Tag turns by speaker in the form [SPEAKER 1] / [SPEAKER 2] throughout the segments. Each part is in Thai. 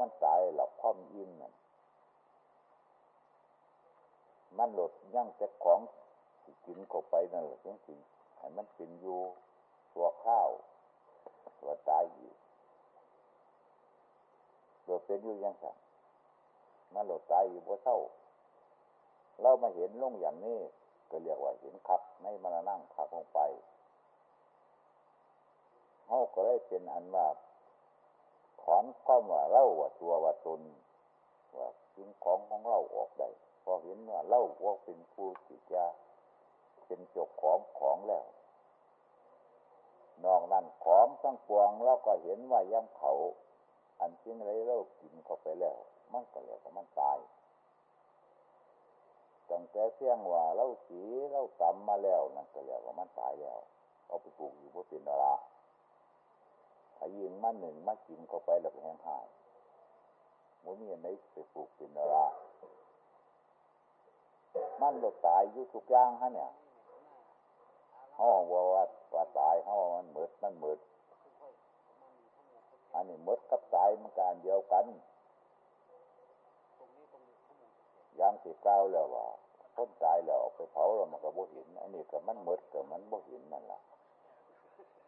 [SPEAKER 1] มันตายหลับความอิ่มนั่นมันหลดยั่งแต่ของกินเข้าไปนั่นแหละจริงๆให้มันเป็นอยู่ตัวข้าวตัวตายอยู่โดดเป็นอยู่ยังไงมันหลดตายอยู่บนเท่าเรามาเห็นลงอย่างนี้ก็เรียกว่าเห็นคับไม่มานั่งคับลงไปเขาก็ได้เป็นอันว่า ถอนข้อมว่าเล่าว่าตัวว่าตนว่าสิ่งของของเราออกได้พอเห็นว่าเล่าว่าเป็นผู้จิตยาเป็นจกของของแล้วนอกนั้นของทั้งปวงเราก็เห็นว่าย่ำเขา อันชิ้นไรเรากินเข้าไปแล้ว มันก็เลยก็มันตายตั้งแต่เที่ยงว่าเราสีเราตำมาแล้วนั่นก็เรียกว่ามันตายแล้ว เอาไปปลูกอยู่บนเป็นอะไร ถ้ายิงมันหนึ่งมากินเข้าไปแล้วก็แห้งหายมันมีอะไรไปปลูกเป็นอะไรมันหลดตายอยู่ทุกอย่างฮะเนี่ยเขาบอกว่าว่าตายเขามันเหมือดมันเหมือดอันนี้หมดกับตายมันการเดียวกันยังสิก้าแล้วว่าพ้นตายแล้วไปเผาแล้วมันก็บ่เห็นอันนี้ก็มันหมดก็มันบ่เห็นนั่นแหละ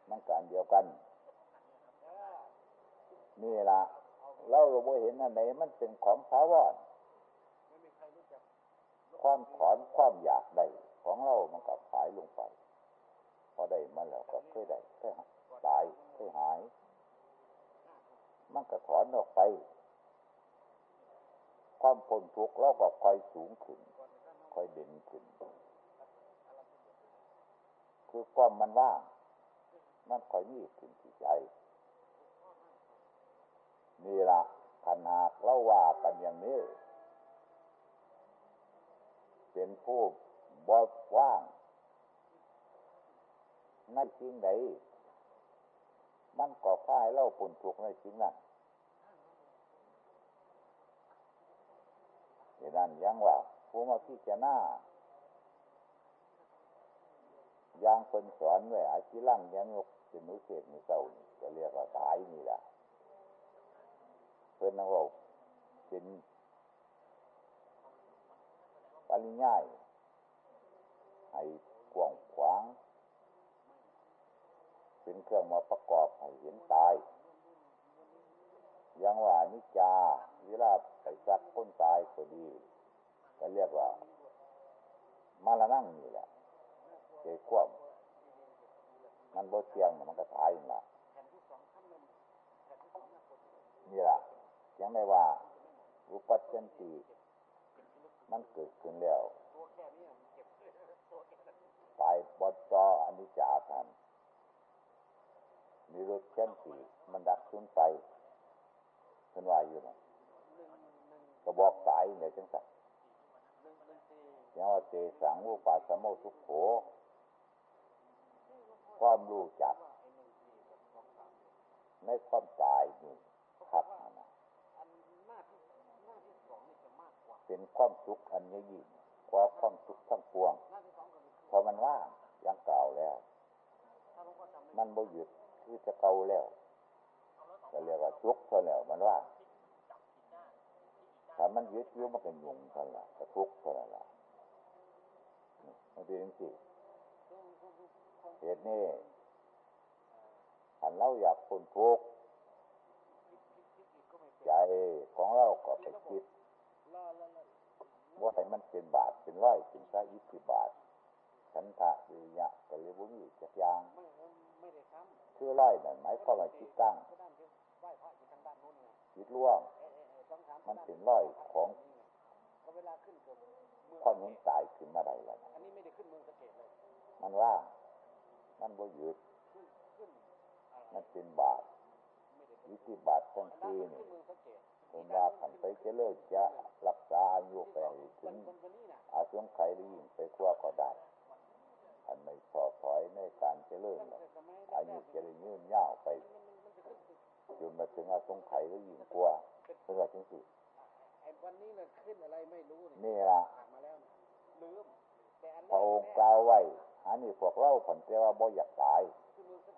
[SPEAKER 1] มันการเดียวกัน นี่ละเราเราเห็นอันไหนมันเป็นของท้าวรความถอนความอยากได้ของเรามันก็หายลงไป พอได้มาแล้วก็เคยได้เคยตายเคยหาย มันก็ถอนออกไป ความพ้นทุกข์เราก็ค่อยสูงขึ้น ค่อยเด่นขึ้น คือความมันว่าง มันค่อยมีขึ้นที่ใจ นี่ละขนาดเราว่ากันอย่างนี้ เป็นผู้บอว่าง นั่นจริงไหนมันก็ค่ายเล่าผลทุกข์ในจริงนั่นดังนั้นยังว่าผู้มาพิจารณายังเป็นสอนไว้อาชีลังยังยกเป็นนุเศษในเศร้าจะเรียกว่าตายนี่แหละ เพื่นนักเราเป็นปริญญาให้กว้างขวาง เป็นเครื่องมาประกอบให้เห็นตาย ยังว่านิจาเวลาไปสักคนตายก็ดีก็เรียกว่า มาละนั่งนี่แหละเกิดควบมันบ่เทียงมันก็ตายละนี่แหละ ยังไม่ว่ารูปัจจันติมันเกิดขึ้นแล้วตายบดจออนิจจาทันมีรถเช่นสีมันดักขึ้นไปเป็นวายอยู่นะก็บอกสายเนี่ยจังสักยังว่าเตสังวุปาสโมทุกโขความรู้จักในความตายนี่ครับนะ เป็นความสุขอันยิ่งกว่าความสุขทั้งปวงพอมันว่างยังเก่าแล้ว มันบ่หยุดที่จะเก่าแล้วก็เรียกว่าสุขเท่าแล้วมันว่าถ้ามันยึดยุ่มันก็ยุ่งเท่านั้นก็ทุกข์เท่านั้นละมันเป็นสิ่งเหตุนี้อันเราอยากพ้นทุกข์ใจของเราก็ไปคิด ว่าให้มันเป็นบาทเป็นร้อยเป็นพระยิธิบาทฉันทะวิญญาก็เรียกว่ามีจักยางคือร้อยนั่นหมายความว่าคิดตั้งคิดล่วงมันเป็นร้อยของความเห็นตายขึ้นมาได้แล้วมันว่ามันบ่หยุดมันเป็นบาทวิธีบาททั้งที่นี่ ผมว่าขันไปจะเลิกจะรักษาอายุไปถึงอาสงไขหรือยิ่งไปกว่าก็ได้อันไม่พอถอยในการจะเลิกอายุจะได้ยืนยาวไปจนมาถึงอาสงไขหรือยิ่งกว่าเพื่อถึงสิวันนี้เราขึ้นอะไรไม่รู้นี่ละพระองค์กล่าวไว้อันนี้พวกเราผลแต่ว่าบ่อยากตาย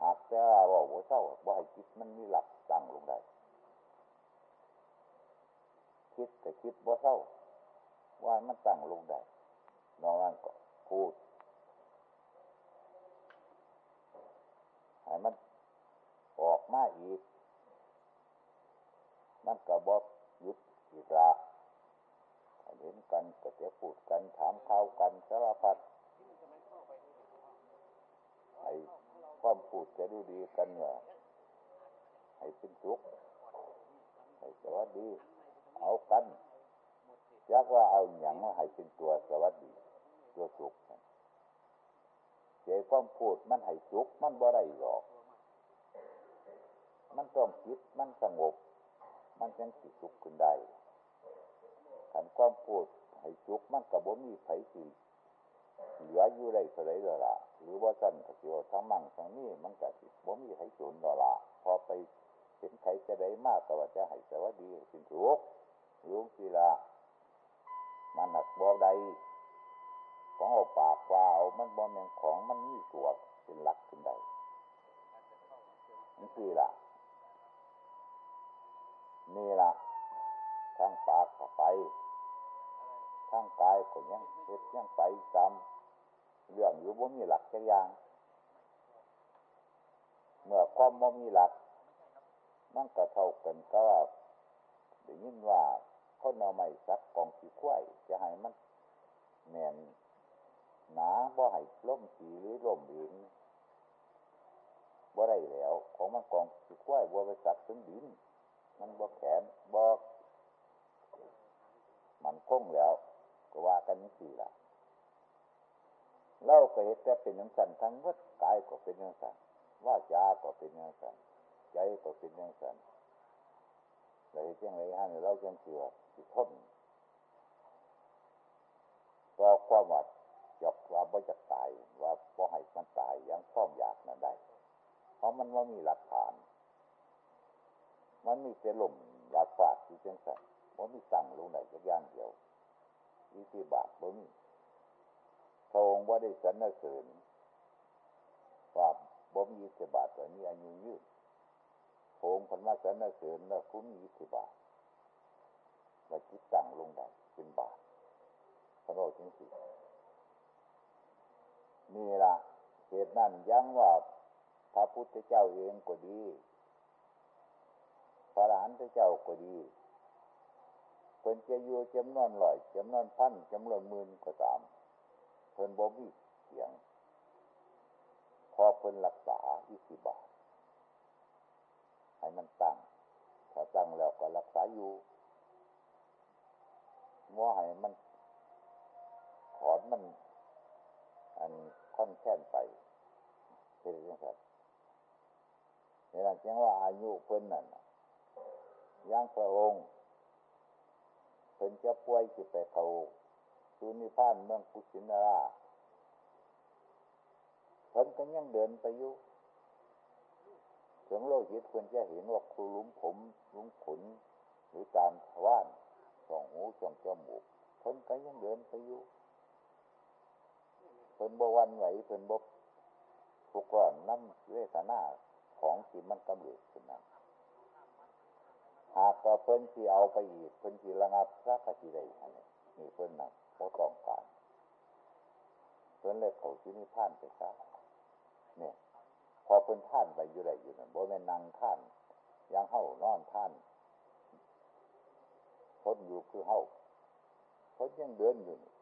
[SPEAKER 1] หากแต่ว่าบ่เศร้าบ่ให้จิตมันมีหลักตั้งลงได้ คิดแต่คิดบ่เศร้าว่ามันตั้งลงได้นอกนั้นก็พูดให้มันออกมาอีก มันก็บอกยุดอีกละเห็นกันก็จะพูดกันถามข่าวกันสารพัดให้ความพูดจะดูดีกันเหรอให้เป็นสุขให้สวัสดี เอากันยักว่าเอาอย่างมาให้เป็นตัวสวัสดี ตัวสุขเจ้ความพูดมันให้สุขมันบ่ได้หรอก มันต้องคิดมันสงบ มันจังสิสุขขึ้นได้ขันความพูดให้สุขมันกับบ่มีไผสิเหลืออยู่ได้เท่าไรละหรือว่าสั่นก็สิว่าทั้งมั่งทั้งนี้มันก็สิบ่มีไผจุนละพอไปเห็นใครจะได้มากก็ว่าจะให้สวัสดีเป็นสุข ลุงศิละมันหนักบ่ใดของเอาปากว่าเอามันบ่แมงของมันมีตัวเป็นหลักขึ้นได้นี่สิละนี่ละทางปากก็ไปทางกายก็ยังเฮ็ดยังไปตามเรื่องอยู่บ่มีหลักจะอย่าง เมื่อความบ่มีหลัก มันก็เท่ากันก็ได้ยินว่า คนเอาไม่ซักกองขี้ควายจะให้มันแน่นหนาบ่ให้ล่มสีหรือล่มดินบ่ได้แล้ว ของมันกองขี้ควายบ่ไปซักถึงดิน มันบ่แขนบ่มันคงแล้ว ก็ว่ากันนี่สี่ละเล่าก็เห็นแต่เป็นอย่างสันทั้งวัดกายก็เป็นอย่างสันว่าจาก็เป็นอย่างสันใจก็เป็นอย่างสันเลยเจ้งไรฮะเราจังเสือ สิทนก็ความหว่าจบว่าบ่จะตายว่าพอให้มันตายยังพร้อมอยากนั้นได้ เพราะมันว่ามีหลักฐาน มันมีเจลมหลักฟาดที่จังสันมันมีสั่งลงไหนสักอย่างเดียววิธีบาทบ่มีพระองค์ว่าได้สรรเสริญว่าบ่มีสิบาทตัวนี้อายุยืดพระองค์พันมาสรรเสริญแล้วคุ้มมีสิบาท ว่าจิตตั้งลงได้เป็นบาทพระโลจริงสินี่ละเหตุนั้นยังว่าพระพุทธเจ้าเองก็ดี พระอรหันตเจ้าก็ดีเพิ่นจะอยู่จำนวนหลอยจำนวนพันจำนวนหมื่นก็ตามเพิ่นบ่มีเสียง พอเพิ่นรักษาอิสิบาทให้มันตั้งถ้าตั้งแล้วก็รักษาอยู่ ว่าให้มันถอนมัน อันค่อนแค้นไปเป็นยังไงนี่แหละจึงว่าอายุเพิ่นนั่นย่างพระองค์เพิ่นจะป่วยจิตไปเขาสุนิพานเมืองกุสินาราเพิ่นก็ยังเดินไปอยู่ถึงโลหิตเพิ่นจะเห็นว่าคูลุ้มผมลุ้มขนหรือตามทวาร ช่องหูช่องจมูกเพิ่นก็ยังเดินไปอยู่เพิ่นบวันไหวเพิ่นบกทุกข์ร้อนน้ำเวทนาของที่มันกำเริบขึ้นนั้นหากว่าเพิ่นที่เอาไปอีกเพิ่นที่ระงับสักกะทีใดนี่เพิ่นนั่นเขาต้องการเพิ่นเลยเขาที่นี่ผ่านไปซะเนี่ยพอเพิ่นท่านไปอยู่ไรอยู่นั่นบ่แม่นนั่งท่านยังเฮานอนท่าน ทนอยู่คือเฮาเพิ่นยังเดินอยู่นี่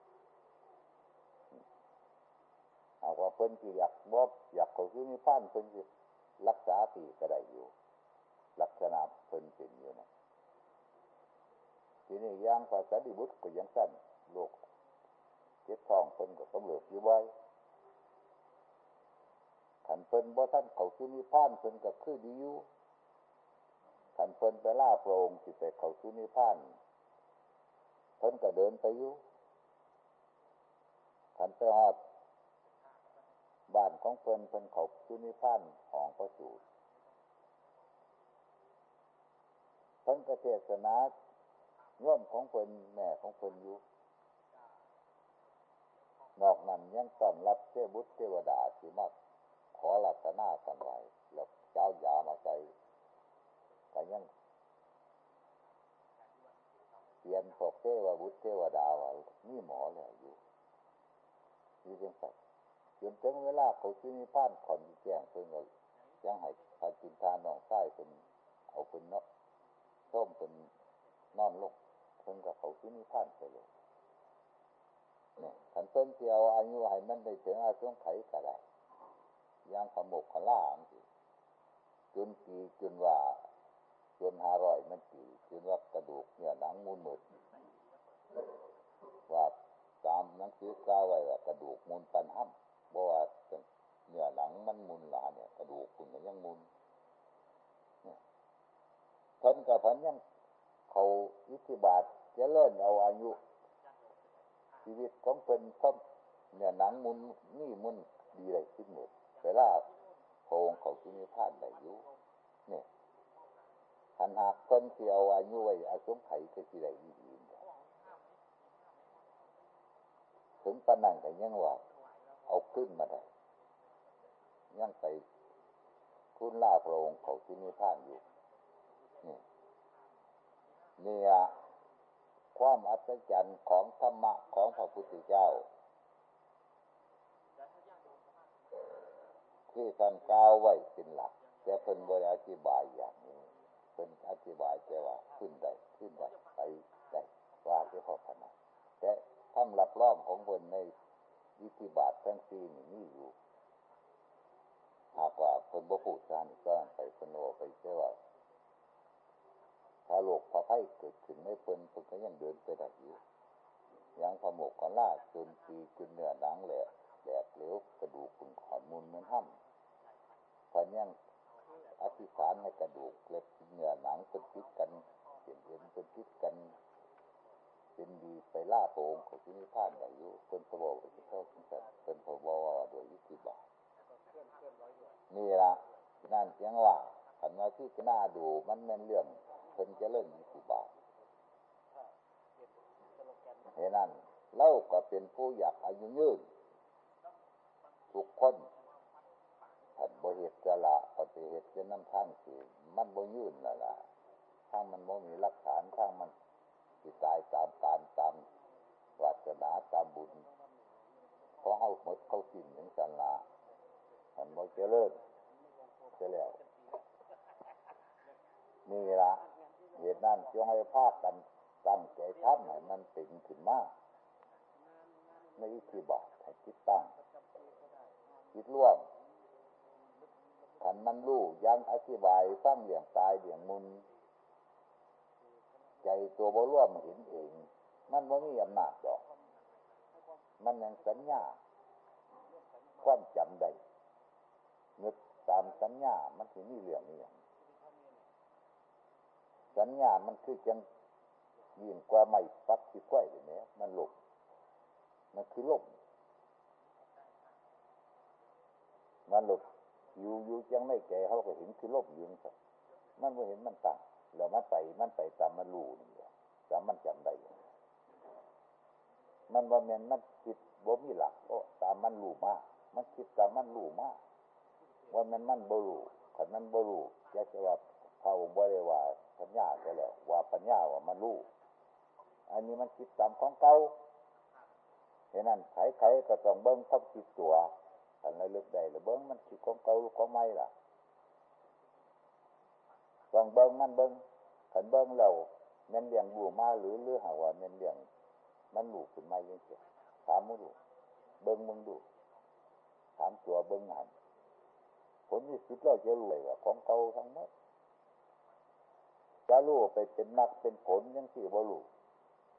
[SPEAKER 1] หากว่าเพิ่นที่อยากบ่อยากเขาที่นี่ผ่านเพิ่นที่รักษาตีก็ได้อยู่ ลักษณะเพิ่นเป็นอยู่นะทีนี้ย่างภาษาดิบุตรก็ยังสั้นโลกเจ็บท้องเพิ่นก็กำเริบอยู่ไว้ขันเพิ่นบ่ท่านเขาสุนิพานเพิ่นก็คือดีอยู่ขันเพิ่นไปล่าโพรงที่ไปเขาสุนิพาน เพิ่นก็เดินไปอยู่ขันไปหอดบ้านของเพิ่นเพิ่นเขาสุนิพานของพระสูตรเพิ่นก็เทศนาร่วมของเพิ่นแม่ของเพิ่นอยู่นอกนั้นยังต้อนรับเทบุตรเทวดาที่มาขอรัตนากันไว้แล้วเจ้ายามาใจก็ยัง สิพวกเทวบุตรเทวดาว่ามีหมอแล้วอยู่อยู่จังสัตจนถึงเวลาเขาที่มีผ่านขอนแจ้งเพิ่นก็ยังให้พาจินทานน้องใต้เป็นเอาเป็นเนาะส้มเป็นนอนลงเพิ่นกับเขาที่มีผ่านไปเลยเนี่ยขันเพิ่นเที่ยวอายุให้มันได้ถึงอาช่วงไขก็ได้ยังขมกขล่างจนปีจนว่า จนห้าร้อยมันปีจนว่ากระดูกเนี่ยหนังมูลหมดว่าตามหนังสือกล่าวไว้ว่ากระดูกมูลปันห้ำบอกว่าเนื้อหนังมันมุนหลาเนี่ย กระดูกคุณยังมุนเนี่ยเพิ่นกับเพิ่นยังเขาอิทธิบาทจะเล่นเอาอายุ ชีวิตของเพิ่นครอบเนี่ยหนังมุนนี่มุนดีเลยคิดหมดเวลาโพงเขาที่มีพลาดได้อยู่เนี่ย หันหากเพิ่นที่เอาอายุไว้อาสมไขก็สิได้ดีดีถึงปนนั้นก็ยังว่า เอาขึ้นมาได้ยังไปทุนล่าพระองค์เขาที่มีพลาดอยู่ นี่เนี่ยความอัศจรรย์ของธรรมะของพระพุทธเจ้า ที่ท่านกล่าวไว้เป็นหลักแต่เพิ่นบริอธิบายอย่างนี้ เพิ่นอธิบายแค่ว่าขึ้นได้ขึ้นได้ไปได้ว่าที่เขาขนาดแต่ทำรับรองของเพิ่นในวิธิบาททั้งสี่นี่มีอยู่หากว่าเพิ่นบ่พูดกันก็ไปเพิ่นโอไปเชื่อว่าถ้าโลกพระไพ่เกิดขึ้นไม่เพิ่นเพิ่นก็ยังเดินไปได้อยู่ยังพมกกันล่าจนปีจนเนื้อหนังแหละแดดเหลวกระดูกคุณขอนมูลเหมือนห้ำพันยัง อธิษฐานในกระดูกเล็บเนื้อหนังเป็นคิดกันเห็นเห็นเป็นคิดกัน เป็นดีไปล่าโปงของที่นี่ท่านได้อยู่เป็นพระบอกที่เขาเป็นพระบอกโดยยุติบานี่ละนั่นเพียงว่าขันว่าที่จะน่าดูมันเป็นเรื่องเพิ่นจะเล่นยุติบาเห็นนั่นเล่าก็เป็นผู้อยากอายุยืนทุกคน ถ้าบ่เหตุจะละปฏิเหตุจะน้ำทางสิมันบ่ยืนละละทางมันบ่มีหลักฐานทางมันสิตายตามการตามวาสนาตามบุญเพราเอาหมดเขาสิ้นถึงสันละมันบ่เจริญจะแล้วนี่ละเหตุนั้นจงให้ภาคกันตั้งใจทำให้มันติ่งขึ้นมาในทธิบาทให้คิดตั้งคิดร่วม ขันมันรู้ยังอธิบายฟังเหลี่ยงตายเหลี่ยงมุน ใจตัวบ่ร่วมเห็นเอง มันไม่มีอำนาจดอก มันยังสัญญาความจำได้นึกตามสัญญา มันถึงมีเรื่องนี้สัญญามันคือจังยิ่งกว่าไม่ปักที่กล้วยเลยเนี่ยมันหลบมันคือลมมันหลบ อยู่อยู่จังไม่แก่เขาก็เห็นคือลมอยู่นั่นมันไม่เห็นมันต่างแล้วมันไปมันไปตามมันรู้นี่ตามมันจำได้มันว่ามันมันคิดบ่มีหลักโอ้ตามมันรู้มากมันคิดตามมันรู้มากว่ามันมันบรูขันมันบรูจะจะว่าพระองค์บริวาปัญญาก็แล้ว ว่าปัญญาว่ามันรู้อันนี้มันคิดตามของเก่าเห็นนั่นไขไขก็ต้องเบิ้งทับคิดตัว ขันระลึกได้หรือเบิ้งมันคิดของเก่าของใหม่ล่ะต้องเบิ้งมันเบิ้งขันเบิ้งเราเน้นเลี้ยงบูมาหรือหรือหาว่าเน้นเลี้ยงมันหลูกขึ้นมายังเสียถามมึงดูเบิ้งมึงดูถามตัวเบิ้งหันผลที่สุดเราจะรู้เลยว่าของเก่าทั้งหมดจะรู้ไปเป็นนักเป็นผลยังสี่บ่รู้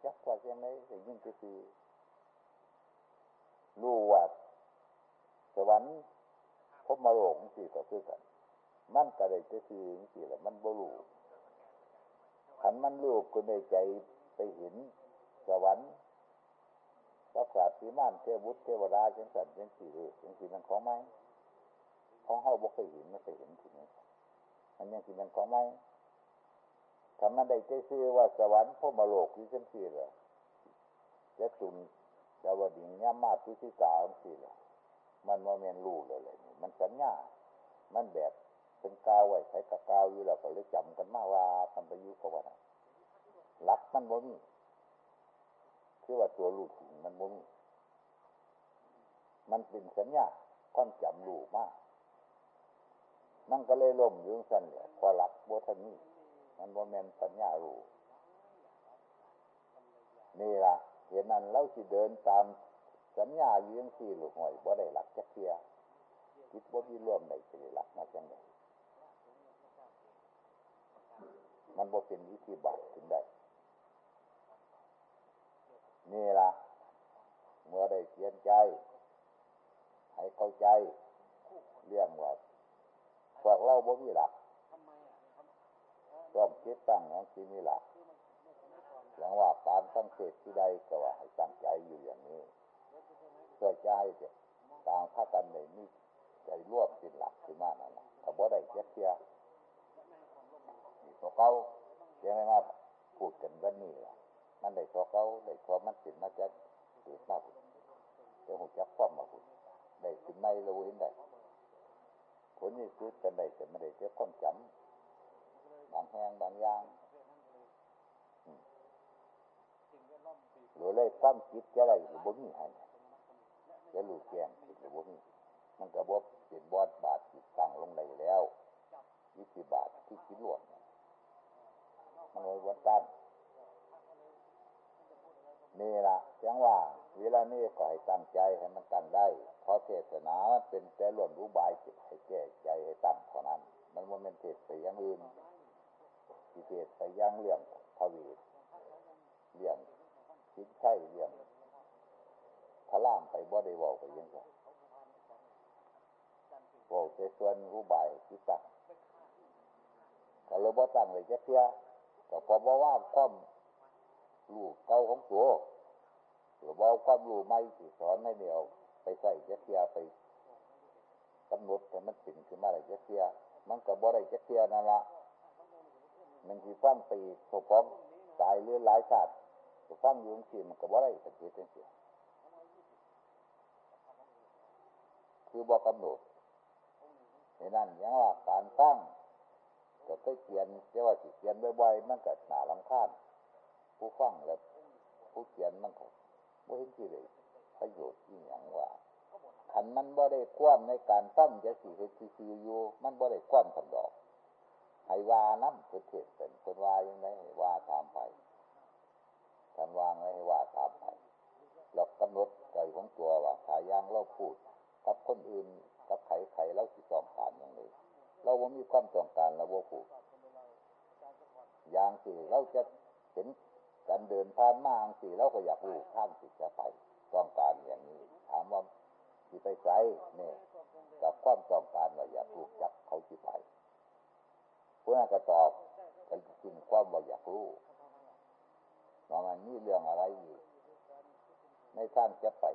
[SPEAKER 1] ยักว่าจะไหนแต่ยิ่งก็คือรู้ว่า สวรรค์พบมาโลกสี่ก็คือกันมันก็ไดจะคือสี่แหละมันบรูขันมันรู้คนในใจไปเห็นสวรรค์ประกาศสีม่านเทวุฒิเทวดาจังสันจังสี่เลยจังสี่มันของไหมของเฮาบ่เคยเห็นไม่เคยเห็นทีนี้มันยังสี่มันของไหมถ้ามันได้ใจซื้อว่าสวรรค์พบมาโลกที่จังสี่เลยจะตุนดาวดิงย่ามาพิธิกาจังสี่เลย มันว่าเมนรู้เลยเลยมันสัญญา มันแบบเป็นกาวไว้ใช้กับกาวอยู่แล้วก็เลยจำกันมาว่าทำไปยุกว่ารักมันบ่มีคือว่าตัวรู้จริงมันบ่มีมันเป็นสัญญาความจำรู้มาก มันก็เลยล่มอยู่สั่นเลยพอรักบ่ทันนี้มันบ่แมนสัญญารู้นี่ล่ะเห็นนั้นเราสิเดินตาม สัญญาอยู่ยังสี่หลุดหอยบ่ได้หลักจักเทียคิดว่ามีร่วมในสิริลักมาจังไดมันบ่เป็นวิธีบาตถึงได้นี่ล่ะเมื่อได้เขียนใจ ให้เข้าใจ เรื่องว่าพวกเราบ่มีหลักต้องคิดตั้งของที่มีหลักอย่างว่าการตั้งเศษที่ใดก็ว่าให้ตั้งใจอยู่อย่างนี้ เพื่อใจเด็กต่างพากันในนี้ใจรวมเป็นหลักขึ้นมานั่นแหละบ่ได้เจ็บเทียนี่ตัวเขาเยังไงมาพูดกันวันนี้ล่ะมันได้ตัวเขาได้ตัวมันสินมาจากเกิดมาพูดจะหูจักความมาพูดได้สินไม่รู้เห็นได้ผลนี่คือกันได้แต่ไม่ได้เจ็บความจำบางแห่งบางอย่างหรือเลยความคิดจะได้หรือบ่มีให้ จะรู้แจ้งผิดหรือบ่มีมันกระบบเป็นบอดบาทติดตั้งลงในแล้ววิธีบาทที่คิดล้วนมันเลยวันตั้งนี่ละยังว่า เวลานี้ก็ให้ตั้งใจให้มันตั้งได้ เพราะเทศนาเป็นแต่ล้วนรู้บายให้แก้ใจให้ตั้งเท่านั้น มันมันเป็นเทศไปยังอื่นที่เทศไปยังเรื่องทวีเรื่องคิดใช่เรื่อง พระล่ามไปบ่ได้บอกไปยังไงบอกแต่ส่วนรู้บายคิดตั้งก็เลยบ่ตั้งเลยจะเพียก็พอบอกว่าความรู้เก่าของตัวหรือว่าความรู้ใหม่ที่สอนให้เนี่ยไปใส่จะเพียไปกำหนดแต่มันเป็นขึ้นมาอะไรจะเพียมันก็บ่ได้จะเพียนั่นละมันคือฟังไปพบพร้อมตายเรือหลายชาติฟังยู่สิมันก็บ่ได้สังเกตจังซี่ คือบอกกำหนดในนั้นยังว่าการตั้งก็เคยเขียนเรียกว่าสิเขียนบ่อยๆมันก็หนาลำคาญผู้ฟังแล้วผู้เขียนมันก็ไม่เห็นที่เลยประโยชน์ที่อย่างว่าขันมันบ่ได้คว่ำในการตั้งจะสี่เฮ็ดซีอยู่มันบ่ได้คว่ำกันดอกให้ว่าน้ำเพื่อเทศเป็นคนวายังไงให้ว่าตามไปท่านวางไว้ให้ว่าตามไปหลักกำหนดใจของตัวว่าขายางเราพูด กับคนอื่นกับใครใครเราสิต้องการอย่างไรเราว่ามีความต้องการเราว่าพูดอย่างสี่เราจะเห็นการเดินผ่านมาอย่างสี่เราก็อยากรู้ทางสิจะไปต้องการอย่างนี้ ถามว่าสิไปไกลเนี่ยกับความต้องการว่าอยากรู้จักเขาสิไปผู้นั้นก็ตอบกันจริงความว่าอยากรู้ว่ามันมีเรื่องอะไรอยู่ในท่านจะไป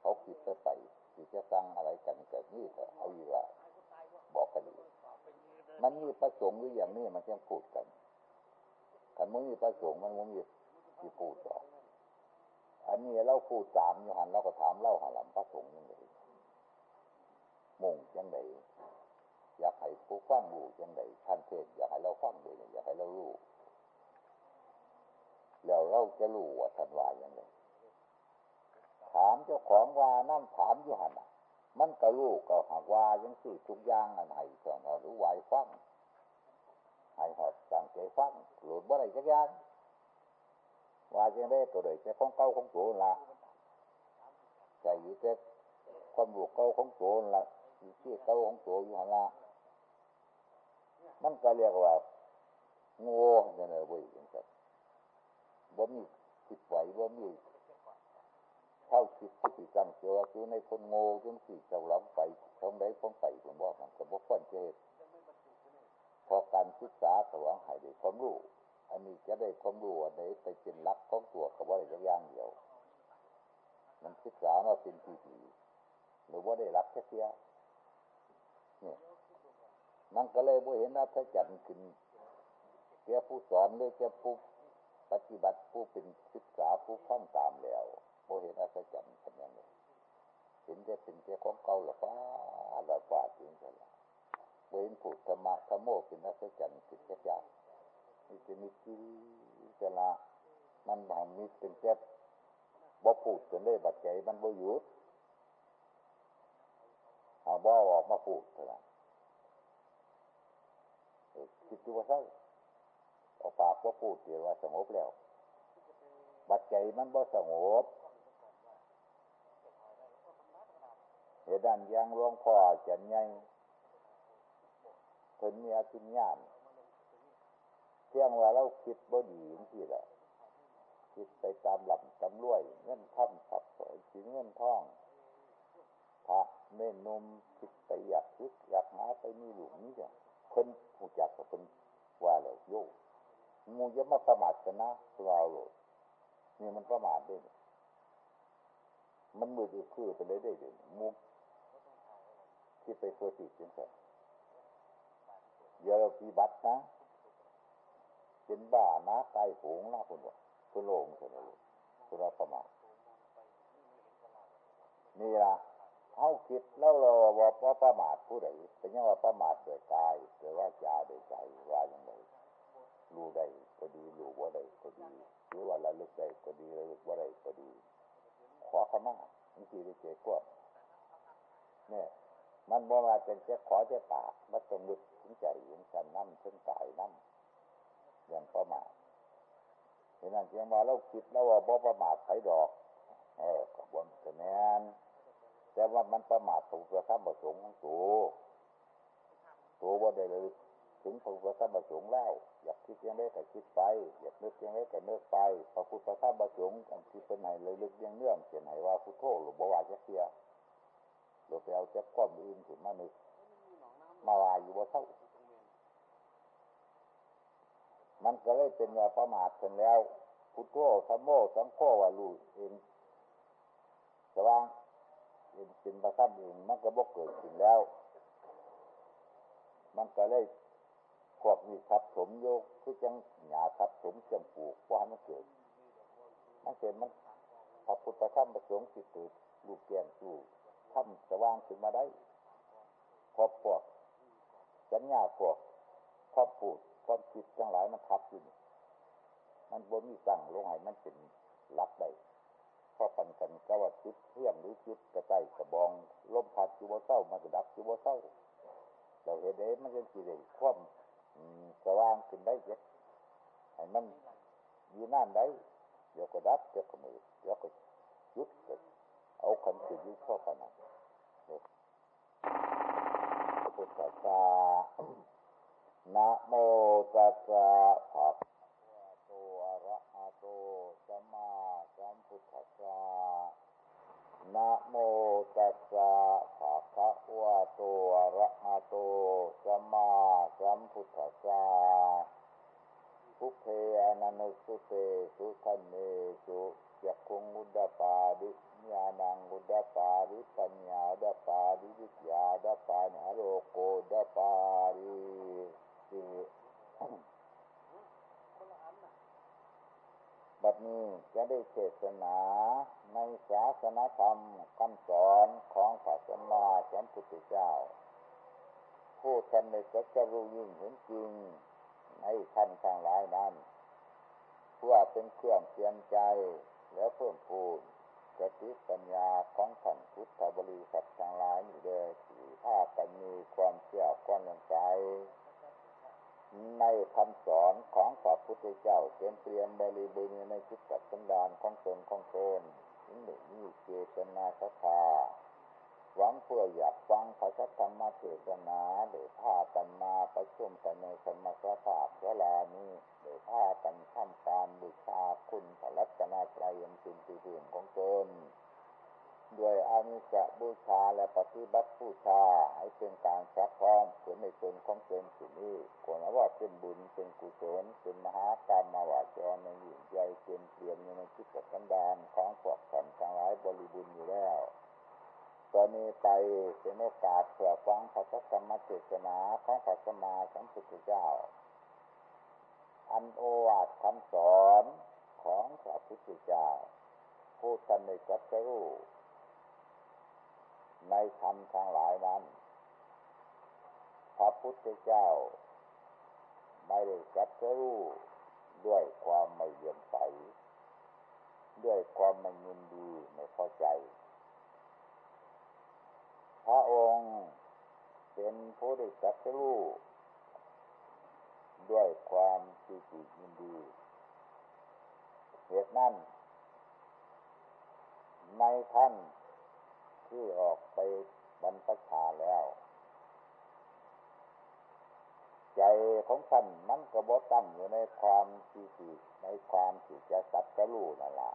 [SPEAKER 1] เขาคิดจะไป ที่จะสร้างอะไรกันเกิดนี่ก็เอาอยู่ว่าบอกกันดีมันมีประสงค์หรืออย่างนี้มันจะพูดกันกันมันมีประสงค์มันมันมีที่พูดต่ออันนี้เราพูดตามอยู่หันเราก็ถามเล่าหันหลังประสงค์ยังไงมุ่งยังไงอยากให้ผู้ฟังรู้ยังไงท่านเทศอยากให้เราฟังด้วยอยากให้เรารู้แล้วเราจะรู้ว่าท่านว่ายังไง ถามเจ้าของว่านั่นถามอยู่หันมันก็รู้ก็หากว่ายังสี่ทุกอย่างอันไหนก็รู้ไหวฟังให้หอดตั้งใจฟังหลุดบ่ได้จักอย่างว่าจังได้ตัวใดจะของเก่าของตัวละใจอยู่แต่ความรู้เก่าของตัวละอยู่ที่เก่าของตัวอยู่หันละมันก็เรียกว่าโง่เนี่ยเลยบุ้ยจังสันบ่มีคิดไหวบ่มี เข้าคิดปฏิจังเสียว่าอยู่ในคนโง่จนสี่เจ้าลังไปท้องได้พ้องไปผมบอกมันก็บ่ควรเจตพอการศึกษาสว่างหายได้ความรู้อันนี้จะได้ความรู้อันไหนไปเป็นลักของตัวกับว่าอะไรอย่างเดียว มันศึกษามาเป็นปีปีหรือว่าได้รักแค่เสียเนี่ยมันก็เลยบ่เห็นว่าพระจันทร์ขึ้นแกผู้สอนเลยแกผู้ปฏิบัติผู้เป็นศึกษาผู้ฟังตามแล้ว บ่เห็นอาศัยจันทร์เป็นยังไงเห็นจะเป็นแค่ของเก่าหรือเปล่าหรือเปล่าจริงจังเว้นผูดธรรมะธรรมโมเป็นอาศัยจันทร์เป็นแค่ยากนี่จะมีที่จะละมันบางมีเป็นแค่บ่พูดจนได้บัดใจมันบ่หยุดเอาบ่ออกมาพูดเท่านั้นคิดดูว่าเศร้าเอาปากบ่าพูดเดี๋ยวว่าสงบแล้ว บัดใจมันบ่สงบ เหตุดันยังหลวงพ่อจันไงเพิ่นมีอาคิญญาณเที่ยงว่าเราคิดบ่ดีที่แหละคิดไปตามหลับตำรวยเงินท่ำสับสอยสิเงินท่องพระเม่นนมคิดไปอยากคิดอยากหาไปมีหลุมนี้จ้ะคนผู้จักกับคนว่าเลยโยมูจะมาประมาทกันนะเราโหลดนี่มันประมาทด้วยมันมืดอือคือไปเลยได้เดี๋ยวมู คิดไปเพื่อติดจังสันเยอะปีบัตนะเป็นบ้านะตายหงนะคุณว่าคุณโลงใช่ไหมคุณเราประมาทนี่ละเขาคิดแล้วเราบอกว่าประมาทผู้ใดเป็นยังว่าประมาทโดยกายหรือว่าจาโดยใจว่าอย่างไรรู้ได้ก็ดีรู้ว่าได้ก็ดีหรือว่าระลึกได้ก็ดีระลึกว่าได้ก็ดี ขอขมานี่คือได้เจ้ก็เนี่ย มันบอกว่าเป็นเจ้าขอเจ้าปากมันต้องลึกถึงใจถึงกันน้ำถึงกายน้ำอย่างประมาทเห็นนั่นเพียงมาเราคิดแล้วว่าบ่ประมาทไผดอก เออกับบนคะแนนแต่ว่ามันประมาทถูกกระทำประสงค์ของตัวตัวว่าได้เลยถึงถูกกระทำประสงค์แล้ว อยากคิดยังไงก็คิดไป อยากนึกยังไงก็นึกไปพระพุทธธรรมประสงค์อันที่เป็นไหนเลยลึกยังเนื่องเขียนไหนว่าพุทโธหรือบวาจะเสีย หรือไปเอาเจ็บความอื่นถึงมานึกมาลายอยู่ว่าเท่ามันก็เลยเป็นว่าประมาทกันแล้ว พุทโธสัมโมสังโฆว่ารู้เองแต่ว่าเป็นเป็นประทับเองมันก็บกเกิดขึ้นแล้ว มันก็เลยขวบมีทับสมโยกคือจังหยาทับสมจมปลูกว่ามันเกิดมันเกิดมันพระพุทธธรรมประสงค์สิเกิดลูกแก่นสู่ ทำสว่างขึ้นมาได้พอบพวกสัญญาพวกครอบพูดความคิดทั้งหลายมันทับอยู่มันบนมีสั่งลงให้มันเป็นรับได้พอปันกันก็ว่าจิตเที่ยงหรือจิตกระไตกระบองลมพัดจิวเศร้ามันจะดับจิวเศร้าเราเห็นได้มันยังสิได้ความสว่างขึ้นได้เจ็ดให้มันอยู่นั่นได้เดี๋ยวก็ดับเดี๋ยวก็มือเดี๋ยวก็ยุดเเอาขันสิยุดเข้ากันนะพุทธศานะโมตัสสะภะโตอะระหะโตสัมมาสัมพุทธัสสะนะโมตัสสะภะคะวะโตอะระหะโตสัมมาสัมพุทธัสสะภุเพอนันสุเตสุขันเมสุจักขุงอุดปาดิ ญาณังอุดปาดิปัญญาอุดปาดิวิทยาอุดปานิโรโกอุดปาดิสิบัดนี้จะได้เทศนาในศาสนธรรมคำสอนของพระสัมมาสัมพุทธเจ้า ผู้ท่านในก็จะรู้ยิ่งเห็นจริงในท่านทางหลายนั้นเพื่อเป็นเครื่องเตือนใจและเพิ่มพูน สติปัญญาของท่านพุทธบริษัททั้งหลายอยู่เลยที่ถ้ากันมีความเชื่อความลงใจในคำสอนของพระพุทธเจ้าเต็มเปลี่ยมบริบูรณ์ในจิตกัสันดานของตนของตนถึงหนึ่งนี้เจตนาศรัทธา หวังเพื่ออยากฟังพระธรรมเทศนาหรือพากันมาประชุมกันในสมสภาพเวลานี้หรือพากันทำการบูชาคุณพระรัตนตรัยเป็นสิ่งที่ถึงของตนด้วยอานิจะบูชาและปฏิบัติบูชาให้เป็นการซักพร้อมเพื่อในตนของตนสิ่งนี้ควนว่าเป็นบุญเป็นกุศลเป็นมหากรรมมาวาจรในหญิงใจเปลี่ยนเปลี่ยนในจิตกันดานของพวกท่นทั้งหลายบริบูรณ์อยู่แล้ว ตอนนี้ไปเป็นโอกาสเผื่อฟังพระธรรมเทศนาของพระสมมาสัมพุทธเจ้า อันโอวาทคำสอนของพระพุทธเจ้าผู้ท่านในกัจจรู้ในธรรมทางหลายนั้น พระพุทธเจ้า ไม่ได้กัจจรู้ด้วยความไม่เยี่ยมใส ด้วยความไม่ยินดีไม่พอใจ พระองค์ เป็นผู้ได้สักรู้ด้วยความที่จิตยินดี เหตุนั้นในท่านที่ออกไปบรรพชาแล้ว ใจของท่านมันก็บ่ตั้งอยู่ในความที่จิในความที่จะสัตรู้นั่นแหละ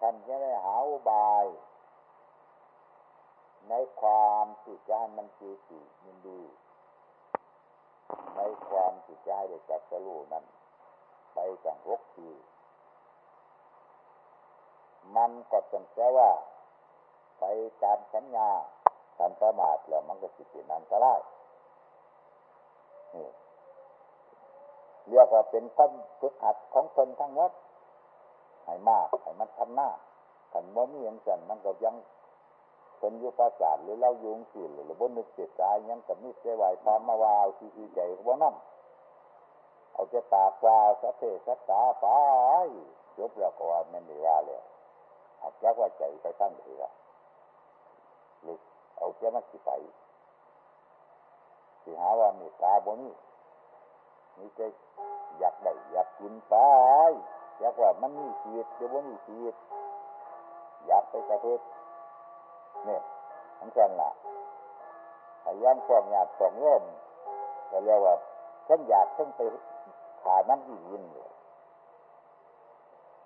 [SPEAKER 1] ท่านจะได้หาอุบาย ในความที่จะให้มันจีจียินดีในความที่จะให้ได้สัตจะรู้นั้นไปจังหกทีมันก็เป็นแค่ว่า ไปตามสัญญาทำประมาทแล้วมันก็สิเป็นนันตรายนี่เรียกว่าเป็นต้นฝึกหัดของตนทั้งหมดให้มากให้มันทำหน้าขันว่ามีอย่างสันมันก็ยัง เป็นยุภาษาหรือเล่ายุงสิหรือบนนึกเสียใจยังกับมิเสวายตามมาวาวทีใจว่านั่นเอาจะปากว่าสัพเพสัตตาไปจบแล้วก็ว่าไม่มีว่าเลยอาจจะว่าใจไปตั้งเถื่อหรือเอาเจ้ามันสิไปสิหาว่ามีตาบนี้มีใจอยากได้อยากกินไปอยากว่ามันมีชีวิตเดี๋ยวมีชีวิตอยากไปกระเทศ เนี่ยทั้งกันละพยายามความอยากความร่มก็เรียกว่าฉันอยากฉันไปขาน้ำอียินเลย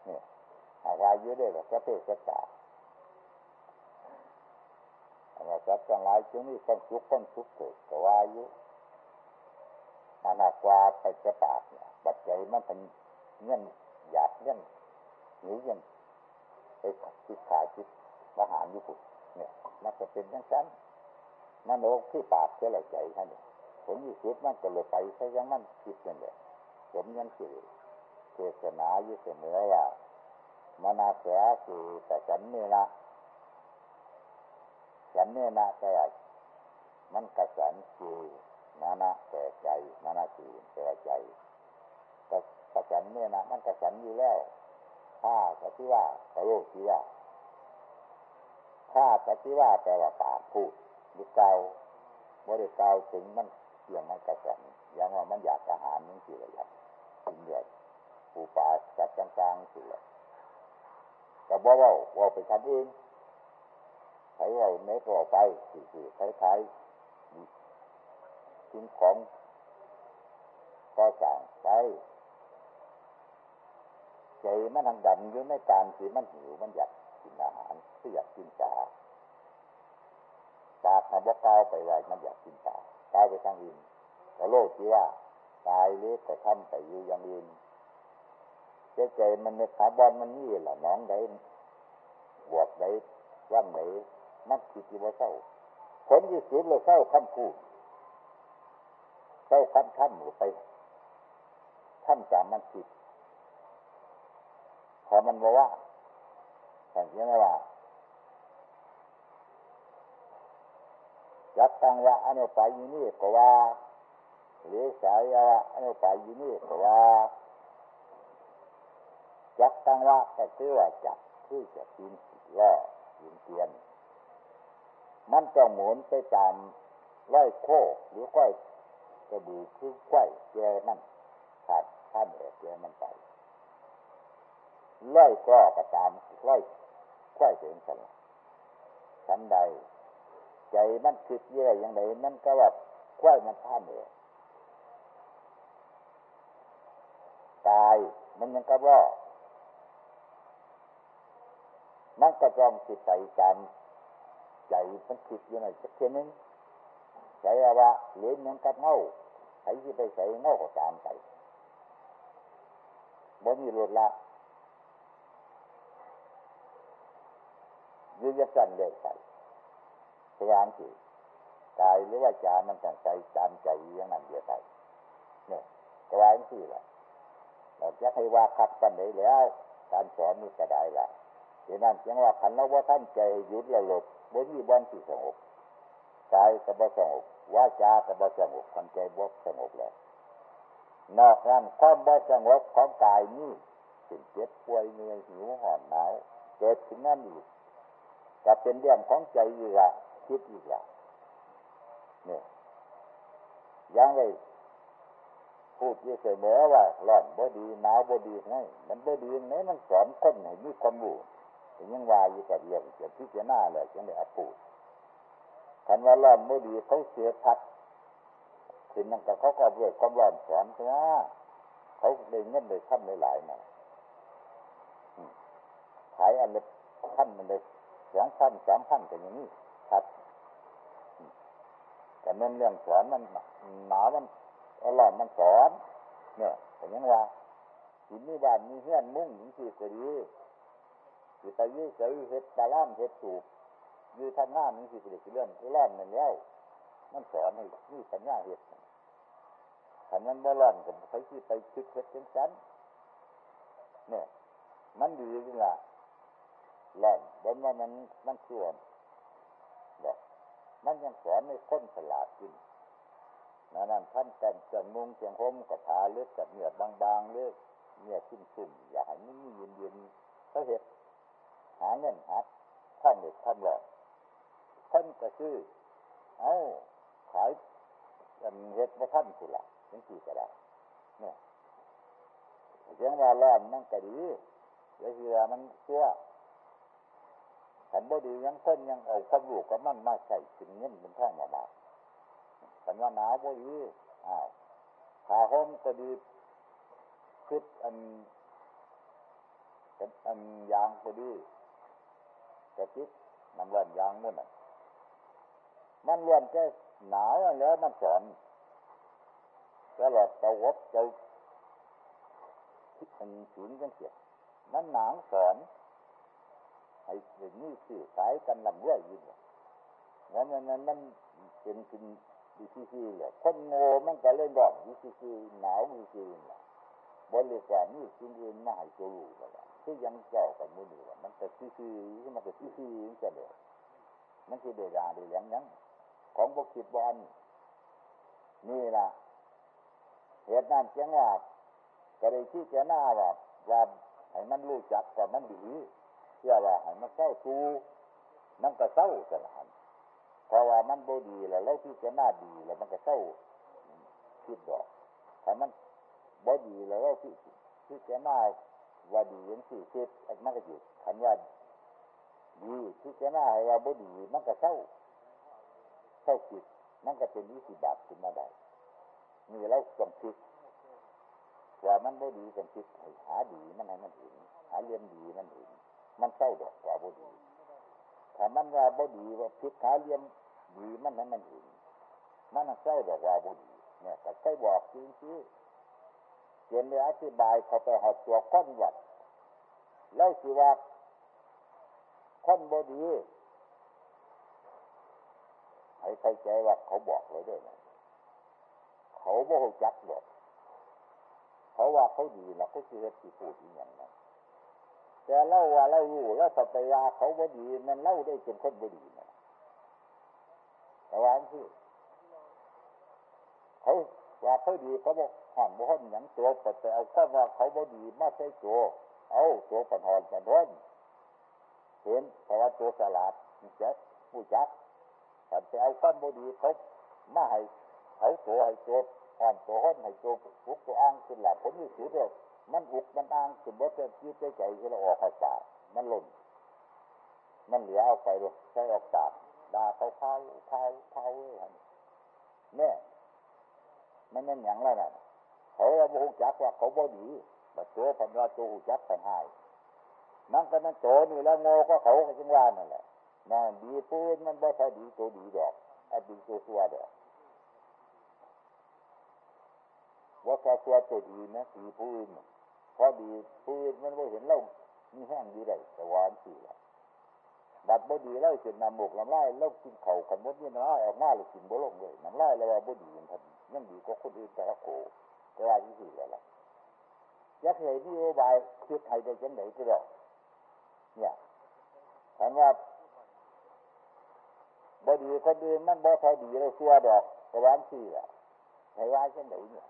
[SPEAKER 1] เนี่ยอายุได้แบบกระเทศกระตาอาสัตว์ทั้งหลายจึงมีความสุขความสุขเกิดก็ว่าอายุมาหนักกว่าไปกระปากเนี่ยบัดใจมันเป็นเงี้ยอยากเงี้ยหรือยังไปคิดขาคิดประหารยุบุเนี่ย มันจะเป็นอย่งนั้นนั่นโอ้ที่ปากเสียใจแค่นี้ผลยี่สิบมันก็เลยไปใช่ยังมันคิดนั่นแหละผมยังสิเทศนาอยู่เสมอว่ามนาเสียคือแต่ฉันนี่นะฉันนี่นะแต่มันกระสันคือนานะแต่ใจนานะคือแต่ใจแต่กระสันเนี่ยนะมันกระสันอยู่แล้วถ้าแต่ที่ว่าเขาโลกที่ว่า ถ้าแต่ที่ว่าแปลว่าปากพูดหรือเกาบริเกาถึงมันเกี่ยงมันกระสันอย่างว่ามันอยากอาหารนั่นคืออะไรถึงเดือดปูปลาจัดกลางๆคืออะไรก็บอกว่าว่าไปทำเองใช้เราเน็ตออกไปสี่ๆคล้ายๆทิ้งของก็สั่งไปใจมันทางดำอยู่ในการที่มันหิวมันอยาก กินอาหารที่อยากกินปลาปลาทำว่าก้าวไปไว้มันอยากกินปลากาวไปทางอื่นก็โลกที่ว่าตายเล็กแต่ทำไปอยู่อย่างอื่นใจใจมันในขาบอลมันนี่แหละน้องได้บวกได้ว่างไหนมันคิดว่าเศร้าผลที่สุดเราเศร้าคำพูดเศร้าคำท่านหนูไปท่านจำมันผิดพอมันบอกว่า แต่ยังไงว่าจับตังวะอันนี้ไปอยู่นี่ก็ว่าหรือสายวะอันนี้ไปอยู่นี่ก็ว่าจับตังวะแต่คือว่าจับคือจะกินล่อยินเตียน มันจะหมุนไปตามร้อยโคหรือก้อยกระดูคือก้อยแกนั่นขาดท่านเอกแกมันไปร้อยก็กระตามร้อย ก้อยเป็นสันฉันใด ใจมันคิดเย่อย่างไรมันก็ว่าก้อยมันท่านเอกตายมันยังก็ว่ามันก็จองจิตใจจำใจมันคิดอยู่ในสักเช่นนึงใจว่าเลี้ยงยังกับเงาใครที่ไปใส่เงาก็ตามไปบ่มีรถละ ยืนยันสั่นเลยใส่พยายามสิกายหรือว่าจามันต่างใจตามใจย่างนั้นเดียวไปเนี่ยกลายเป็นที่ละเราจะให้ว่าขัดปันไหนแล้วการสอนนี่ก็ได้ละดังนั้นจึงว่าขันเราว่าท่านใจหยุดระลบบนมีบ้านที่สงบกายก็บ่สงบว่าจาก็บ่สงบคนใจบ่สงบแล้วนอกนั้นความบ่สงบของกายนี้เป็นเจ็บป่วยเหนื่อยหิวห่อนหนาวเกิดขึ้นนั่นอีก ก็เป็นเรื่องของใจอีกละคิดอีกละเนี่ยยังไงพูดยี่เสมอว่าร้อนบ่ดีหนาวบ่ดีไงมันบ่ดีไงมันสอนคนให้มีความรู้ยังว่าอยู่กับเรื่องจะพิจารณาเลยจังได้อพูดคันว่าร้อนบ่ดีเขาเสียพักถึงนั่นก็เขาก็เรียกความร้อนสอนใช่ไหมเขาเลยเงินเลยทำหลายๆนะขายอันเล็กขั้นมันเลย สองพันสามพันกันอย่างนี้ครับ แต่เมื่อเรื่องสอนมันหนามันอร่อยมันสอน เนี่ยแต่ยังว่าสิมีบ้านมีเฮือนมุ่งอย่างที่ก็ดีสิไปยื้อเสยเห็ดตาล่ามเห็ดสูบยื้อทำงานนี่สิก็ดีเรื่องร้อนนั่นแล้ว มันสอนให้มีสัญญาเห็ดถ้ามันบ่ร้อนก็ไปที่ไปคิดเห็ดจังสันเนี่ยมันดีนี่ล่ะ ร้อนบนว่ามันมันชั่วบอกมันยังสอนให้คนฉลาดขึ้นนั่นนั่นท่านแต่งเสียงมุงเสียงห่มกับผาเลือกกับเนื้อบางๆเลือกเนื้อชุ่มชุ่มอย่าให้มันเย็นเย็นเขาเห็ดหาเงินหาท่านเด็ดท่านหลอกคนก็ซื้อเอ้าขายกันเห็ดมาท่านกุหลาบเป็นสี่ก็ได้เนี่ยเสียงว่าร้อนมันก็ดีแล้วเสือมันเชื่อ ขันบ่ดียังคนยังเอาความรู้กับมันมาใส่ถึงเงินเป็นท่างมาบาขันว่าหนาบ่ดีอ้าวขาห้มก็ดีคิดอันอันยางก็ดีกระติดน้ำร้อนยางมุ่นอะมันเรียนแค่หนาแล้วมันสอนตลอดตะวบเจ้าอันศีลจังเสียมันหนางสอน ไอ้เด็กนี่สื่อสายกันลำเรื่อยยิ่งแล้วมันนั้นมันเป็นกินดีซีซีเลยคนโง่มันก็เล่นบอกดีซีซีหนาวดีซีน่ะบริการนี่สิ่งอื่นมาให้รู้ก็แล้วที่ยังเจ้ากันมือนี่ว่ามันก็ซีซีมันก็ซีซีจะเลยมันคือเดือดาเดือดยังยังของบกิดบอลนี่นะเหตุนั้นเจียงว่าก็เลยที่จหน้าว่าว่าให้มันรู้จักแต่มันดี ชื่อว่าให้มันเศร้าตูมันก็เศร้าสลานเพราะว่ามันบดีแล้วแล้วที่จะหน้าดีแล้วมันก็เศร้าคิดดอกถ้ามันบดีแล้วแล้วที่ที่จะหน้าว่าดีย่างสี่คิดมันก็หยุดคันว่าดีที่จะหน้าให้ว่าบดีมันก็เศร้าเศร้าคิดมันก็เป็นวิสิบาตขึ้นมาได้มีแล้วต้องคิดว่ามันบ่ดีกันคิดหาดีมันให้มันเห็นหาเรียนดีมันเห็น มันเศร้าดอกว่าบ่ดี ถ้ามันว่าบ่ดีว่าคิดหาเรียนดีมันให้มันเห็นมันเศร้าดอกว่าบ่ดี เนี่ยแต่ใช่บอกจริงที่เขียนเลยอธิบายเขาไปหอดตัวค้นวัดแล้วสิว่าคนบ่ดีให้เข้าใจว่าเขาบอกเลยด้วยนะเขาบ่รู้จักหรอกเขาว่าเขาดีนะเขาคือที่พูดอย่างนั้น แต่เล่าว่าเล่ารู้แล้วสัตยาเขาบ่ดีมันเล่าได้เป็นคนบ่ดีนะแต่ว่าที่เขาว่าเขาดีเขาบอกห่อนบ่ห่อนอย่งตัวแต่เอาข้อว่าเขาบ่ดีมาใช่ตัวเอาตัวปันหอนปันทนเห็นแต่ว่าตัวสลัดเจ็บผู้จักแต่เอาข้อบ่ดีเขามาให้เขาตัวให้ตัวอ่อนตัวห้นให้ตัวอุกตัวอ้างขึ้นหลับผลที่สุดเลย มันอุกมันอ้างขึ้นบ่เป็นคิดใจใจที่เราออกภาษามันหล่นมันเหลือเอาไปเลยใช้ออกจากด่าเขาเท้าเท้าเท้าเลยเนี่ยมันนั่นอย่างไรน่ะเขาเราหูจักว่าเขาบ่ดีบัดตัวพันว่าตัวหูจักพันหายนั่นก็นั่นโตนี่แล้วโง่ก็เขาก็จังว่านั่นแหละนั่นดีปืนมันบ่ใช่ดีตัวดีดอกอดีตัวตัวดอกว่าแค่ตัวตัวดีนะสีปืน พอดีปืนมันไม่เห็นเล่ามีแห้งดีได้แต่วานสีละบัดบ่ดีเล่าเสร็จนำหมกลำไส้เล่ากินเข่าขันมดนี่นะออกหน้าเลยกินบ่ลงเลยน้ำไส้แล้วว่าบ่ดีมันยังดีก็คนอื่นแต่ละโกก็ว่าที่สี่แล้วล่ะยักษ์ใหญ่ที่โอบายคิดไทยได้จังไหนก็ได้เนี่ยถามว่าบดีคนอื่นมันบ่พอดีเราซัวดอกแต่วานสี่ละให้ว่าจังไหนเนี่ย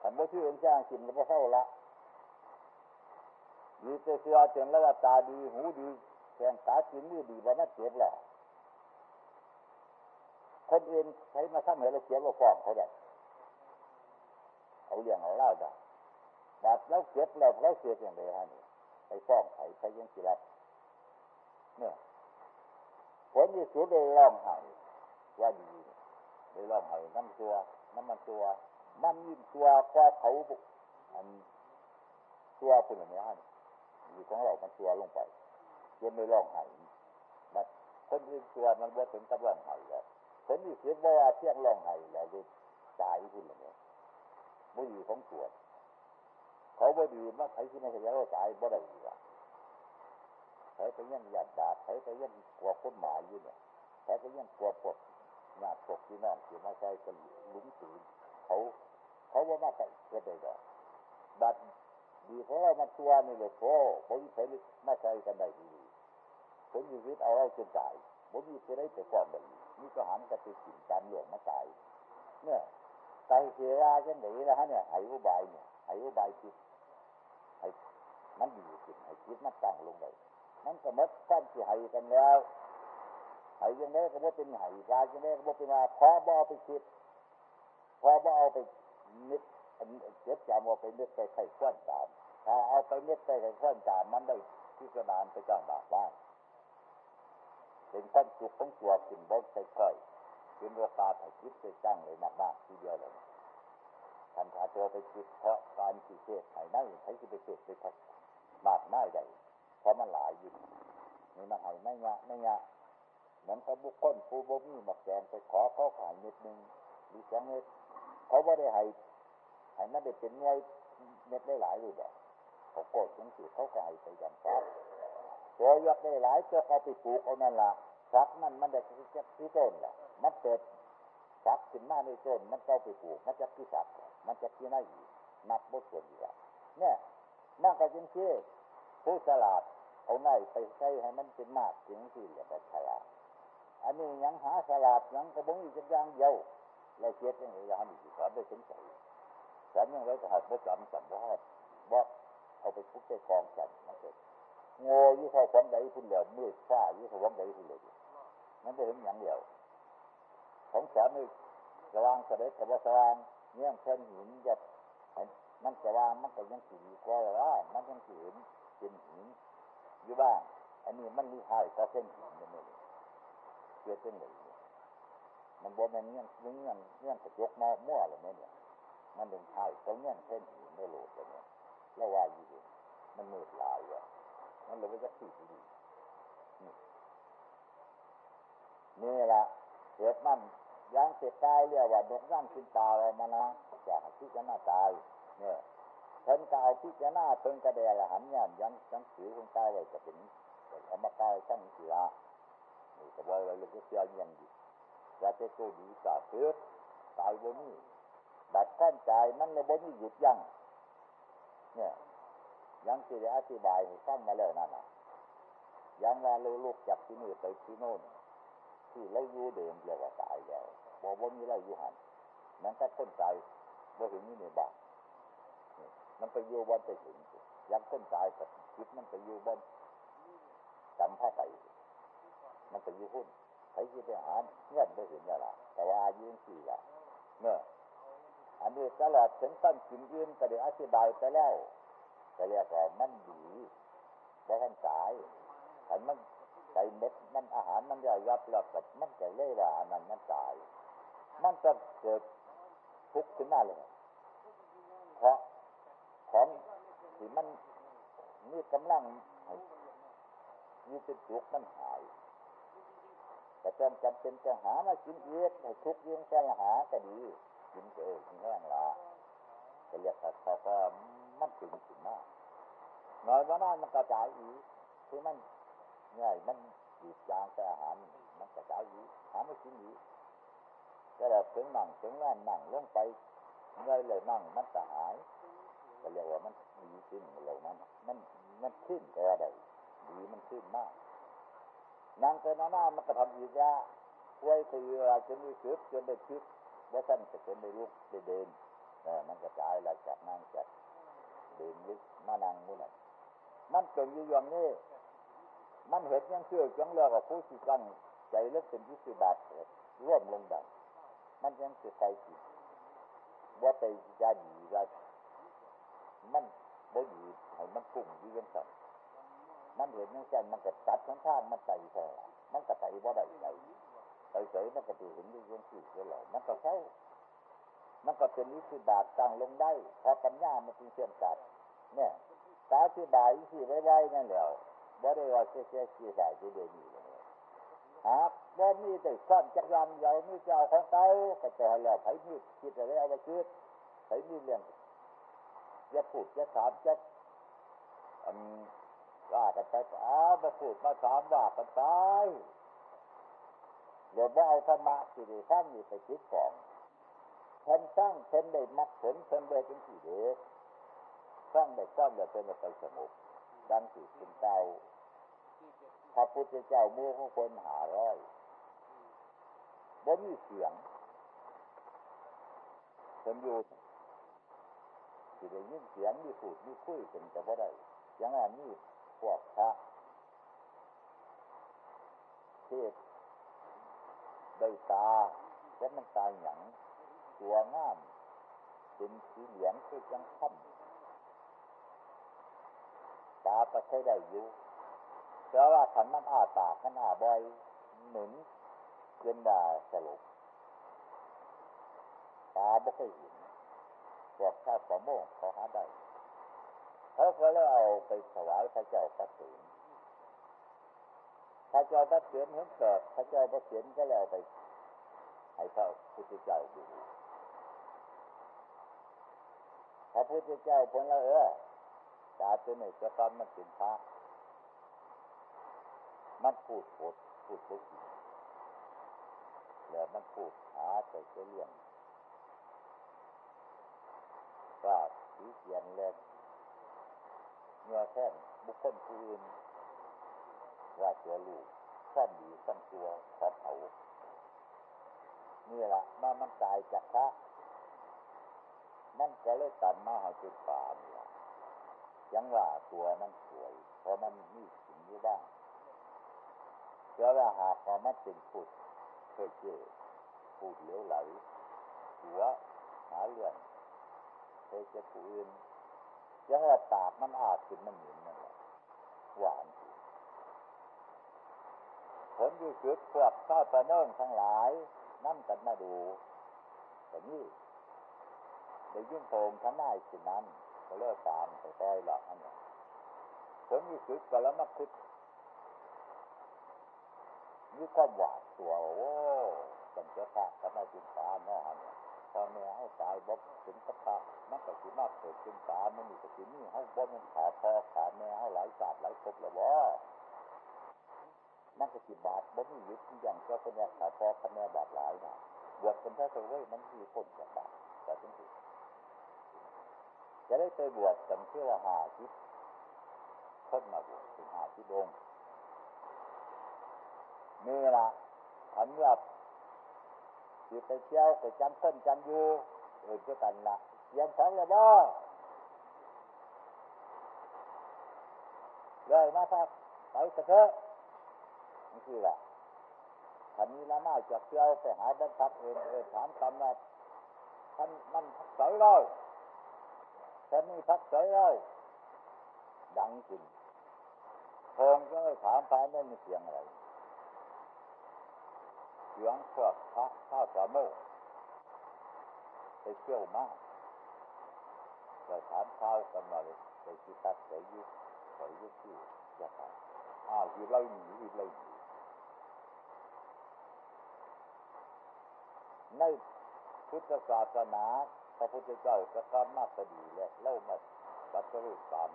[SPEAKER 1] ขันบ่ที่อื่นจ้างกินก็บ่เข้าละ ดีเสือจนแล้วตาดีหูดีแขนขาจินมือดีวันนั้นเจ็บแหละคนอื่นใช้มาทำให้เราเจ็บเราฟ้องเขาได้เอาเรื่องเอาเล่าได้แบบแล้วเจ็บแล้วแล้วเสียอย่างไรฮะนี่ไปฟ้องใครใครยังสิรับเนี่ยผลที่สุดได้ร้องไห้ว่าดีได้ร้องไห้น้ำตัวน้ำมันตัวมันยิ่งตัวกว่าเขาอันตัวเป็นอย่างนี้ฮะ อยู่ของเรามันตัวลงไปจนไม่ร้องไห้มันคนอื่นตัวมันว่าถึงกับร้องไห้แล้วคนที่เสียว่าเที่ยงร้องไห้แล้วจะตายขึ้นเลยบุหรี่ของตัวเขาบ่ดีมาใครที่ไม่เห็นแล้วตายบ่ได้ดีว่าใครไปยังหยาดดาใครไปยังกลัวคนหมายอยู่เนี่ยใครไปยังกลัวปดหยาดปกที่นั่นที่มาใช้กันลุ้นตีนเขา เขาว่ามาใส่ก็ได้ดอกบัด ดีเพราะเรามันตัวนี่เลยโอ้ผมใช้มาใช้กันได้ดีผมมีวิตเอาเราจนตายผมมีไปได้แต่ความแบบนี้นี่ก็หันกันไปกินตามหลวงมาตายเนี่ยตายเสียราจังไหนละฮะเนี่ยหายอุบายเนี่ยหายอุบายคิดให้มันดีขึ้นให้คิดมันตั้งลงไปมันก็มัดตั้งที่หายกันแล้วหายยังไงก็ว่าเป็นหายกายยังไงก็ว่าเป็นอาพอบ่เอาไปคิดพอบ่เอาไปนึ กเจ็บจำเอาไปนึกไปไข่ข้นตามถ้าเอาไปนึกไปไข่ข้นตามมันได้ที่กระดาไปจ้างบาปบ้านเป็นความสุขของตัวขึ้นบนใส่ค่อยเป็นโอกาสให้คิดไปตั้งเลยมากๆทีเดียวเลยท่านพาตัวไปคิดเพราะการที่เทศให้นั่งให้ที่ไปเทศไปทักมากหน้อยใหญ่เพราะมันหลายอยู่นี่มันให้ไม่ยะไม่ยะเหมือนกับบุคคลผู้บ่มีหมักแกงไปขอเขาขายเม็ดนึงหรือสองเม็ดเขาไม่ได้ห้ให้มันได้เป็นน่วยเม็ดได้หลายเลยแบบเขาโกดจังสิเขาก็ให้ไปอย่างฟ้าตัวยกได้หลายเจะเอาไปปลูกเอานั่นละสักมันมันได้จะที่ต้นแหละมันเกิดสักขึ้นมาในต้น มันก็ไปปลูก มันจะที่สักมันจะที่หนอีกนับบทส่วนอีกเนี่ยนั่งก็ยังเชื่อผู้ฉลาดเอาไหนไปใช้ให้มันเป็นมากถึงที่เรียกว่าฉลาดอันนี้ยังหาฉลาดยังกระบงอีกอย่างเดียวแล้วเช็ดยังไงยังมีสอนได้สงสัย สอนยังไงก็หัดบ่จำจำบ่หัดบ่เอาไปทุกใจกองกันนะเกิดโง่ยี่เท่าความใดคุณเหลียวมืดฟ้ายี่เท่าความใดคุณเหลียวนั่นจะเห็นอย่างเดียวของสอนนี่สว่างเด็จกับสว่างเนี่ยเช่นหินจะมันสว่างมันก็ยังสีกว่าละมันยังสีเห็นเป็นหินอยู่บ้าง อันนี้มันมีหายก็เส้นหินนี่นเลยเกิดเป็นเลยมันบอกมันเงี้ยเงี้ยเงี้ยกระจกมามั่วเลยเนี่ย มันเป็นหายก็เงี้ยเส้นหินไม่โหลดเลยเนี่ยแล้วว่าอยู่มันมืดลายอะมันเลยว่าจะสีดีนี่ละเกิดมันยังเสร็จตายเรียกว่าดกย่างขึ้นตาอะไรมานะอยากที่จะหน้าตายเนี่ยเพิ่นก็เอาที่จะหน้าเพิ่นกระเดละหันยันยังยังถือคนตายไว้จะเป็นเอามาตายตั้งศิลานี่ก็บอกว่าลูกเสียยังดีว่าจะโตดีกาเกิดตายบนนี้ บัดท่านใจมันเลยบนนี้หยุดยั้งเนี่ยยังที่ได้อธิบายให้ฟังมาแล้วนั่นน่ะยังว่าเลยลูกจากที่นี่ไปที่โน่นที่เราอยู่เดิมเรียกว่าตายแล้วบอกว่ามีเราอยู่หันมันก็ต้นใจว่าถึงนี่ในบ้านมันไปอยู่บนไปถึงยังต้นใจกับคิดมันไปอยู่บนจำผ้าไตมันไปอยู่หุ้นใครที่ไปหาเงื่อนไปถึงนี่แหละแต่ว่ายืนสี่ละเมื่อ อันนี้ตลอดถึงต้นกินยืนก็ได้อธิบายไปแล้วแต่เรียกว่ามันดีได้ท่านสายขันมันใส่เม็ดมันอาหารมันย่อยยับแล้วกับมันจะเล่ว่าอันนั้นมันตาย มันจะเกิดทุกข์ขึ้นมาเลยเพราะของที่มันมีกำลังมีเป็นทุกข์มันหายแต่จำจำเป็นจะหามากินเยอะให้ทุกข์ยิ่งจะหาก็ดี กินเจอกินแห้งละจะเรียกเขาก็มันถึงถึงมากน้อยว่านั้นมันกระจายอีกที่มันง่ายมันดีดยางแต่อาหารมันกระจายอีกหาไม่กินอีกก็แบบถึงนั่งถึงแม่นั่งลงไปเงยเลยนั่งมันจะหายก็เรียกว่ามันดีขึ้นเล่านั้นมันมันขึ้นก็ได้ดีมันขึ้นมากนั่งเกินหน้ามันก็ทำอีกยาไว้คือเวลาจนมีสืบจนได้ คิดว่าท่านจะเป็นในลุกได้เดินเออมันกระจายหลังจากนั่งจากเดินลึกมานั่งมุ่นมันเป็นอยู่อย่างนี้มันเห็นยังเชื่อจังเลือกผู้ที่ตั้งใจเลือกเป็นวิสิบาทร่วมลงดังมันยังจะใจจิตว่าไปจะดีว่ามันบ่ดีให้มันปุ่งดีกันสั่งมันเห็นยังเช่นมันก็ตัดทั้งท่านมันใจแท้มันก็ใจว่าได้ใจ ไปเฉยมันก็ไปเห็นยังสิ่งเหล่ามันก็เข้ามันก็เป็นวิสิบาทตั้งลงได้พอปัญญามันเป็นเชื่อมตัดเนี่ยตาที่บายที่ไว้ไว้นั่นแหละบ่ได้ว่าเสียเสียเสียได้ที่เดียวนี้เลยหากบ่มีแต่ซ้อนจักรยานใหญ่มีเจ้าของเต้าก็จะให้แล้วไผมีคิดอะไรเอาไปคิดไผมีเรื่องจะพูดจะถามจะอันว่ากันไปอ้าวมาพูดมาถามว่ากันไป เดี๋ยวเอาธรรมะสิริท่านนี่ไปคิดก่อนเพิ่นสร้างเพิ่นได้มักผลเพิ่นได้เป็นสี่เด็กสร้างได้ก้อนเดี๋ยวเพิ่นไปสงบดังสี่เป็นเจ้าพระพุทธเจ้ามู่ของคนหาร้อยบ่มีเสียงคนอยู่สิได้ยินเสียงมีพูดมีคุยเป็นแต่บ่ได้ยังไงมีพวกพระเทศ ได้ตาแล้วมันตายหยังตัวงาม เป็นสีเหลืองคือจังค่ำตาก็ใช้ได้อยู่เพราะว่าขันมันอ้าปากมันอ้าบ่อยหนุนเกินดาสลบตาไม่เคยเห็นพวกข้าประโมงเขาหาได้เขาก็เลยเอาไปถวายพระเจ้าพระสิง พระเจ้าพระเสียนเห็นเกิดพระเจ้าพระเสียนก็แล้วไปให้พระพุทธเจ้าดูพระพุทธเจ้าพ้นแล้วเออตาตัวหนึ่งจะฟันมันเป็นพระมันพูดปดพูดพุทธแล้วมันพูดหาแต่จะเลี้ยงว่าสีเขียนเล็กเงื่อแท่นบุคคลผู้อื่น ว่าตัวลูกข้อมดีข้อมตัวขอเขานี่แหละมามันตายจากพระมันก็เลยตันมาให้จุดป่าเนี่ยยังว่าตัวมันสวย เพราะมันมีสิ่งอยู่บ้างเพราะว่าหากพอมันเป็นพูดเคยเจอพูดเลี้ยวไหลหัวหาเรื่องเคยจะผู้อื่นยังว่าปากมันอาจขึ้นมันเหม็นนั่นแหละหวาน ผลที่สุดพวกข้าวปลาเนิ่งทั้งหลายนั่งกันมาดูแต่นี่ได้ยิ่งโพงทั้งนายสินั้นก็เลิกตามไปต้อยหลักอันนี้ผลที่สุดก็แล้วมาคิดนี่ก็หวาดตัวโอ้จำเจ้าพระก็ไมจินตามเนาะฮะพอแม่ให้ตายบ๊ถึงกับพระมันก็สิมาเกิดจินตามันมีก็สินี่ให้บ่มันขาพอขาแม่ให้หลายศาสตร์หลายภพแล้ววะ มันก็สิบาทบ่มียึดอย่างเจ้าเป็นแม่ขาพ่อขาแม่บาทหลายนะบวชเป็นพระสงฆ์มันมีผลจากบาทแต่ถึงสุดจะได้ไปบวชกันเชื่อว่าหาทิศคนมาบวชถึงหาทิศองค์นี่ละอันว่าสิตไปเที่ยวไปจันต้นจันอยู่เออเพื่อกันละเรียนสองเลยบ่เลยมาครับไปเถอะ นี่คือละท่านนี้ละมาจากเที่ยวไปหาบรรทัดเองเออถามคำว่าท่านมันพักใสเราท่านนี่พักใสเราดังจริงพงก็ถามพระนั่นมีเสียงอะไรเสียงพวกพระข้าสามโมไปเที่ยวมากเราถามข้าวกันมาเลยไปคิดตัดใส่ยุคใส่ยุคที่จะตายอ้าวอยู่ไล่หนีอยู่ไล่หนี ในพุทธศาสนาพระพุทธเจ้าก็ทำมากดีแล้วเล่ามาปัจจุบันตาม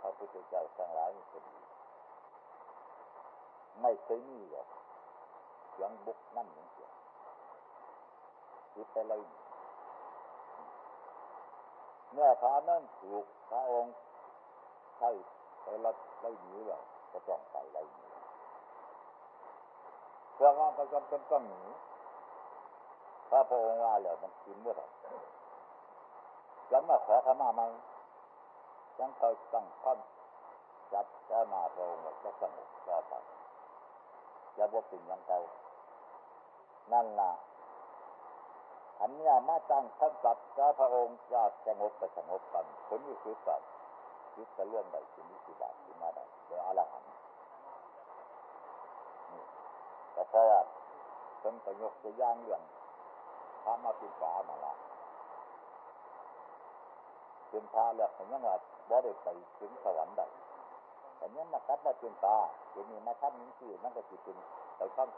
[SPEAKER 1] พระพุทธเจ้าทั้งหลายนี่ก็ดีไม่เคยมีหรอกยังบุกนั่นอย่างเดียวคิดไปเลยเมื่อพระนั่นถูกพระองค์ใช่ไปรัดไล่หนีเลยก็ต้องไปไล่หนีพวกเราก็จำเป็นต้องหนี ระพระองค์ว่าแล้วมันกินเมื่อไหร่ยังมาขอขมาไหมยังคอยตั้งข้อสจับก็มาพระองค์ก็สงบก็ไปจะบ่เป็นยังเก่านั่นล่ะอันนี้มาตั้งท่านจับก็พระองค์ก็สงบไปสงบกันผลที่สุดก็ยึดจะเรื่องใดสิ่งนี้สิบาทขึ้นมาได้โดยอรหันต์แต่เพราะว่าเป็นประโยคตัวอย่างเรื่อง พระมาปิดามาละเป็นพระแล้วเห็นยังว่าบ่ได้ไปถึงสวรรค์ได้แต่เนี้ยมาคัดว่าเป็นตาเดี๋ยวนี้มาทำนี้คือมันก็จะเป็นไปข้าง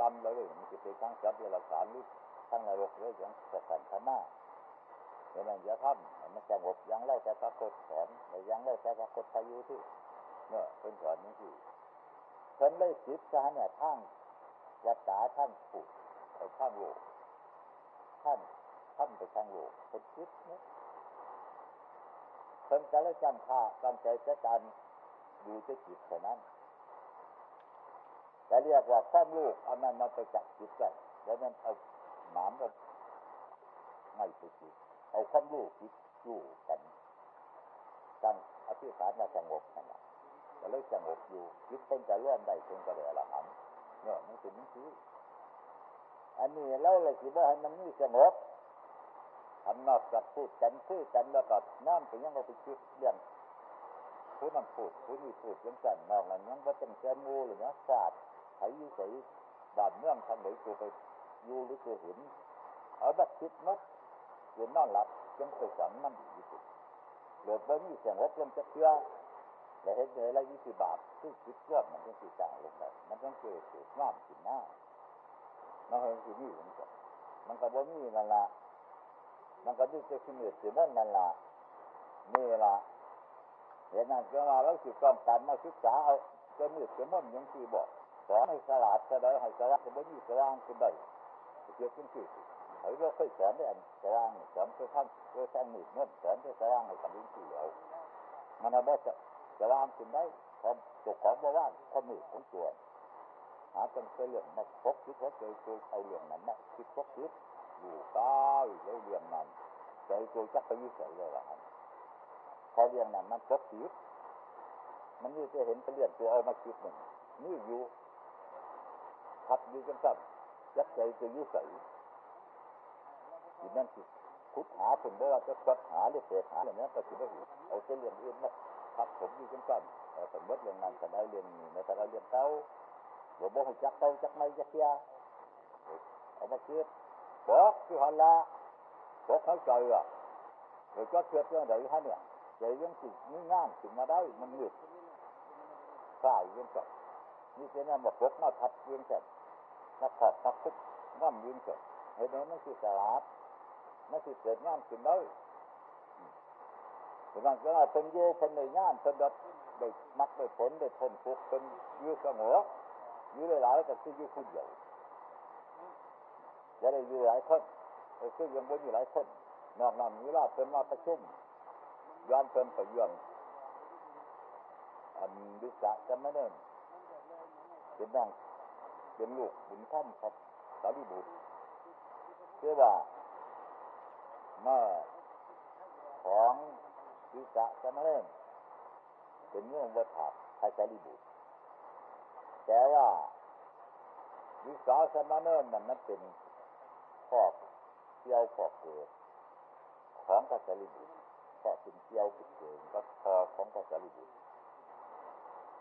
[SPEAKER 1] ตำเลยมันจะเป็นข้างจับเวลาสารลึกทั้างนรกเลยอย่างสถานข้างหน้าเดี๋ยวนั้นจะทำมันสงบยังไล่แต่พระโคตรสนแต่ยังไล่แต่พระโคตรพายุที่เนี่ยเป็นสอนนี้คือเพิ่นเลยจิตซะเนี่ยทั้งยัตตาทั้งผูกไปทั้งโลก ท่านท่านไปทั้งโลกเป็นจิตเนี่ยเพิ่นจะเลยจำท่าจำใจจะจันอยู่ที่จิตเท่นั้นแต่เรียกว่าข้อมลูกเอามันมาไปจับจิตไว้แล้วมันเอาหนามก็ไม่ไปจิตเอาข้อมลูกจิตอยู่กันตั้งอธิษฐานมาสงบนั่นแหละก็เลยสงบอยู่จิตเพิ่นจะเลื่อนได้เพิ่นก็เลยละหันเนี่ยมันเป็นนี้คือ อันนี้เล่าเลยสิว่าให้มันนี่สงบทำนอกจากพูดกันคุยกันแล้วก็น้ำไปยังเราไปคิดเรื่องผู้นั้นพูดผู้นี้พูดยังสั่นนอกนั้นยังว่าเป็นแกนงูหรือเนะศาสตร์ไถยุใส่บานเมืองทางไหนตัวไปยูหรือตัวเห็นเอาบัดคิดนักเห็นนอนหลับยังไปสันมันอยู่สุดเหลือไปมีเสียงรถยังจะเชื่อแต่เห็นเลยละยี่สิบบาทที่คิดรอมันยังสีจ่างลงไปมันต้องเกิดเกิดน้ำสินหน้า มันเห็นที่นี่มันก็มันก็บ่มีนั่นละมันก็ดูจะขึ้นเหนือสิมันนั่นละนี่ละเห็นนั่นก็มาแล้วสิต้องการมาศึกษาเอาจะมืดจะม่นยังที่บอกสอนให้สลาดจะได้ให้สลาดจะไม่มีสลางขึ้นได้เกี่ยวกับที่ไอ้เราเคยสอนได้อันสลางสอนเพื่อท่านเพื่อท่านมืดม่นสอนเพื่อสลางให้กับลิ้นที่เอามันเอาบ่จะสลางขึ้นได้พอตกของบ่ว่างข้อมือของตัว หาจนเคยเรื่องนักพกคิดว่าเคยเคยเอาเรื่องนั้นนะคิดพกคิดอยู่ใต้เลยเรื่องนั้นใจเคยจักไปยิ่งใส่เลยละพอเรื่องนั้นมันพกคิดมันนี่จะเห็นเป็นเรื่องตัวเอามาคิดหนึ่งนี่อยู่ทับอยู่กันซ้ำยักใจจะยุ่ใส่ที่นั่นคือคุดหาผลได้ว่าจะคัดหาหรือเสกหาอะไรเนี้ยก็คือไม่ห็นเอาเส้นเรื่องอื่นมาทับผมอยู่กันซ้ำแต่สมมติเรื่องนั้นจะได้เรื่องนี้แต่ได้เรื่องเต้า หรือบ่หุ่จักเต้าจักไม่จักเสียเอามาคิดบอกคือหันละบอกเขาใจอะเดี๋ยวก็เทียบเรื่องไหนฮะเนี่ยใจยังสินี่งานถึงมาได้มันหยุดฝ่ายยังจบนี่เป็นนั่นบอกพกมาทัดยังจบนักขอบนักคุกง่ำยังจบเห็นไหมนั่นคือสลัดนั่นคือเกิดงานขึ้นได้บางครั้งเป็นโยเป็นในงานเป็นแบบได้มักได้ผลได้ทนทุกข์เป็นยู่เสมอ อยู่หลายๆก็คืออยู่คนเดียวจะได้อยู่หลายคนก็คือยังบ่อยู่หลายคนนอกนั้นเวลาเป็นมาประชุมย้อนเป็นไปเยี่ยมอันดิสะจะไม่เนิ่นเป็นดังเป็นลูกบุญท่านครับสารีบุตรเชื่อว่าแม่ของดิสะจะไม่เนิ่นเป็นเรื่องวัฏฏะพระสารีบุตร แต่ว่าวิสาสมาเนิ่นมันมันเป็นพ่อเกี่ยวพ่อเกิดของพระสารีบุตรพ่อเป็นเกี่ยวเกิดก็พอของพระสารีบุตร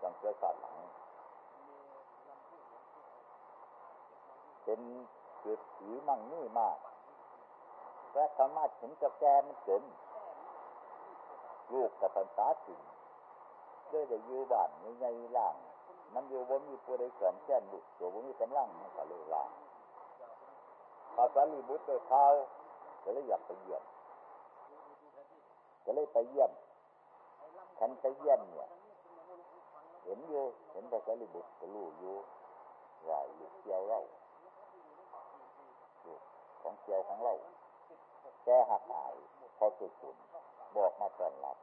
[SPEAKER 1] จังเกิดศาสตร์หลังเป็นเกิดผีมั่งนี่มากพระธรรมะถึงจะแกมันจนลูกกับปัญษาถึงด้วยได้อยู่บ้านในในล่าง มันอยู่บนมีผู้ใดสอนแจ้นลูกตัวบนมีกำลังมันก็เลยลาภาษาลีบุตรเท้าก็เลยอยากไปเยี่ยมก็เลยไปเยี่ยมฉันไปเยี่ยมเนี่ยเห็นอยู่เห็นภาษาลีบุตรก็รู้อยู่ว่าลูกเกี่ยวเล่าลูกของเกี่ยวของเราแกหักอายพอสุดสุดบอกมาตอนหลับ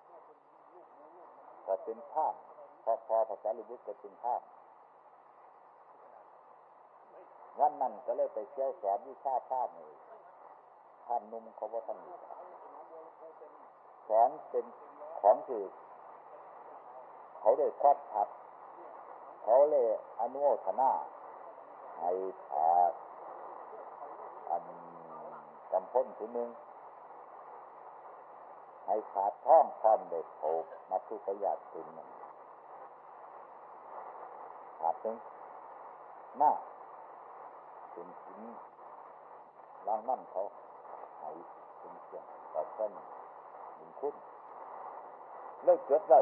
[SPEAKER 1] ก็เป็นท่าม พอพอภาษาลิบุตรก็เป็นท่ามวันนั้นก็เลยไปเชี่ยวสอนวิชาท่านนี่ท่านนุ่มเขาว่าท่านสอนเป็นของถือเขาได้ครอบทับเขาเลยอนุโมทนาให้ผาอันกำพ้นทีหนึ่งให้ขาดท้องความเด็กโผมาคือประหยัดถึงหนึ่ง ขาดหนึ่งหน้าถึงถึงร่างมั่นเขาให้ถึงเสียงต่อเส้นหนึ่งคุ้นเลิกเกิดได้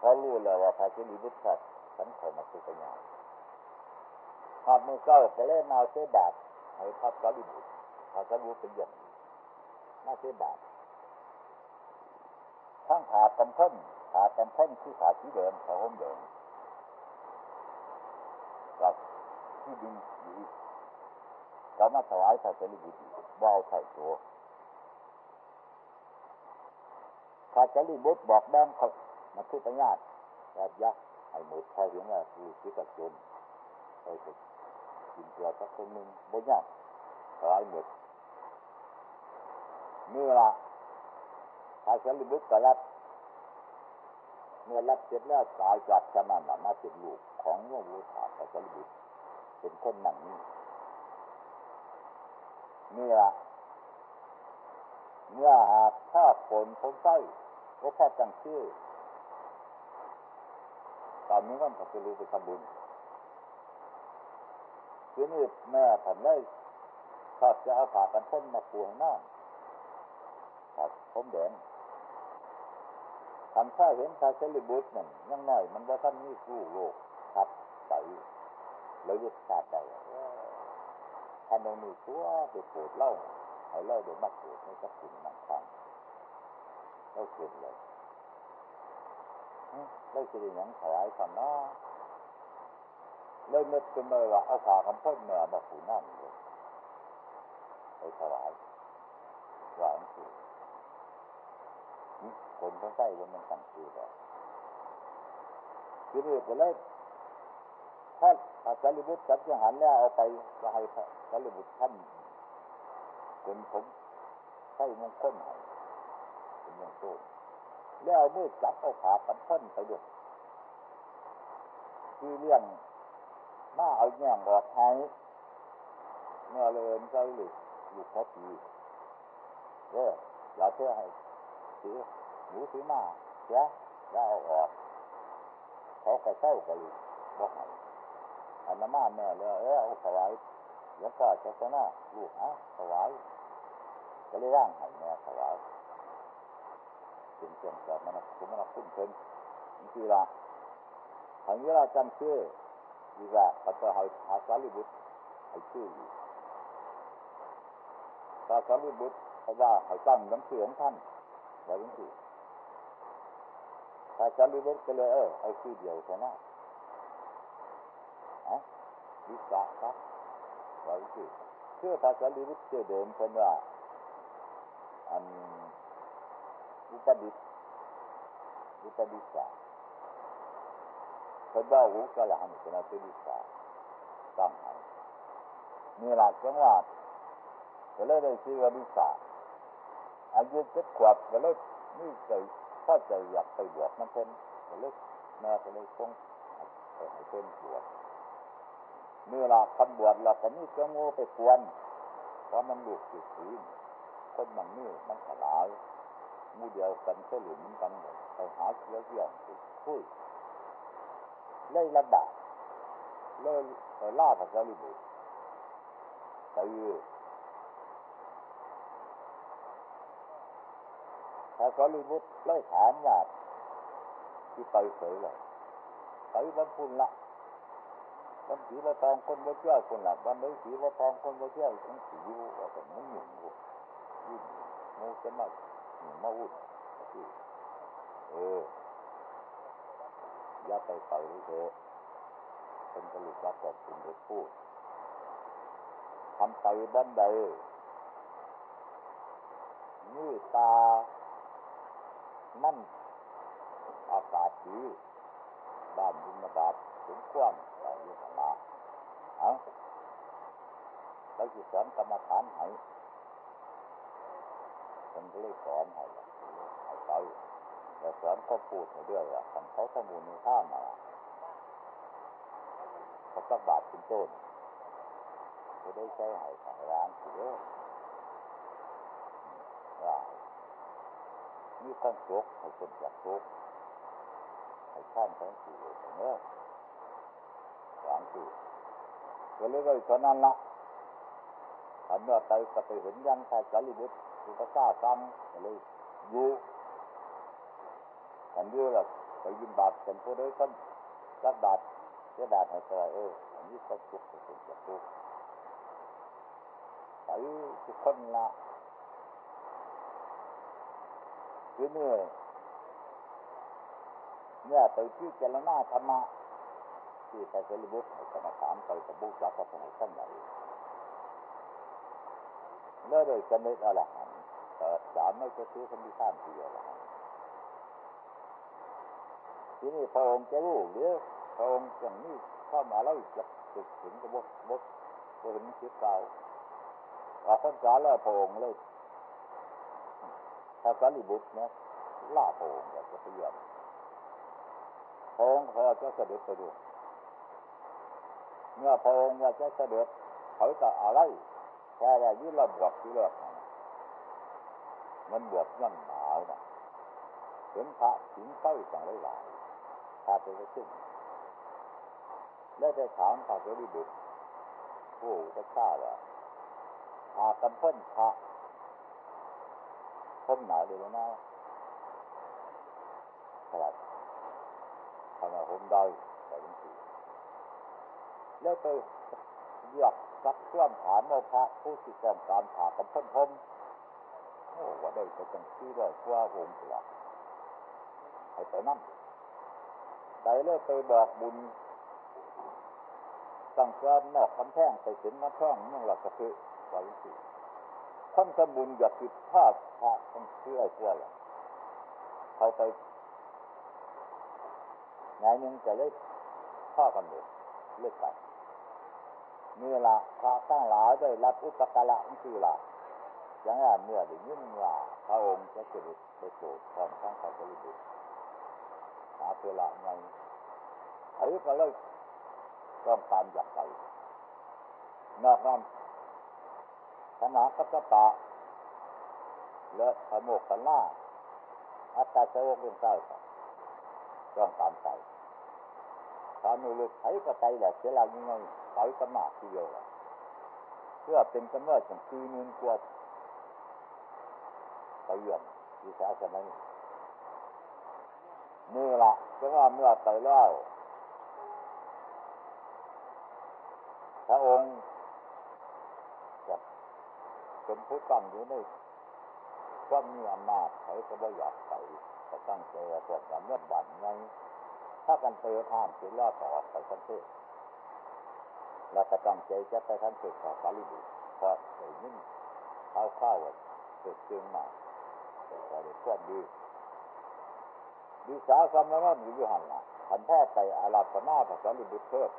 [SPEAKER 1] พอรู้แล้วว่าพระสิริบุตรสัตว์ฉันขอมาคือปัญาหากมือเก้าจะเล่นนาเสบาทให้พระสารีบุตรพระสารีบุตรเป็นอย่างนาเสบาททั้งขาตำพ้น ขาตำพ้นคือขาดที่เดิมขาห้มเดิมกับที่ดินอยู่ก็มาถวายพระสารีบุตรว่าเอาใส่ตัวพระสารีบุตรบอกแบงเขามันคือปัญญาแบบยักษ์ไอ้หมดพอเห็นว่าคือคิดกับจนไปกินเกลือสักคนหนึ่งบ่ยากถวายหมดเมื่อละพระสารีบุตรก็รับ เมื่อรับเสร็จแล้วกายจับขนานมาเป็นลูกของโยมวุฒาพระสรีบุตรเป็นคนหนังนี้เมื่อเมื่อหากถ้าฝนผมไส้ก็พอจังชื่อตอนนี้ก็จะไปรู้ไปทำบุญทีนี้แม่ผมเลยชอบจะเอาผ่ากันพ้นมาปูให้น้าครับผมแดง ทำข้าเห็นพระเซลิบุตรนั่นยังน้อยมันว่าท่านนี่สู้โลกครับใสเลยยุดชาติใดท่านองมีตัวไปปวดเล่าให้เล่าโดยมักปวดในกับสิ่งนั่งข้างเล่าเกินเลยได้คืออย่างถวายคำน้าเลยนึกขึ้นเมาว่าเอาผ่าคำพ้นเมื่อมาผูน้ำเลยไปถวายหวานสุด คนเขาใส่ว่ามันตั้งชื่อแบบคือเรียกเลยถ้าพระสารีบุตรจับจังหันแล้วเอาไปว่าให้พระสารีบุตรท่านเป็นผมใส่มงคลให้เป็นมงคลแล้วเอามือจับเอาขาปันพ้นไปด้วยที่เรื่องมาเอาแง่งออกให้เมื่อเลยใจหลุดหลุดเขาปีเอออย่าเชื่อให้ถือ หนูถือมาเสียแล้วเอาออกเขาก็เศร้ากันเลยบอกให้อันนั้นมาแม่เลยเออเอาถวายหลวงพ่อเจ้าหน้าลูกฮะถวายก็เลยร่างให้แม่ถวายเป็นเครื่องแบบมันผมมันคุ้นเพิ่นนี่คือละทางนี้เราจำชื่อดีกว่าพระเจ้าให้อาสาลิบุตรให้ชื่ออยู่พระสารีบุตรเพราะว่าให้ตั้งน้ำเสียงท่านไว้ยังสิพ ระสารีบุตรก็เลยเออเอาชื่เดียวชนะฮะวิสาครับว้ยังสิเชื่อพระสารีบุตรเชื่อเดิมคนว่า อันอุปดิษอุปดิษฐาคนว่าหูกระหันเป็นอุปดิษฐาตั้งให้มีหลักจังหวัดก็เลยได้ชื่อว่าดิษาอายุเจ็ดขวบก็เลยนี่ใจ พ่อใจอยากไปบวชมันเป็นก็เลยแม่ก็เลยคงไปให้เป็นบวชเมื่อลาคันบวชแล้วก็นี่จะโง่ไปควนเพราะมันหลูกจิตสีคนมันนี่มันขลายมูเดียวกันเฉลิมกันไปหาเชื้อเกี่ยวคุยเลยระบาดเลยไปล่าพระเจ้าลิบุตรไปพระสารีบุตร เลยถามว่าที่ไปเสยเลยไปวันพุ่นละวันสีวันทองคนมาเที่ยวคนละวันไหนสีวันทองคนมาเที่ยวทั้งสีว่าแต่มันหยุ่งอยู่ยุ่งมูจะมาหนุ่มมาวุ่นเอออย่าไปไปเลยเถอะเป็นผลิตรับกับคุณเด็กพูดทำไปบ้านใดนี่ตา นั่นอากาศดีบ้านบุญบาทถึงกว้างแต่ยุทธนาเอาเราจะสอนกรรมฐานให้คนก็เลยสอนให้ให้ไปแต่สอนเขาพูดให้ด้วยว่าขันเขาสมุนข้ามาเขาก็บาดเป็นต้นจะได้ใช้หายสายร้านเสียว่า มีความสุขให้คนจากทุกข์ให้ท่านทั้งสี่เลยเนอสามสี่ก็เลยว่าตอนนั้นละอันเมื่อไปก็ไปเห็นยังชายกาลิบุตรคือพระเจ้าฟังก็เลยอยู่อันเดียวละไปยินบาปเป็นผู้ใดคนรับบาปเสียดายให้ตัวเอออันนี้ความสุขให้คนจากทุกข์ไปทุกคนละ ทีนี้เนี่ยไปที่เจรณาธรรมะที่ใส่เสรีบุตรกรรมฐานไปกับบุคลากรในขั้นไหนเมื่อได้สำเร็จอรหันต์สามไม่จะซื้อคำพิพากษาที่อรหันต์ทีนี้พระองค์จะรู้หรือพระองค์อย่างนี้เข้ามาแล้วจะติดถึงกับบกบกบกเห็นคิดเปล่าอาสันสาแล้วพระองค์เลย ถ้าสารีบุตรนี่ยล่าพระองอยากจะไปเยี่ยมพระองค์เขาจะเสด็จไปดูเมื่อพระองค์ว่าจะเสด็จเขาจะอะไรแค่ได้ยืนระบวกที่เลือกมันบวกย่ำหนาวนะเห็นพระสิงไฟต่างหลายๆถ้าเป็นขึ้นแล้ได้ถามพระสด็จบุตรผู้พระเจ้าว่าหากำเพิ่นพระ พ้นหนาวเดียวนะขนาดทำมาผมได้แต่ยังสี่แล้วไปเรียกสักเครื่องฐานโมพระผู้ที่ต้องการผ่ากำเพิ่นพมโอ้ว่าได้จะจังที่ได้กว่าผมกว่าให้ไปนั่นได้เลยไปบอกบุญตั้งแต่นอกคำแท่งไปถึงน้ำแท่งนั่นแหละก็คือว่าอย่างสี่ ท่านสมุนอย่าผิดพลาดพระต้องเชื่อเชื่อแหละเขาไปไงนึงจะเล่ข้อกันเลยเลือกไปนี่ละพระทั้างหลายได้รับอุปการะนี่คือละอย่างนั้นเมื่อได้ยินว่าพระองค์จะเสด็จไปโปรดพร้อมทั้งพระบริบุตรหาเวลาไงไอ้ก็เลยต้องการอยากไปนอกนั้น ขณะกัปปะและขโมกขันล่าอัตตาเสวกเรื่องเศร้าต้องการไปถ้ามีลูกไถก็ใจแหละเสียหลักยังไงไปกำหนัดทีเดียวเพื่อเป็นกำเนิดของปีนึงกว่าไปเยี่ยมวิชาสมัยนี่ละจะว่าเมื่อไปแล้วพระองค์ เป็นผู้ตั้งอยู่ในความมีอำนาจเขาก็ไม่อยากไปก็ตั้งใจพวกกันเมื่อบันไงถ้ากันเตะผ่านเสร็จแล้วต่อไปทันเทศเราจะตั้งใจจะไปทันเทศของกาลิบุเพราะไอ้นิ่ข้าข้าวเกิดเชิงมาแต่ก็ได้ควบดีดีสาวสมนั้นอยู่หันละขันแท้ใจอาลาปนาภาษาลิบุเทศ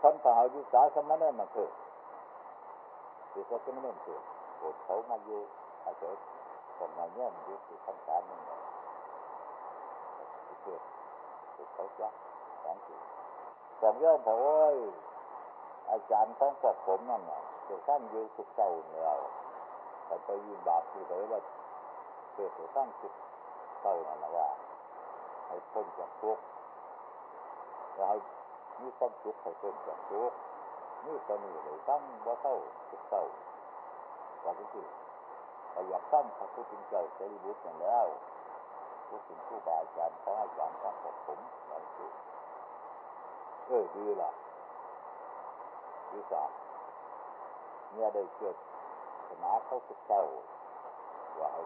[SPEAKER 1] ท่านพระหาดีสาสมนั้นมาเพิ่ ถิดดีสาสมนั้นเถิดโอดเขามาอยู่อาศัยคนมาเยี่ยมอยู่ที่ขั้นการนึงเถิดเขาจะสองสี่ผมเริ่มบอกว่าอาจารย์ของพวกผมนั่นน่ะจะสร้างอยู่สุขเจ้าเนี่ยเราแต่ไปยืนบาปที่ไหนว่าเกิดจะสร้างสุขเจ้านั่นนะว่าให้พ้นจากทุกข์แล้วให้มีความสุขให้พ้นจากทุกข์ นี่ตอนนี้เลยตั้งว่าเศร้าสุขเศร้าว่าที่สุดแต่อยากตั้งพระพุทธเจ้าเสรีบุตรอย่างแล้วพูดถึงครูบาอาจารย์ของอาจารย์ของผมผมหลายสุดเออดีละดีสามเนี่ยได้เกิดชนะเขาสุดเศร้าว่าให้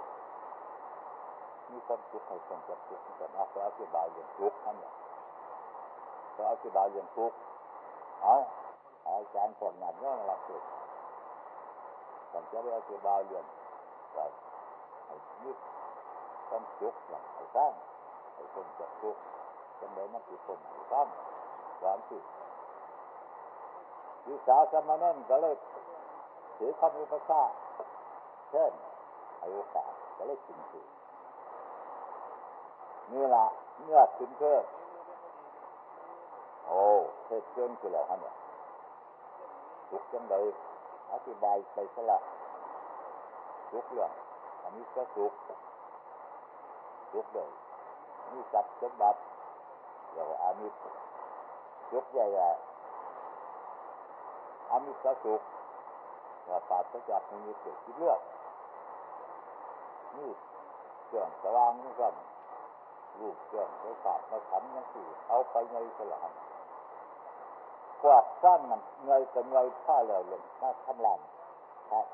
[SPEAKER 1] มีความสุขให้คนจะทุกข์กันเอาไปอธิบายเรื่องทุกข์นั่นแหละไปอธิบายเรื่องทุกข์เอา อาจารย์ผมงานย่อมรับสุดผมจะได้อธิบายเรื่องว่ให้ยึดความสุขอย่างไรบ้างให้คนจะทุกจะไม่มันคือคนไหนบ้างความสุขวิสาสมนั่นก็เลยถือคำอุปสรรคเช่นให้โอกาสก็เลยจริงจริงนี่ละเนื้อถึงเทศโอ้เทศเกินคือแล้วฮะเนี่ย ทุกจังเลยอธิบายไปสละทุกเรื่องอันนี้ก็ทุกทุกเลยนี่สัตว์สมบัติเดี๋ยวอันนี้ทุกใหญ่ๆอันนี้ก็ทุกว่าปาศจากมีเกิดคิดเลือกนี่เครื่องสว่างนี่กันรูปเครื่องใช้ขาดมาขันนั่นสิเอาไปในสลาม กวาดสั้นมันเงยกับเงยผ้าแล้วลยมาทำลายครับ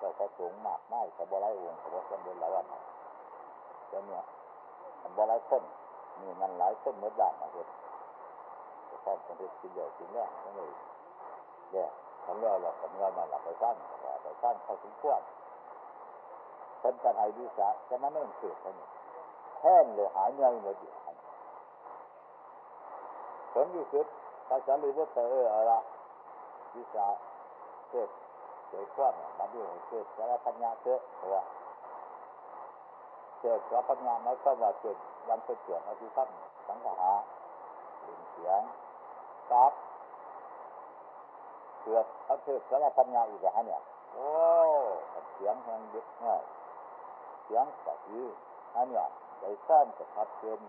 [SPEAKER 1] ก็จะสูงมากไม่แต่บ่ไรวงแต่ว่าคนเดินหลายวันแต่เนี่ยบ่ไรคนนี่มันหลายคนเมื่อบ้านนะคนแต่ท่านคนที่กินใหญ่กินแรกนั่นเลยเนี่ยทำแล้วเราทำงานมาหลับไปสั้นไปสั้นเขาถึงขวดเป็นการให้ดีสะจะนั่นเองเกิดกันแท่นเลยหายเงยหมดอยู่ผลที่สุด ภาษาลีบุตรเอออะไรดีสะเกิดเกิดความมันอยู่เกิดสารพัญญาเกิดเพราะว่าเกิดสารพัญญาไม่ก็ว่าเกิดวันเกิดเกิดอธิสัมสังขารเสียงกราฟเกิดอาเกิดสารพัญญาอีกแล้วเนี่ยโอ้เสียงแห่งยึดง่ายเสียงกะทิอันนี้ใจซ่อนจะพัดเกิน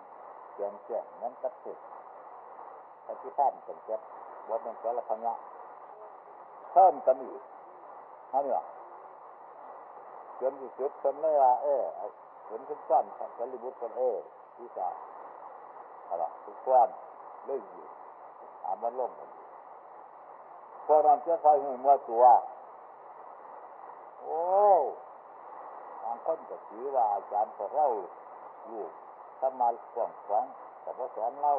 [SPEAKER 1] เกินเสียงนั้นก็ถึ กปฏิภาณเป็นเจ็บว่าเป็นเสารพัญญาเพิ่มกันอีกอันนี้จนที่สุดคนเลยว่าเออเห็นทุกก้อนสารีบุตรคนเออที่จะอะไรทุกก้อนเลื่อยอยู่อามันล่มกันพอเราจะคอยหูว่าตัว โอ้บางคนก็ถือว่าอาจารย์พวกเราลูกถ้ามากว้างขวางแต่พอสอนเรา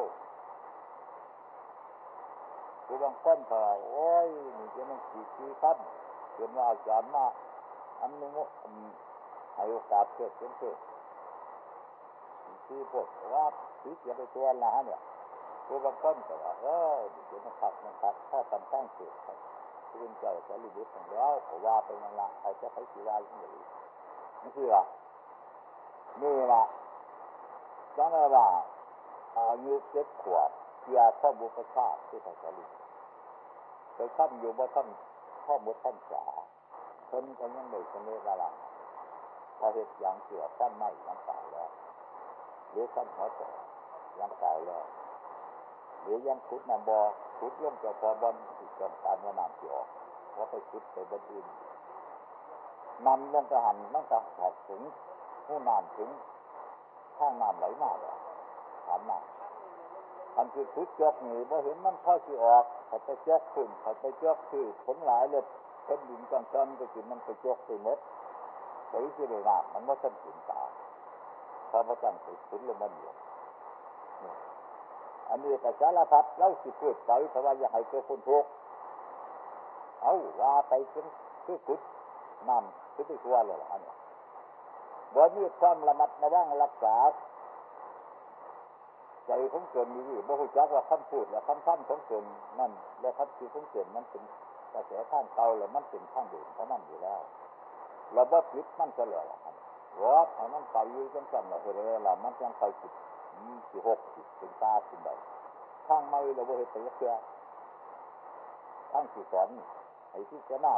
[SPEAKER 1] คือบางคนก็โอ้ยนี่จะมันขี่ขี่พันจนว่าอาจารย์มาอันนึงให้โอกาสเกิดเป็นเกิดขี่พวกว่าถือเสียไปตัวละเนี่ยคือบางคนก็ว่าเออเดี๋ยวมันขัดมันขัดถ้ากันตั้งเกิดคุณเจ้าสารีบุตรของแล้วก็ว่าไปนั่นละใครจะไปสีว่าอย่างนี้นี่คือว่านี่ละจังเลยว่าอายุเจ็ดขวบเกียร์ข้อบุปชาติที่ภาษาลิ ไปท่านอยู่บ่ท่านข้อมุดท่านสาคนก็ยังไม่เสนอละพอเหตุอย่างเสือท่านไม่ยังตายแล้วหรือท่านหัวต่อยังตายแล้วหรือยังขุดน้ำบ่อขุดลงจากพอบอลติดจมการว่าน้ำที่ออกเพราะไปขุดไปบนอื่นนำลงกระหันมันก็หอกถึงผู้น้ำถึงข้างน้ำไหลมาเลยถามน้ำ อันคือขุดจอกหนีพอเห็นมันเข้าที่ออกเขาไปจอกขึ้นเขาไปจอกคือผลหลายเลยเพ็นดินกลางกันก็คือมันไปจอกไปเม็ดไปที่เลยน้ำมันไม่ทันถึงตาพอมาตั้งติดถึงลงมันอยู่อันนี้แต่สารพัดเล่าสิพูดไปเพราะว่าอยากให้เกิดคนทุกข์เอาว่าไปจนคือขุดน้ำคือไปตัวเลยล่ะเนี่ยบ่มีความระมัดระวังรักษา ใจของตนมีบ่รู้จักว่าคำพูดและคำท่านของตนนั่นและคำคิดของตนมันเป็นกระแสข้างเก่าแล้วมันเป็นข้างเดิมของมันอยู่แล้วเราบ่ผิดมันจะเลยล่ะครับว่าให้มันไปยู่จังซั่นล่ะเฮ็ดได้ล่ะมันจังไปสิสิหกสิเป็นตาสิได้ข้างไม่เราบ่เฮ็ดไปเพื่อข้างสิสอนให้ที่จะน่า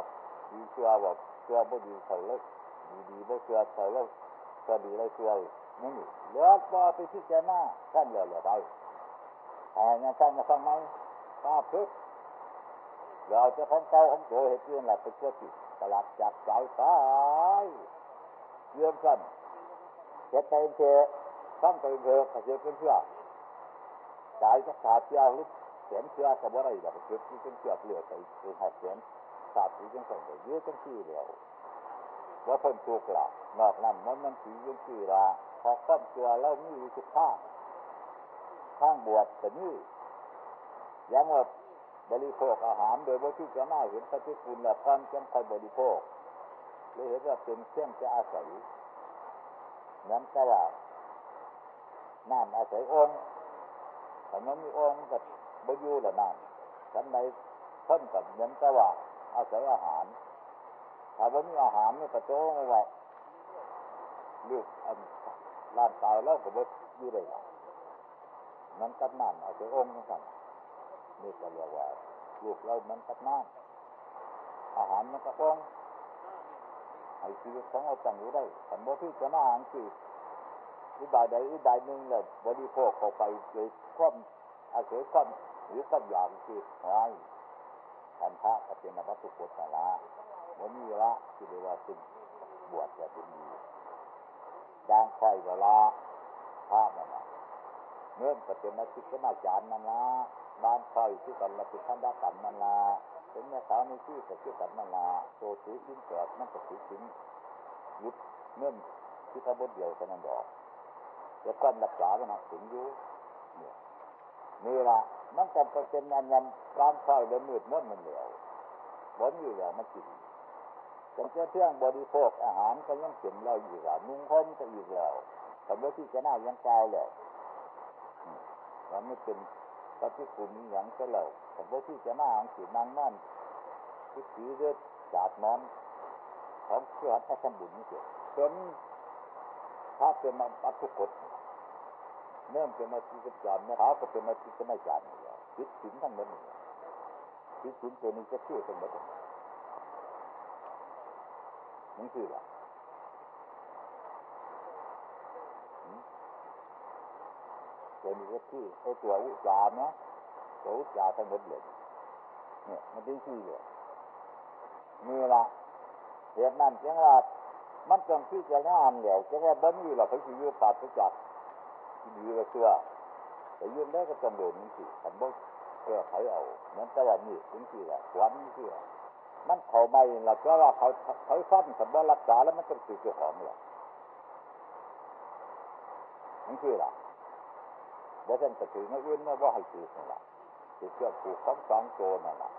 [SPEAKER 1] ดีเชื่อว่าเชื่อบ่ดีเขาเลยดีดีบ่เชื่อเขาเลยเชื่อดีเลยเชื่อ นี่นี่เลือกว่าไปที่จะน่าท่านเลยเลยไปอ่างั้นท่านจะฟังไหมป้าพึกเราจะของเก่าของโจเห็ดเรื่องแหละไปเชื่อจิตตลาดจับใจตายเยี่ยมกันเจ็ดไปเถอะฟังไปเถอะขาเจอเป็นเชื่อตายจะขาดเชื่อหรือเสียนเชื่อกับว่าอะไรแบบเกิดที่เป็นเชื่อเปลือกไปคือหัดเสียนขาดที่จังส่งไปเยอะจังที่เดียวว่าคนถูกลักนอกนั้นมันมันสียังที่ละ พอก้มตัวแล้วมีวิจิตข้างข้างบวชแต่นี่ยังว่าบริโภคอาหารโดยว่าที่จะน่าเห็นพระที่คุณและก้อนจังคอยบริโภคหรือเห็นว่าเป็นเครื่องจะอาศัยนั้นก็ว่าน้ำอาศัยองค์ถ้ามันมีองค์กับบอยู่ละน้ำฉันในพ้นกับเหมือนก็ว่าอาศัยอาหาร ถ้าว่ามีอาหารนี่กระโจงไว้ลูกอัน ร่างกายแล้วก็บอยู่ได้หรอมันกับน้ำเอาไปองค์สั่งนี่ก็เรียกว่าลูกเรามันกับน้ำอาหารมันกับองค์ให้ชีวิตของเราตั้งอยู่ได้แต่บ่ที่จะน่าอังกฤษอุบายใดอุบายหนึ่งเลยบริโภคเข้าไปโดยความอาศัยความหรือความอยากคือหายทันทะก็เป็นนวัตถุกตละวันนี้ละที่เรียกว่าเป็นบวชจะเป็นดี ด่างคอยเวลาพระนั่นนะเนื่องก็เป็นนักศึกษาจารย์นั่นละบ้านคอยที่กันละเป็นท่านดักกันนั่นละเป็นแม่สาวในที่ก็ชื่อกันนั่นละโตถือชิ้นแกะนั่นก็ถือชิ้นยุดเนื่องที่พระบดเดียวกันนั่นดอกแต่ความรักษามันถึงอยู่เนี่ยนี่ละมันก็เป็นอันนั้นบ้านคอยเลยมืดมนมันเหลวบนอยู่อย่างมันกินจ นเจ้าเที่ยงบริโภคอาหารก็ยังเข็มเราอยู่แล้วนุ่งห่มก็อีกแล้วแต่ว่าที่จะน่ายังกายแล้วมันไม่เป็นปฏิกูลอย่างก็แล้วแต่ว่าที่จะน่าอังสือนางนั่นที่ถือเลือดจาดน้ำของเชื่อพระสมบุญนี่เสียเป็นพระเป็นอัตุกฎเนื่องเป็นมาที่จารย์นะเขาก็เป็นมาที่จะไม่จารย์เลยคิดถึงทั้งหมดคิดถึงตัวนี้จะเชื่อทั้งหมด นั่นคืออะไรตัวนี้ก็คือไอ้ตัวอุจานะตัวอุจาทั้งหมดเลยเนี่ยมันเป็นที่เลยนี่ละเหตุนั้นจังว่ามันจงที่จะงานเหลวจังว่าบ้านนี้เราไปที่ยูปัสจักดีละตัวแต่ยืนได้ก็จำโดนนี่สิขันบ่แก้ไขเอาเหมือนแต่ว่านี่ถึงที่ละหวันนี่ที่ละ มันเขาไม่ละเพราะว่าเขาเขาฟันขันบ่รักษาแล้วมันก็ติดตัวของเลยนั่นคือละบ่ท่านจะถือไม่อื่นเมื่อว่าให้ถือนั่นละถือเชือผูกของสองโจนั่นละ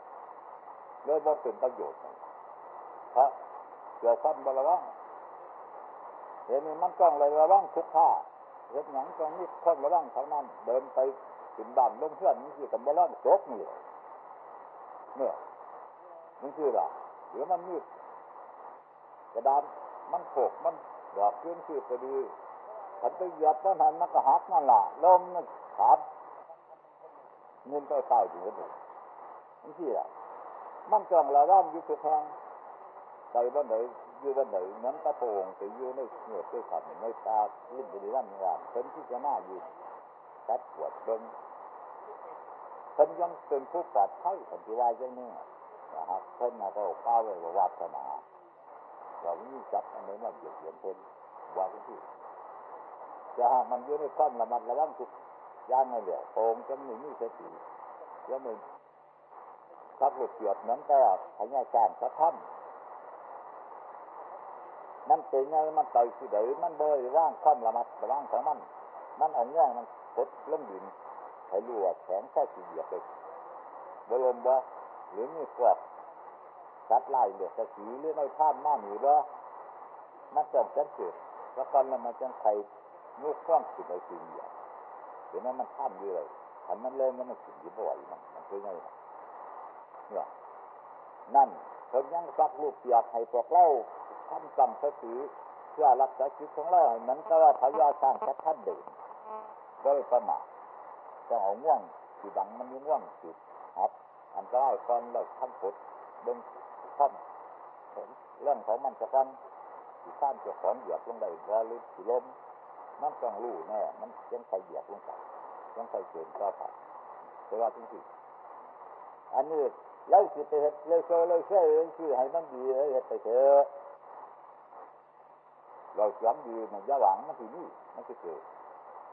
[SPEAKER 1] เลยบ่าเป็นประโยชน์นั่นพระเกี่ยวฟันบระวังเห็นมันต้องเลยระวังทุกท่าเห็นหนังตรงนี้คนระวังเท่านั้น เดินไปถึงบ้านลงเพื่อนนี่คือกันบระวังจกนี่เนี่ย มันคืออะไรหรือมันมีดกระดานมันโขกมันดอกขึ้นคือไปดีขันไปหยับมันหันมันก็หักนั่นล่ะลมมันขาดเงินก็ใส่ถึงกระดูกมันคืออะไรมันจ้องระวังอยู่ทุกครั้งไปบ้านไหนอยู่บ้านไหนนั้นตะโพงไปอยู่ในเหนือด้วยขันในตาลิ้นไปดีร่ำงานเป็นที่จะน่ายืนตัดปวดเบิ้งเพิ่นยังเป็นผู้ปลอดภัยสันติวายยังนี่ นะครับเพิ่นนะก็ก้าวเลยว่าวาสนาเรานี่จับอันนี้มาเบียดเบียนเพิ่นว่าที่จะหามันอยู่ในความระมัดระวังทุกย่างไม่เหลือโป่งจำหนึ่งนี่สติแล้วมันขับรถเกียดนั้นแต่พญาจารย์พระถ้ำมันเป็นไงมันต่อยสิเดมันเบยว่างความระมัดระวังของมันมันเอาเงี้มันกดล้มดินให้รู้ว่าแข็งแค่สีเหยียบเลยบรมว่า หรือมีพวกสัตว์ไล่เหลือดสีหรือในท่ามมาหนีว่ามันจงสังเกตแล้วก่อนแล้วมันจังไข่นุกคล้องสิบไอ้สิ่งอย่างเดี๋ยวนั้นมันท่ามอยู่เลยขันมันเล่นมันสิ่งที่บ่อยมันมันคือไงเนี่ยนั่นคนยังซักลูกเปียกให้พวกเล่าทำกรรมสติเพื่อรักษาจิตของเราให้มันก็ว่าพยาสร้างแค่ท่านเดินก็เลยประมาทจะเอาง่วงสีดังมันมีง่วงสิครับ อันตรายก่อนเราทำผดเบิ้งท่อนเรื่องของมันจะกันสีข้านจ้าของเหยียบลงไปว่าหรือสีลมมันต้องรู้แน่มันยังใส่เหยียบลงไปยังใส่เกินก็ไปแต่ว่าจริงๆอันนี้แล้วสิไปเห็ดเลยเชยเลยเชยคือให้มันดีเลยเห็ดไปเถอะเราจำดีมันยาหวังมันที่นี่มันจะเกิด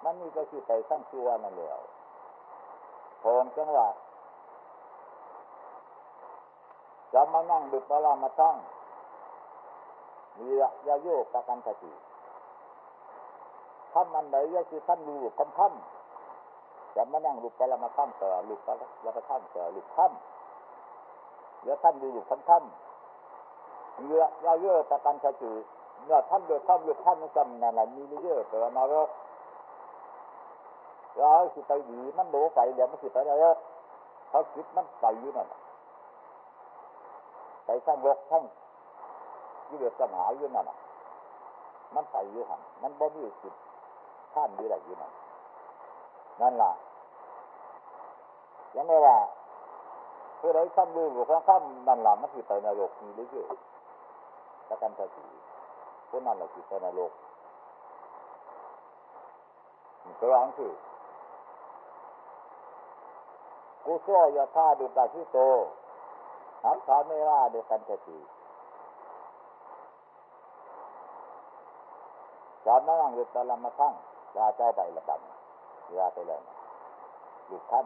[SPEAKER 1] มันนี่ก็คือไปสร้างตัวนั่นแล้วพงจังหวะ จะมานั่งดุปลามาทั้งมีระยะโยกตะกันสติท่านอันไหนก็คือท่านรู้คำท่านจะมานั่งลุกปลามาท่านต่อลุกปลามาท่านต่อลุกท่านเดี๋ยวท่านดูลุกคำท่านมีระยะโยกตะกันสติเมื่อท่านดยท่านดยท่านจำนั่นแหละมีเยอะแต่ว่านรกเราสิไปดีมันโดไปเดี๋ยวมันสิไปแล้วเขาคิดมันไปอยู่นั่น ไปทั้งโลกทั้งยี่เดือดหาอยู่นั่นมันไปอยู่หันมันบ่มีสิตท่านอยู่ไหนอยู่นั่นนั่นล่ะยังไงว่าผู้ใดทำดูหรือข้ามนั่นล่ะมันคือไปนรกมีเรื่อยๆถ้ากันทัศนีผู้นั้นแหละคือไปนรกมันก็ร้องคือกุโซยาธาดุกาชิโต หักขาไม่ว่าเดกันทัศนีสามนั่งอยู่ตะลำมาทั้งลาเจ้าใบละบันลาไปเลยหยุดท่าน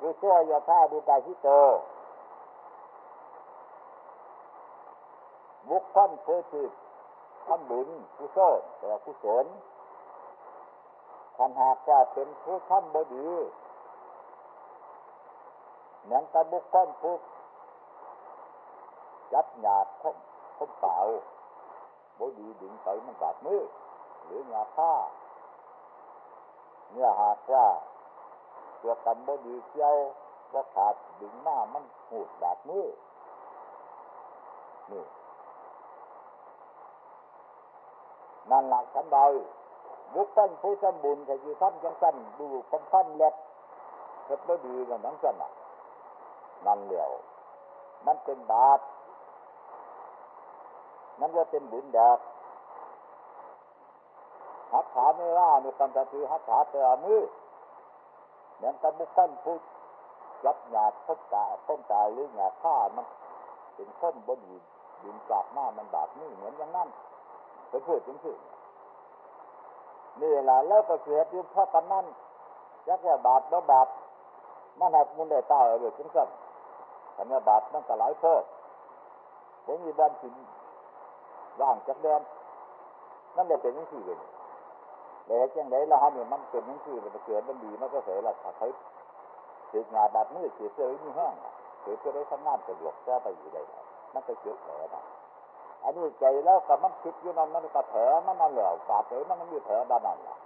[SPEAKER 1] กุโซยาธาดุกาชิโตบุคคลผู้ที่ทำบุญกุศลแต่กุศลคันหากว่าเป็นผู้ทำบดี เหมือนกับบุคคลผู้ยัดหยาดคมคมเปล่าบดีดึงไปมันบาดมือ หรือหยาผ้าเนื้อหากว่าตัวกันบดีเกี่ยวว่าขาดดึงหน้ามันหูดบาดมือนี่นั่นหลักฉันใดบุคคลผู้ทำบุญแต่อยู่ท่านจังสันดูคำพันเล็บเฮ็ดไม่ดีกันทั้งสันอะ นั่นเหลียวมันเป็นบาปนั่นว่าเป็นบุญดอกหักขาไม่ว่าในคำตัดคือหักขาเตะมือเหมือนกับบุคคลผู้รับหยาดพบตาพ้มตาหรือหยาดฆ่ามันเป็นข้นบดีดินกลับมามันบาปนี่เหมือนอย่างนั้นไปพูดจริงๆนี่แหละแล้วก็เสียอยู่เพราะกันนั่นยักว่าบาปแล้วบาปมันหักมันได้ตายเลยจริงจั งแต่เมื่อบาปมันก็หลายโทษผมมีบ้านสินว่างจากเดิมนั่นเลยเป็นยังที่เลยเลยจังไดละฮะเนี่ยมันเป็นยังที่มันเกิดมันดีมันก็เสียละถ้าเขาถืองานแบบนี้เสียเสื้อนี่แห้งเสียเสื้อได้ทำงานสะดวกก็ไปอยู่ได้นั่นก็เกิดแผลนะอันนี้ใจแล้วกับมันคิดอยู่นั่นมันก็แผลมันนั่นแหละกาดเลยมันมันมีแผลด้านนั้นแหละ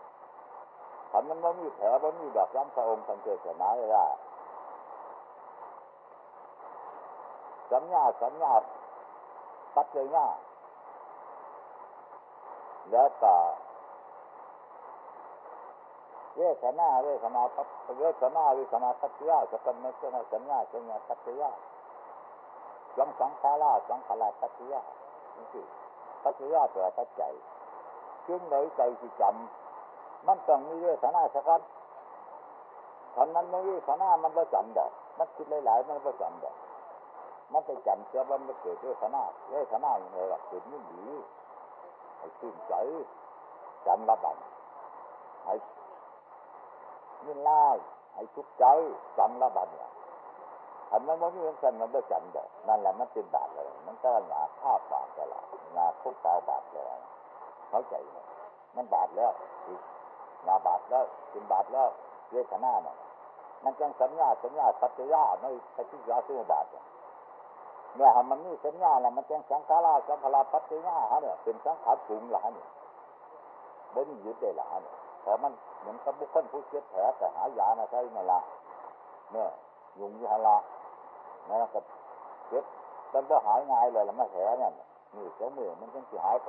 [SPEAKER 1] ถ้ามันไม่มีแผลมันมีแบบร่างพระองค์สังเกตเห็นไหมล่ะ สัญญาสัญญาปัจเจญาแล้วก็เวทนาเวทนาปัจเวทนาเวทนาปัจเจยจะเป็นไม่ใช่สัญญาสัญญาปัจเจยสังสังขาราสังขาราปัจเจยนี่คือปัจเจยตัวปัจจัยจึงเลใจที่จำมันต้องมีเวทนาสักวันทำนั้นไม่เวทนามันไม่จำดอกมันคิดหลายๆมันไม่จำดอก มันจะจำเสียวันมันเกิดเวทนาเวทนาอย่างไรล่ะเกิดไม่ดีให้ชื่นใจจำระบันให้ยินไล่ให้ทุกใจจำระบันเนี่ยทำนั้นมันไม่เหมือนกันมันไม่จำดอกนั่นแหละมันเป็นบาปเลยมันก็หนาฆ่าบาปกันละหนาทุกตาบาปเลยเข้าใจไหมมันบาปแล้วหนาบาปแล้วเป็นบาปแล้วเวทนาเนี่ยมันจังสัญญาสัญญาปัจจยาไม่ปฏิยาสุบาทเนี่ย เมื่อมันนี่สัญญาแล้วมันเป็นสังขาราสังขาราปัจจัยฮะเนี่ยเป็นสังขารสูงหละเนี่ยบนยึดได้หละเนี่ยเพราะมันเหมือนกับบุคคลผู้เจ็บแผลแต่หายานะใช่ไหมล่ะเนี่ยยุงยี่หละนะก็เจ็บมันก็หายง่ายเลยละมาแผลเนี่ยนี่เจ้ามือมันจังสิหายไป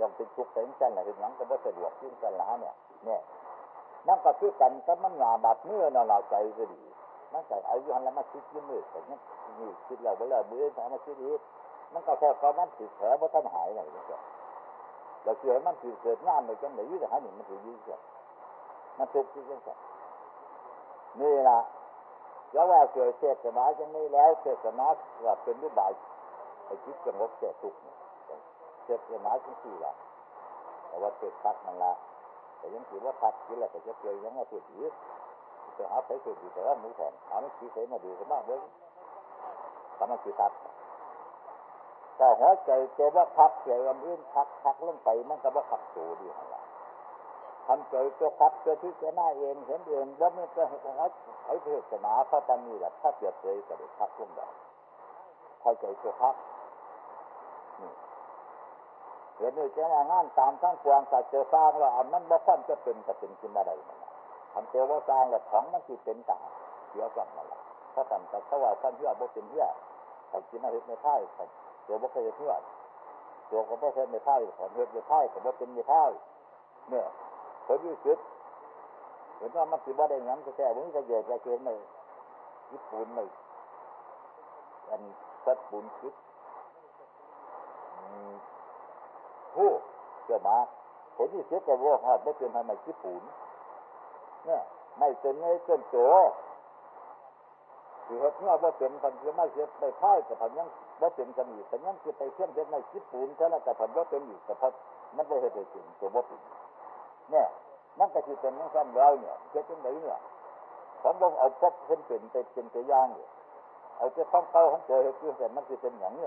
[SPEAKER 1] ยังเป็นทุกข์เป็นเส้นอะไรอย่างนั้นก็ไม่สะดวกยิ่งกันละเนี่ยเนี่ยนั่นก็คือกันก็มันหยาบาดเมื่อเราใจก็ดี มันใส่อายุหันแล้วมาคิดยืมมือแต่เนี่ยนี่คิดแล้วเวลามือแต่มาคิดอีกมันก็แค่ก็มันติดแผลเพราท่านหายอะไรนี่ก็เราเชื่อมันติดเกิดงานในจังไหนยุ่งแต่หาหนึ่งมันถือยุ่งเสียมันทุกข์ที่จังสันนี่ละแล้วว่าเกิดเทศนาจังนี้แล้วเทศนาว่าเป็นรูปแบบไอ้คิดสงบแก่ทุกข์เทศนาจังสี่ละแต่ว่าเทศทักมันละแต่ยังถือว่าทักกินแหล้วแต่จะเจอยังไงพูดอีก จะหาใช้สุดอยู่แต่ว่ามือแทนหาไม่ชี้ใช้มาดูกันบ้างเว้ยทำมันคือทักแต่หัวใจเจอว่าพักเจอลำอื่นพักพักลงไปมันก็ว่าขับสูดีของเราทำใจตัวพักตัวที่จะหน้าเองเห็นเองว่าไม่ก็หัวไอ้เทศนาพระปานีแหละถ้าเกิดเลยก็ได้พักลงได้เข้าใจตัวพักเห็นเลยจะงานตามทั้งกวางสัตว์เจอสร้างแล้วอันนั้นบ่ค่อนจะเป็นจะเป็นกินอะไรนั่น ทำตัวว่าสร้างแล้วของมันคือเป็นต่างเสียกันนั่นแหละถ้าทำแต่ถ้าว่าท่านเพื่อบ่เป็นเพื่อใครกินอาหารในท้ายตัวบ่เคยเพื่อตัวก็บ่เคยในท้ายของเฮ็ดในท้ายก็บ่เป็นในท้ายเนี่ยเขาดูสึกเห็นว่ามันสิบ่ได้ยังแท้ๆมันจะเยอะจะเกินเลยญี่ปุ่นเลยอันสัดปุ่นคิดผู้เกิดมาผลที่เสียกับว่าหาไม่เป็นทำไมญี่ปุ่น เนี่ยไม่เป็นไงเกินโตคือเหตุว่าเป็นพันธุ์ไม่เสียไปพ่ายกับพันยังว่าเป็นกันอีกแต่ยังคือไปเชื่อมเด็ดในญี่ปุ่นเท่านั้นแต่พันว่าเป็นอีกแต่พันมันไปเหตุเป็นตัวว่าเป็นเนี่ยมันก็คือเป็นยังซ้ำแล้วเนี่ยเชื่อจังไหนเนี่ยผมบอกเอาพบเพิ่นเป็นไปเป็นตัวอย่างเนี่ยเอาจะท้องเต้าของตัวเหตุเกิดมันคือเป็นอย่างนี้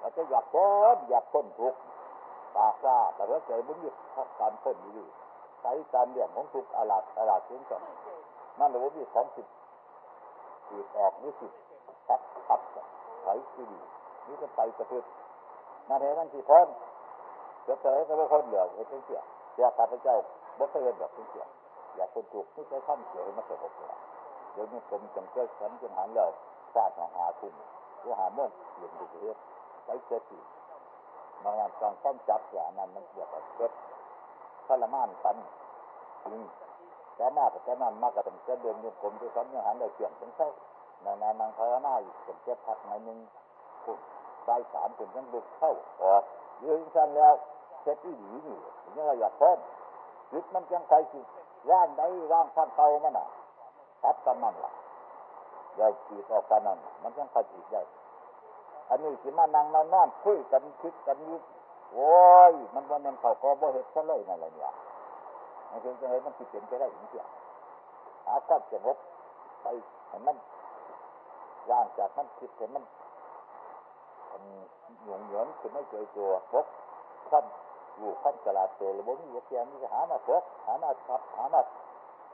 [SPEAKER 1] เราจะอยากพ้นอยากพ้นทุกข์ปากซาแต่ว่าใจมันยึดการพ้นอยู่ ใช้การเลี้ยงของทุกอาลาดอาลาดถึงกันนั่นเลยว่ามีสองสิบขีดออกนี่สิบพับพับไถที่ดีนี่จะไปกระพือนั่นเองมันที่พ้นจะเจอก็ว่าคนเหลือเห็นเสียเสียข้าพเจ้าบ่เคยเห็นแบบเสียอยากคนถูกที่ใช้ข้ามเสียให้มาเกิดหกตัวเดี๋ยวนี้ผมจำเกิดฉันจนหันแล้วชาติหาคุณหรือหาโมงเปลี่ยนดูเรื่องใช้เกิดสิมางานการต้อมจับอย่างนั้นมันเกี่ยวกับเกิด ทรมานกันจริงแต่หน้าแต่นั้นมากกว่าเป็นเจ้าเดินโยกลมที่เขาเนี่ยหันเลยเปลี่ยนเป็นเส้นานๆนางภาวนาอีกเป็นเจ็ดพักในหนึ่งคุณใบสามเป็นยังบุกเข้าออกยืนสั้นแล้วเช็ดอีหลีนี่ยังเราอยากพ้นจิตมันจังใครจิร่างใดร่างข้างเก่ามันอะตัดกันมันล่ะเราจีบออกกันนั่นมันจังใครจีบได้อันนี้สิมานั่งนอนนอนคุยกันคิดกันยู่ โอ้ยมันวันนั้นเขาก็บ่เห็ดซะเลยนั่นแหละเนี่ยมันเป็นจังไงมันคิดเป็นไปได้จริงๆหาความสงบไปให้มันร่างจากมันคิดให้มันหยุ่งเหยิงคือไม่เจอตัวพบขั้นอยู่ขั้นตลาดตัวระบบมีเทียมมีหาหน้าพบหาหน้าทับหาหน้า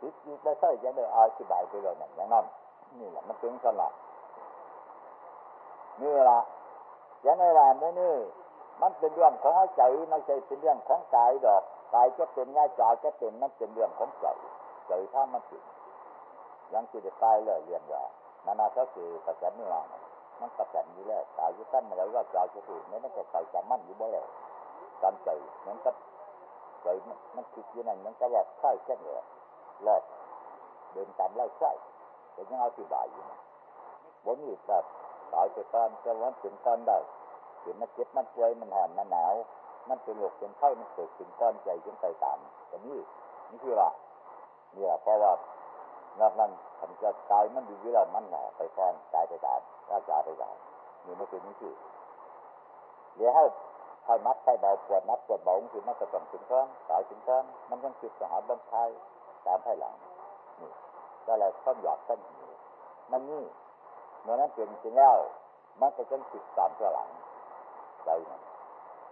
[SPEAKER 1] ติดอยู่ได้ใช่ยังได้อธิบายไปเลยนั่นอย่างนั้นนี่แหละมันเป็นขนาดนี่ละอย่างในร้านนี่ มันเป็นเรื่องของใจไม่ใช่เป็นเรื่องของกายดอกกายจะเป็นง่ายใจจะเป็นมันเป็นเรื่องของใจใจถ้ามันผิดยังจิตกายเลยเรียนว่านานาเขาคือประจันนี่ว่ามันประจันอยู่แหล้วตายอยู่ตั้นมาแล้วว่าใจจะถูกเนี่ยมันก็ใจจะมั่นอยู่บ่แล้วตามใจมันก็ใจมันคิดอยู่นั่นมันก็ว่าใช่แค่นเนี่ยรอดเดินตามไล่ใช่แต่ยังเอาที่บ่ายอยู่บนนี้แบบตายไปก่อนจะวันถึงก่อนได้ เห็นมันเจ็บมันป่วยมันหอนมันหนาว มันเป็นโรคเป็นไข้มันเกิดขึ้นก้อนใจจนไปตามแต่นี่นี่คือว่าเนี่ยเพราะว่านอกนั้นผมจะตายมันดีอยู่แล้วมันหนาไปก่อนตายไปตามร่างกายไปตามนี่ไม่เป็นนี่คือเดี๋ยวให้ไข้มัดไข้เบาปวดนัดปวดเบาคือมันจะต้องถึงก้อนตายถึงก้อนมันต้องคิดจะหาบังคับตามภายหลังนี่ก็เลยต้องหยอดเส้นมันนี่เมื่อนั้นเป็นจริงแล้วมันจะต้องคิดตามตัวหลัง ใจมัน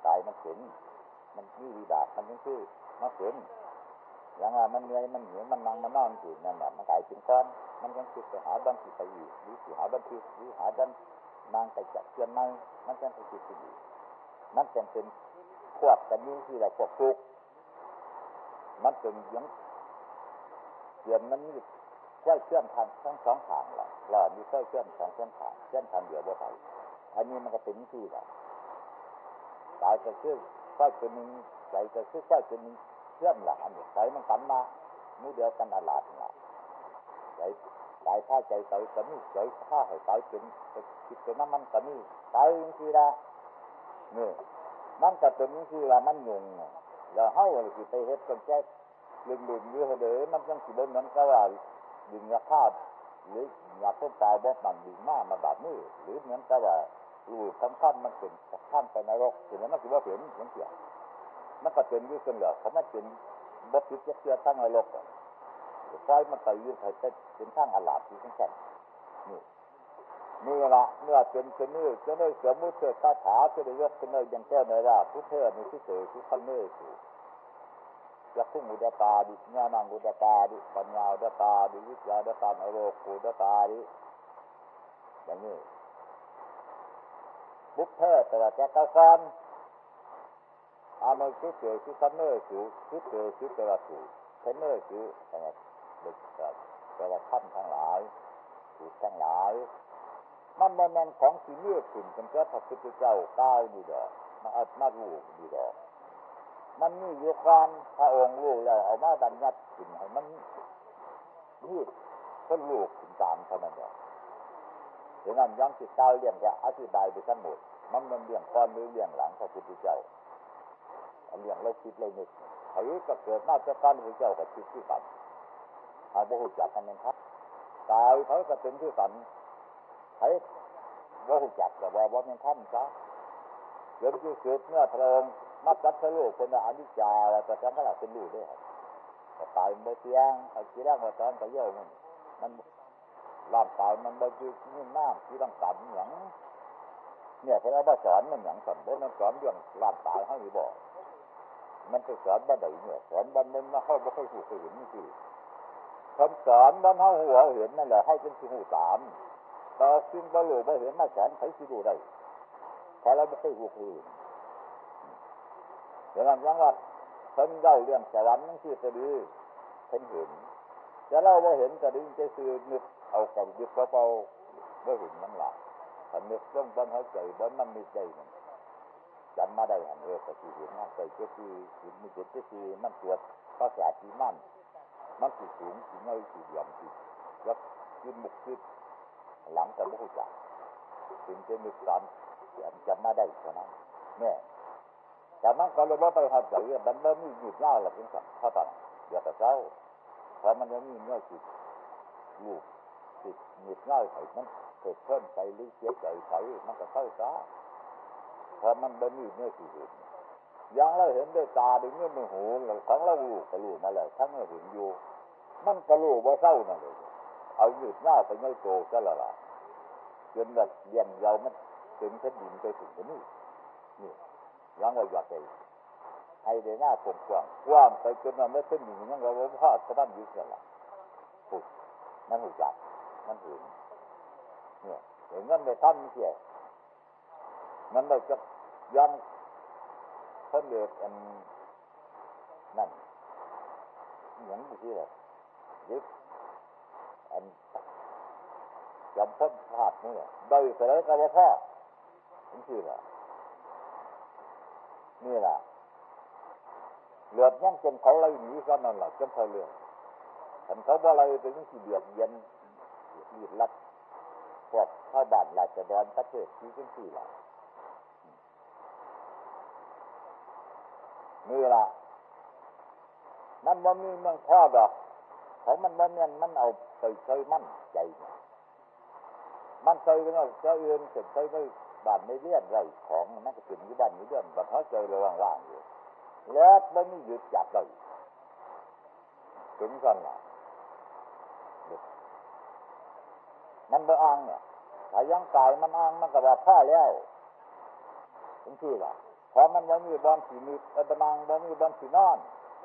[SPEAKER 1] ตายมันเห็นมันมีวิบากมันยังคือมันเห็นอย่างว่ามันเหนื่อยมันเหนื่อยมันนั่งมันนอนอยู่นั่นแหละมันตายถึงก้อนมันยังคิดไปหาบันทิไปอีกหรือสิหาบันทิหรือหาดันนางไปจับเชือนไม้มันจะไปคิดอีกมันเป็นเป็นควบกันยิ่งที่เราควบทุกมันเป็นยังเดือนมันมีใช้เชื่อมทางทั้งสองทางละหล่อมีใช้เชื่อมสองเชื่อมทางเชื่อมทางเดียวบ่ไปอันนี้มันก็เป็นที่แหละ ตายก็คือก็เป็นนึงใจก็คือก็เป็นนึงเชื่อมหลังใจมันกันมามูเดียวกันอาลาดละใจตายถ้าใจใจก็มีใจถ้าให้ตายเป็นคิดเป็นน้ำมันก็มีตายจริงๆละนี่มันก็เป็นที่ว่ามันยุ่งแล้วเฮาสิไปเฮ็ดกันแจ๊ลึงๆอยู่เด้อมันจังสิบเหมือนกับว่าดึงราคาหรืออยากต้องตายแบ่มันดึงมามาแบบนี้หรือเหมือนกับว่า รูสำคัญมันเป็นข้ามไปนรกถึงนั้นมันคือว่าเห็นอย่างเสียมันก็เป็นยู่เสมอเขาไม่เป็นบ่ผิดจะเชื่อทั้งนรกไฟมันไปยืนไปเป็นทางอาลาดที่ทั้งแค่นี่นี่ละเมื่อเป็นเช่นนี้จะได้เสริมมุเสกคาถาจะได้ยกขึ้นเลยอย่างแก้ในราพุทธเทศในที่เสดที่ขันเนื้อสูยักษ์มุดปาดิญาณังมุดปาดิปัญญาอุดปาดิวิจารดปานโรกุดปาดิอย่างนี้ บุพเพแต่ว่าจะก้าวก่อนอามาคิดเกิคันเนื้อสู่คิเกิดคิดแต่ละสู่ขั้นเนื้อสู่อะไรเด็กแต่ละท่านทั้งหลายสู่ทั้งหลาย มันมันมันของสีเนื้อขึ้นเป็นเจ้าพระพุทธเจ้าก้าวดีดอกมาอัดมาลูกดีดอกมันมีอยู่การพระองค์รู้แล้วเอามาบัญญัติขึ้นให้มันนี่ก็ลูกถึงตามเท่านั้นเองดังนั้นยังจิตใจเรียงจะอธิบายไปทั้งหมด มันมันเรื่องก้อนหรือเรื่องหลังพระพุทธเจ้าเรื่องเราคิดเรานึกไอ้ก็เกิดมาจากการพระเจ้ากับคิดที่กันหาบุหุจักกันนะครับตายเขาก็เป็นที่กันไอ้บุหุจักแต่ว่าว่าเป็นท่านซะเดี๋ยวที่สุดเมื่อเพระองมัดจัดสรุปคนอนิจจาแล้วก็จังก็หลับเป็นลูกด้วยแต่ตายมันเสียงไอ้ที่แรกว่าตอนไปเยี่ยมมันร่างกายมันบริสุทธิ์น้ำที่ร่างกายอย่าง เนี่ยพระอาจารย์สอนมันอย่างสอนเพราะมันสอนเรื่องร่างกายให้บอก มันไปสอนบ้านไหนเนี่ยสอนบ้านนึงมาเข้าไม่ค่อยหูเห็นนี่คือคำสอนบ้านเฮาหัวเห็นนั่นแหละให้เป็นสิ่งหูสามต่อสิ่งบรรลุบ่เห็นมาสอนใครสิดูได้พระเราไม่ค่อยหูเห็นอย่างนั้นยังว่าเพิ่นเล่าเรื่องสวรรค์นั่นคือจะดีเพิ่นเห็นจะเล่าว่าเห็นจะดีจะซื้อนึกเอากับยึดเบาๆว่เห็นนั่นหละ ถ้านึกต้องบันหายใจบันมันมีใจมันจำมาได้หันเออปฏิเห็นนั่นใจก็คือเห็นมีเจ็ดก็คือมันตรวจภาษาที่มั่นมันสีสูงสีเงยสีเหลี่ยมสีแล้วยืนมุกคิดหลังแต่ไม่รู้จักถึงจะนึกตอนจำมาได้เท่านั้นเนี่ยแต่มันก็เลยว่าไปหัดใจมันไม่มีหยุดยาวหรอกเป็นสัตว์เท่านั้นเดี๋ยวแต่เจ้าเพราะมันยังมีเนื้อจิตลูกจิตหยุดง่ายไปมัน เกิดเพิ่มใจหรือเสียใจไปมันก็เข้าซะเพราะมันไม่มีเนื้อจิตยังเราเห็นด้วยตาด้วยเนื้อมือหูของเราลูกกระลูกมาแล้วทั้งเราเห็นอยู่ มันกระลูว่าเศร้านั่นเลย เอาหยุดหน้าไปไม่โตซะละล่ะจนแบบเย็นเรามันถึงชั้นดินไปถึงนี่นี่ยังเราอยากไปให้ได้หน้ากว้างกว้างไปจนมันไม่เป็นหนีนั่นเราพลาดก็บ้านยึดกันละถูกนั่นหูจักมันเห็น เนี่ยเห็นเงินไปทำเสียมันไม่จะยังเพิ่มเดือดอันนั่นอย่างที่เลยยึดอันจำพ้นพลาดนี่แหละโดยเสด็จแล้วกับพ่อนี่คือละนี่แหละเหลือดยังจนเขาไล่หนีก็นั่นแหละจนเขาเลือดฉันเขาบ่าอะไรเป็นที่งเดือดเย็นยืดรัด ข้าบ้านราชดรประเทศที่เป็นที่ละนี่ละมันมันมีเมืองพ่อดอกเขามันมันเนี่ยมันเอาไปเคยมั่นใจ มันเคยเป็เจ้าเอื่นเสร็จเคยไม่บ้านไม่เลี้ยนไรของมันก็ถึงที่บ้านนี้เรื่องบัดเขาเจอระว่างๆอยู่แล้วมันไม่หยุดจับเลยถึงสั่นละมันบ่อ้างเนี่ย ถ้ายังกายมันอ้างมันก็ว่าผ้าแล้วถึงที่ละพอมันยังมีบอลสีมีเออบนางบอมีบอลสีนอน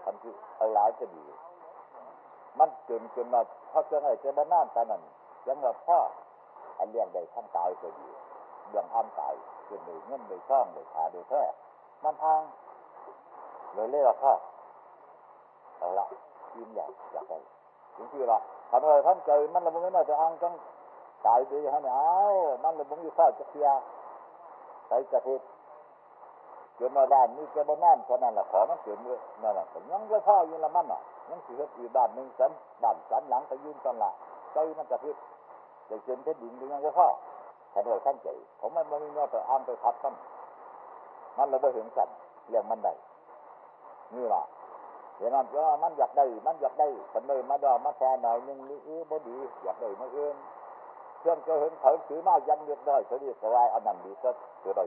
[SPEAKER 1] ทำที่เอาหลายจะดี มันเกินจนมาพอจะไงจะบ้านนั่นตานั่นยังว่าพ่ออันเลี้ยงได้ทั้งตายก็ดีเรื่องอ้ามตายเกินเลยเงินเลยช่องเลยขาเลยแท้มันอ้างเลยเรียกว่าพ่อเอาละยิ้มอยากอยากไปถึงที่ละทำอะไรท่านใจมันละมึงไม่น่าจะอ้างทั้ง ตายดีฮะเนี่ยเอามันเละมึงอยู่ข้าวจะเสียไปกระเทศเกิดมาบ้านนี่เกิดมาบ้านเท่านั้นแหละขอมันเกิดเมื่อนั่นแหละยังจะพ่ออยู่ละมันอะยังสิเฮ็ดอีบ้านหนึ่งสันบ้านสันหลังไปยืนกันละใจมันกระเทศจะเกินเพชรดินยังจะพ่อท่านเราท่านใจผมมันไม่มีเงาไปอ้ามไปทับกันมันเราไม่เห็นสันเรื่องมันได้นี่ล่ะเดี๋ยวนั้นก็มันอยากได้ มันอยากได้คนเลยมาดอมาแค่หน่อยนึงนี่เออบ่ดี อยากได้มาเอื้อ พื่อนก็เห็นเขาถือมายันเรียบร้อยเขาเรียกว่าอันนั้นดีก็ตัวใด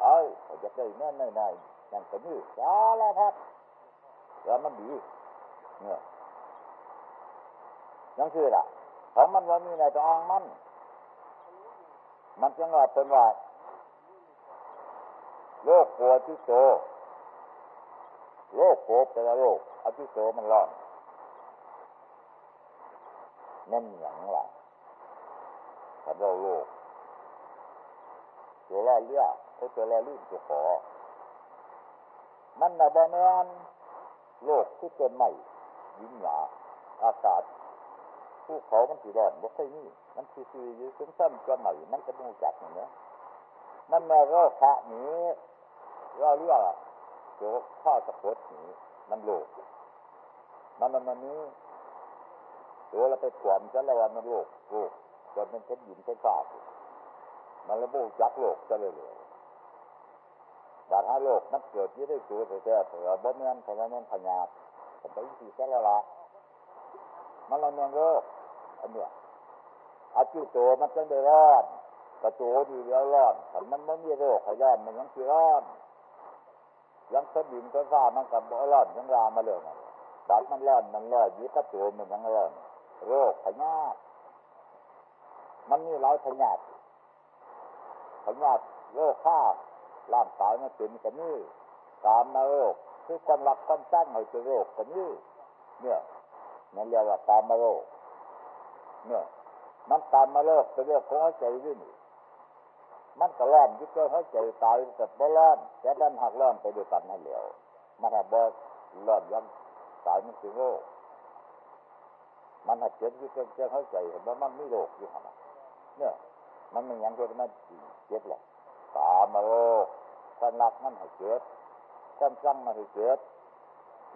[SPEAKER 1] เอาอยากได้แน่แน่แน่นั่นก็นี่สารพัดแล้วมันดีเนี่ยยังคือล่ะของมันว่ามีในตัวองมัน มันจึงหว่าเป็นว่าโลกโกรธที่โตโลกโกบแปลว่าโลกอธิโสมันร้อนแน่นอย่างไรถ้าเราโลกตัวแรกเลือกตัวแรกลื่นตัวขอ มันนะบแมนโลกที่เป็นใหม่ยิ่งหนาอากาศภูเขามันสีร้อนบ่ค่นี่มันซีซีอยู่ซึ่งซ้ำก็ใหม่มันจะมูจักอย่างเนี้ยมันแม่โรคคะนี้เราเรียกตัวข้าสะกดนี้มันโลกมันมันมันนี้ตัวเราไปขวมซะแล้วมันโลกโลก จนเป็นเช่นหินเช่นฟ้ามันระบุยักโลกจะเลยเลยบาดห้าโลกมันเกิดยี่ได้ตัวแต่แต่เผื่อบ่เมือนเพราะว่ามันพญาผมไปที่แค่ละละมันเราเมืองโลกอันเนี้ยอาจุโตมันจังได้ร้อนกระโจดีแล้วร้อนถ้ามันไม่มีโรคขย้อนมันยังคือร้อนยังเส้นดินเส้นฟ้ามันกับบ่ร้อนยังรามาเลยนะบาดมันร้อนมันร้อนยี่กระโจมันยังร้อนโรคพญา มันมีหลายพญาพญาโรคข้าร่างกายมันเป็นกันนี่ตามมาโรคคือความรักความสร้างให้เป็นโรคกันนี่เนี่ยนั่นเรียกว่าตามมาโรคเนี่ยมันตามมาโรคเป็นโรคของหัวใจด้วยนี่มันก็ร้อนยึดก็หัวใจตายกับบ่ร้อนแต่ดันหักร้อนไปด้วยกันนั่นเหลียวมันหักบ่ร้อนยังตายมันคือโรคมันหักเจ็บยึดก็เจ็บหัวใจเห็นว่ามันไม่โรคอยู่ขนาด เนี่ย มันไม่ยังเกิดมันเจ็บหรอกตามาโรคความรักมันให้เกิดความสั่งมันให้เกิด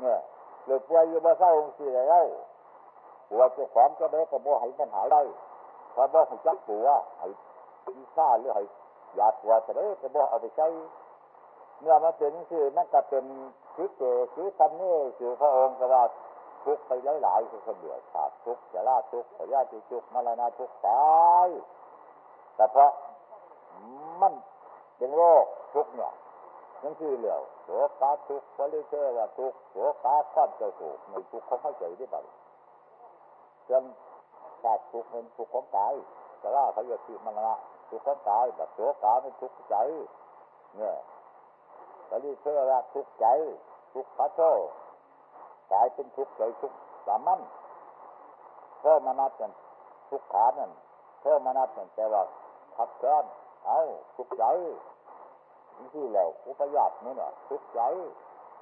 [SPEAKER 1] เนี่ยหรือป่วยอยู่บ่เศร้าสิแล้วปวดเจ้าของก็ได้ก็บ่ให้มันหายได้ถ้าบ่ให้จักปัวให้วิชาหรือให้ยาปวจะได้ก็บ่เอาไปใช้เมื่อมันเป็นคือมันก็เป็นคือเจคือทันนี่คือพระองค์ก็ว่า ทุกไปหลายๆคือคนเดียวขาดทุกจะล่าทุกขยาติทุกมรณะทุกตายแต่เพราะมันเป็นโรคทุกเนี่ยนั่นคือเหลียวโสกาทุกพลิเชว่าทุกโสกาความเจ้าทุกในทุกของเข้าใจได้บ้างเรื่องชาติทุกเป็นทุกของกายแต่ว่าเขาจะคือมันละทุกของกายแบบโสกาเป็นทุกใจเนี่ยพลิเชว่าทุกใจทุกพระโช กายเป็นทุกข์ใจทุกข์สามัญเพิ่มมานับกันทุกขานั่นเพิ่มมานับกันแต่ว่าขับเคลื่อนเอาทุกข์ใจที่แล้วอุปยาตนี่เนาะทุกข์ใจ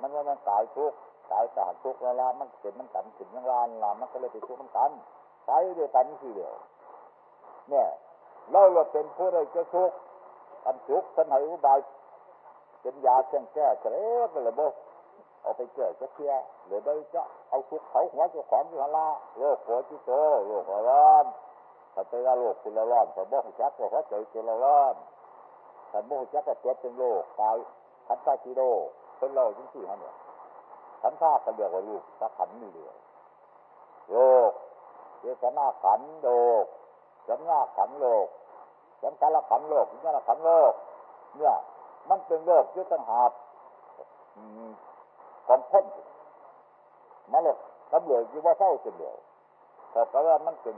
[SPEAKER 1] มันว่ามันตายทุกตายตาทุกแล้วละมันเกิดมันกันถึงยังลานลามันก็เลยไปทุกข์มันกันตายด้วยกันที่เดียวเนี่ยเราเราเป็นผู้ใดจะทุกข์อันทุกท่านให้อุบายเป็นยาเช่นแก้เฉลยก็เลยบ่ เอาไปเจอจะเทียหรือได้จะเอาทุกเขาหัวเจ้าของอยู่ฮาลาโรคหัวจิโตโรคร้อนถ้าเจอโรคคุณละร้อนแต่บ่หัวจักก็หัวใจอคุณละร้อนขันโมหจักก็เจ็บเป็นโรคตายขันซาชิโร่เป็นโรคจริงๆฮะเนี่ยขันซากันเรียกว่าลูกสักขันนี่เดียโรคเจตนาขันโรคสัญญาขันโรคสังขารขันโรควิญญาณขันโรคเนี่ยมันเป็นโรคยึดตั้งหา บกองพ้นมาเลยตำรวจยี่ว่าเศร้าเสียเดียวแต่ก็ว่ามันเป็น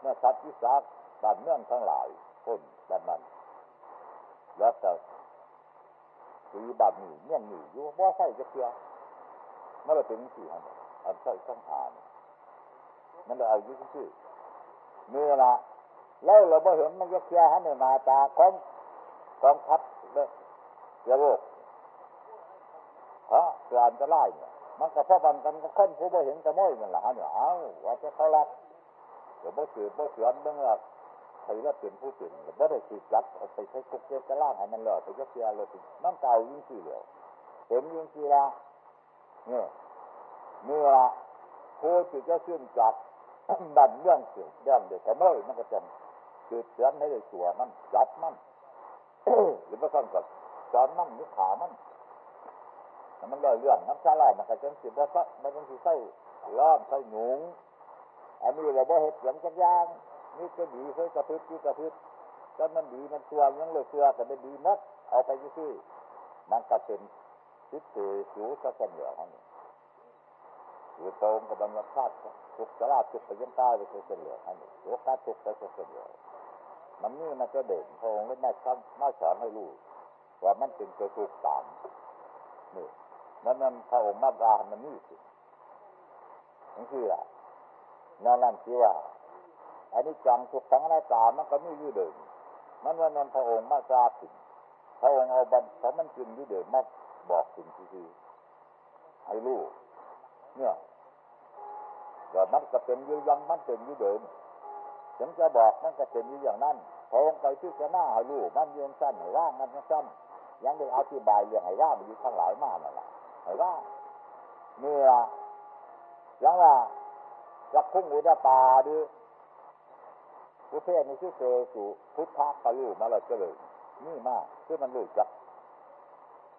[SPEAKER 1] เมื่อสัตว์วิสาบ้านเมืองทั้งหลายคนแบบนั้นแล้วแต่สีแบบนี้เนี่ยนี่อยู่ว่าใส่จะเพียนั่นเราเป็นสี่อันอันใส่ข้งหานนั่นเราเอายู่ที่เมื่อละแล้วเราบ่เห็นมันจะเพียให้เนี่ยมาตาของกองทัพเลยยาโรค ฮะเกิดอันตรายเนี่ยมันก็พอบันกันก็คนผู้บ่เห็นกระโมยมันละเนี่ยเอาว่าจะเขารับเดี๋ยวบ่สืบบ่เสือนเบื้องหลักใครว่าเป็นผู้เป็นบ่ได้สืบรับเอาไปใช้คุกเจ้าล่างให้มันหลอดไปยกเสียเลยน้ำเก่ายิ่งสี่เหลียวเห็นยิ่งสี่ละเนี่ยเมื่อผู้จุดจะขึ้นจากดันเรื่องเสียงเรื่องเด็กกระโมยมันก็จะสืบเสือนให้ได้ชัวมันจับมันหรือว่าสั่งกับสอนมันหรือขามัน มันลอยเลื่อนน้ำชาไหลมันก็จังสิบ่ซักมันจังสิใส่ล้อมใส่หนุงอันนี้เราบ่เห็ดเสียงจักยางนี่ก็ดีเฮ้ยกระพืที่กระพืก็มันดีมันตัวยังเลยเสือแต่ไม่ดีนักเอาไปที่มันก็เป็นทิศเตสูสะเสนอของอยู่ตรงกับบรรยากาศทุกสลาทุกไปยันใต้ไปเสนอให้ทุกการทุกไปเสนอมันนี่มันจะเด่นพงและแม่ซ้ำมาสอนให้รู้ว่ามันเป็นตัวทุกสามนี่ นั่นนั่นพระองค์มาบามันนี่สินั่นคืออะไรนั่นนั่นคือว่าอันนี้จังทุกทั้งหน้าตามันก็มีอยู่เดิมมันว่านันพระองค์มาทราบถึงพระองค์เอาบันเพราะมันกินอยู่เดิมมาบอกถึงที่ให้รู้เนี่ยว่ามันก็เป็นยู่ยังมันเป็นอยู่เดิมถึงจะบอกมันก็เป็นอยู่อย่างนั้นพระองค์ไปพิจารณาให้รู้มันยืนสั้นหร่างมันสั้นยังได้อธิบายเรื่องไอ้ร่างอยู่ข้างหลายมากนั่นแหละ ไอ้ร่าเมื่อยังว่ารักคุ้งอุดปาดื้อผู้เพศในชื่อเตสุพุทธะปลูมาเราจะเลยนี่มากคือมันรู้จัก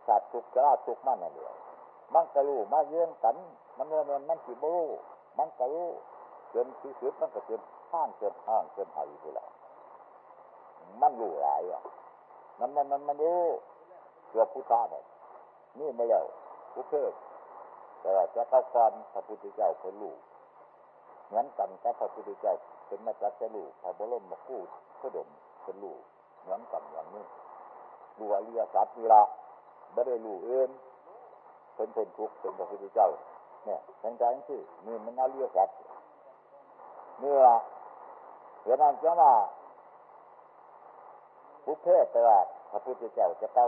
[SPEAKER 1] สัตว์ทุกข์กระทุกข์มันนั่นเองมันกระลูมาเยื่องกันมันเมื่อมันมันสิบรู้มันกระลูเกินที่สุดมันก็เกินข้างเกินห้างเกินหายไปแล้วมันรู้หลายอะมันมันมันมันรู้ตัวพุทธะเนี่ยนี่ไม่เล่า ผู้เพศแต่ว่าจะเข้าความพระพุทธเจ้าเป็นลูกเหมือนกันแต่พระพุทธเจ้าเป็นมาจักจะลูกพระบรมมาพูดพระดมเป็นลูกเหมือนกันอย่างนี้ดูอริยสัจเวลาไม่ได้ลูกเอื้นเป็นเป็นทุกข์เป็นพระพุทธเจ้า เนี่ยทั้งใจที่นี่มันอริยสัจเมื่อเดี๋ยวนั้นจะมาผู้เพศแต่ว่าพระพุทธเจ้าจะเต้า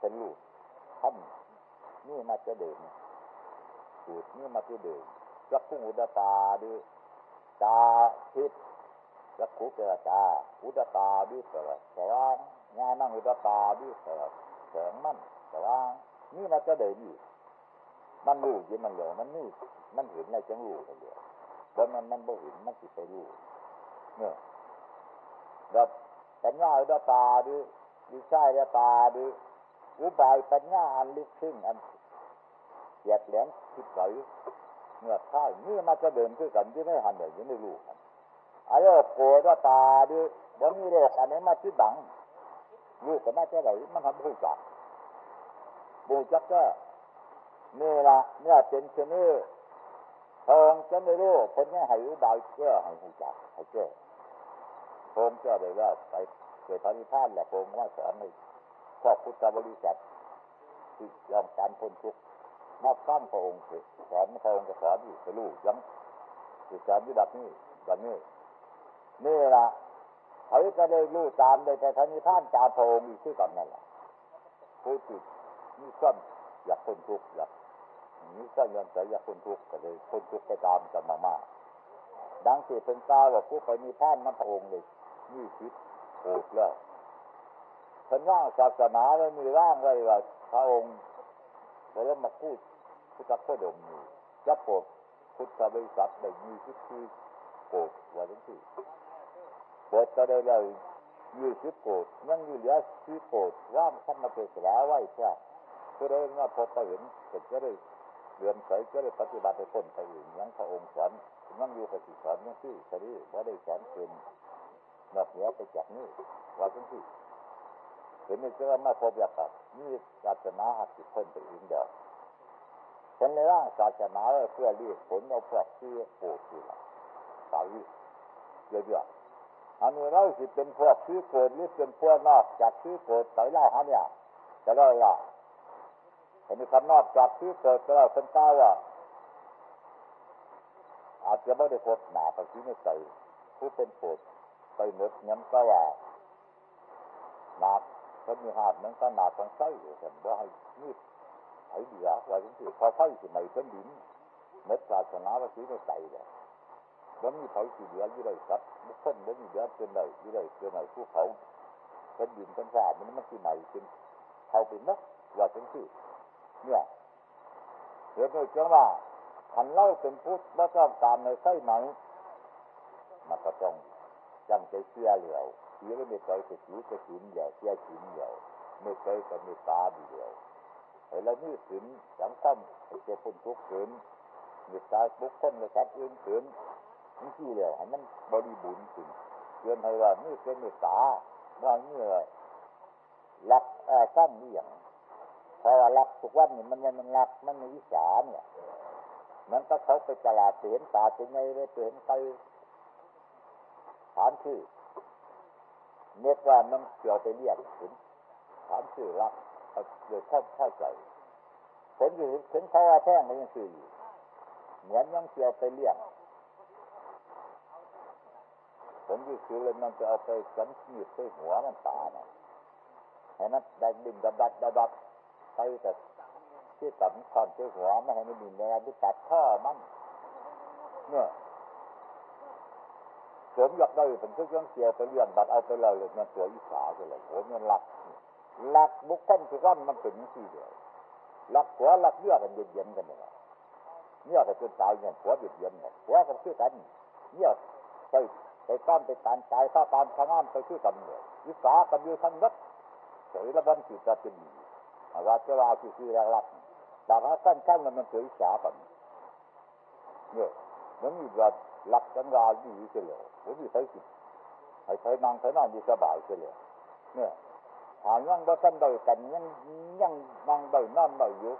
[SPEAKER 1] เป็นลูกท่าน นี่มาจะเดินสูตรนี่มาจะเดินจักพุ่งอุดตาดูตาทิพจักขุเปรตาอุดตาดูเปรแต่ว่างานนั่งอุดตาดูเปรแสงมันแต่ว่านี่มาจะเดินอยู่มันรู้ยิ่มันเหลือมันนี่มันเห็นอะไรจังรู้เดียวบนมันมันบ่เห็นมันสิไปรู้เนี่ยแบบปัญญาอุดตาดูวิชาอุดตาดูอุ อุบายปัญญาอันลึกซึ้งอันเหยียดแหลมคิดไหลเมื่อข้านี่มาจะเดินด้วยกันที่ไม่หันเลยยังไม่รู้กันอายโกรตาดูบ่มีโรคอันนี้มาที่บังลูกก็น่าจะไหลมันทำผู้จักบูจักก็นี่ละเนี่ยเป็นเชนนี้ทองจะไม่รู้คนนี้ให้อุบายเชื่อให้ผู้จักให้เชื่อพงเชื่อเลยว่าไปเกิดพระนิพพานแหละพงว่าสอนใน ครอบพุทธบริษัทที่ยอมการพ้นทุกข์มาฟังพระองค์สอนพระองค์ก็สอนอยู่ไปรู้ยังศึกษาวิบัตินี้แบบนี้นี่ละเขาก็ได้รู้ตามได้แต่พระนิพพานตามพระองค์อีกที่ก่อนนั่นแหละผู้ติดมีความอยากพ้นทุกข์อยากมีความยอมใจอยากพ้นทุกข์ก็เลยพ้นทุกข์ไปตามกันมามาดังที่เป็นตาว่าผู้ไปมีท่านนั้นพระองค์เลยนี่คิดโกรธแล้ว ฉันว่างศาสนาแล้วมีร่างไว้ว่าพระองค์แล้วมาพูดพุทธพุทธมนี่จะโปรดพุทธบริษัทได้มีคิดที่โปรดว่าทั้งที่โปรดก็ได้เลยยี่สิบโกดยังอยู่เหลือสิบโกดว่างท่านมาเป็นสลาไว้ใช่ก็ได้เมื่อพบไปเห็นก็จะได้เรียนใส่ก็ได้ปฏิบัติไปพ้นไปอื่นยังพระองค์สอนยังอยู่กับสิสอนยังที่สรีว่าได้สอนเป็นนอกเหนือไปจากนี้ว่าทั้งที่ เห็นไหมเจอมาพบอยากกับนี่ศาสนาหักสิพ้นไปอื่นเดียวคนในร่างศาสนาเพื่อรียกผลเอาพวกที่โกรธที่ละสาวิเยอะๆอันนี้เราสิเป็นพวกชื่อโกรธหรือเป็นพวกนอกจากชื่อโกรธไปเล่าฮะเนี่ยจะได้ละอันนี้คำนอกจากชื่อโกรธก็เราเป็นตาว่าอาจจะไม่ได้พบหนาไปที่ไม่ใส่ผู้เป็นโกรธไปหมดงั้นก็ว่าหนัก เขามีหาดนั้นก็หนาต้องใส่อยู่แต่ว่าให้นี่ไถเดียว่าจริงๆพอไฟสิไม่เป็นดินเม็ดศาสนาว่าสีไม่ใส่เลยแล้วมีไฟสีเหลืออยู่ได้สัตว์บุคคลแล้วมีเหลือเป็นไรอยู่ได้เป็นไรผู้เขาเป็นดินเป็นสาดมันมันสีใหม่เป็นเขาเป็นนักว่าจริงๆเนี่ยเดี๋ยวนี้จังว่าขันเล่าเป็นพุทธว่าต้องตามในไส้ไหนมันก็ต้องจังใจเสียเหลียว เสียไม่เคยจะสีจะขินเดียวเสียขินเดียวไม่เคยจะมีตาเดียวไอ้แล้วนี่ถึงสังคมไอ้เจ้าคนทุกข์ถึงมีตาบุคคลและสัตว์อื่นถึงนี่ที่เดียวให้มันบริบูรณ์ถึงเรียนให้ว่านี่เป็นเมตตาว่าเนี่รักเออสร้างนี่อย่างเพราะว่ารักทุกวันนี่มันยังมันรักมันมีวิสาเนี่ยมันก็เขาไปตลาดเห็นตาเป็นไงเลยเห็นใครถามชื่อ เน็ตว่ามันเกี่ยวไปเรียกถึงถามชื่อรักเกิดเข้าเข้าใจผมอยู่ถึงเขาว่าแท่งมันยังคืออยู่เหมือนยังเกี่ยวไปเรียกผมอยู่คือเลยมันจะเอาไปสันขีดใส่หัวมันตาเนี่ยให้มันได้ดิ่งดับดับดับดับไปแต่ที่ตัดความใส่หัวไม่ให้มันดิ่งเลยที่ตัดข้อมันเนี่ย ผมอยากได้เป็นเครื่องเกี่ยไปเลี้ยงบัดเอาไปเลยเลยมันตัวอิสาไปเลยผมมันหลักหลักบุคคลทุกวันมันเป็นสี่เดียวหลักหัวหลักเยื่อกันเย็นๆกันเลยเนี่ยก็เป็นตายเนี่ยหัวเย็นๆเนี่ยหัวกันคือกันเนี่ยไปไปก้ามไปการตายข้าการทางานไปคือกันเลยวิสากันอยู่ทั้งนัดเฉยละบันจิตจะดีว่าจะว่าคือคือหลักแต่ถ้าสั้นๆมันเฉยสากันเนี่ยมันมีว่าหลักกันว่าดีเสียเลย ผมมีใช้สิให้ใช้นางใช้นอนดีสบายเสียเลยเนี่ยหายังบ่ทันได้กันยังยังนั่งได้นั่นได้อยู่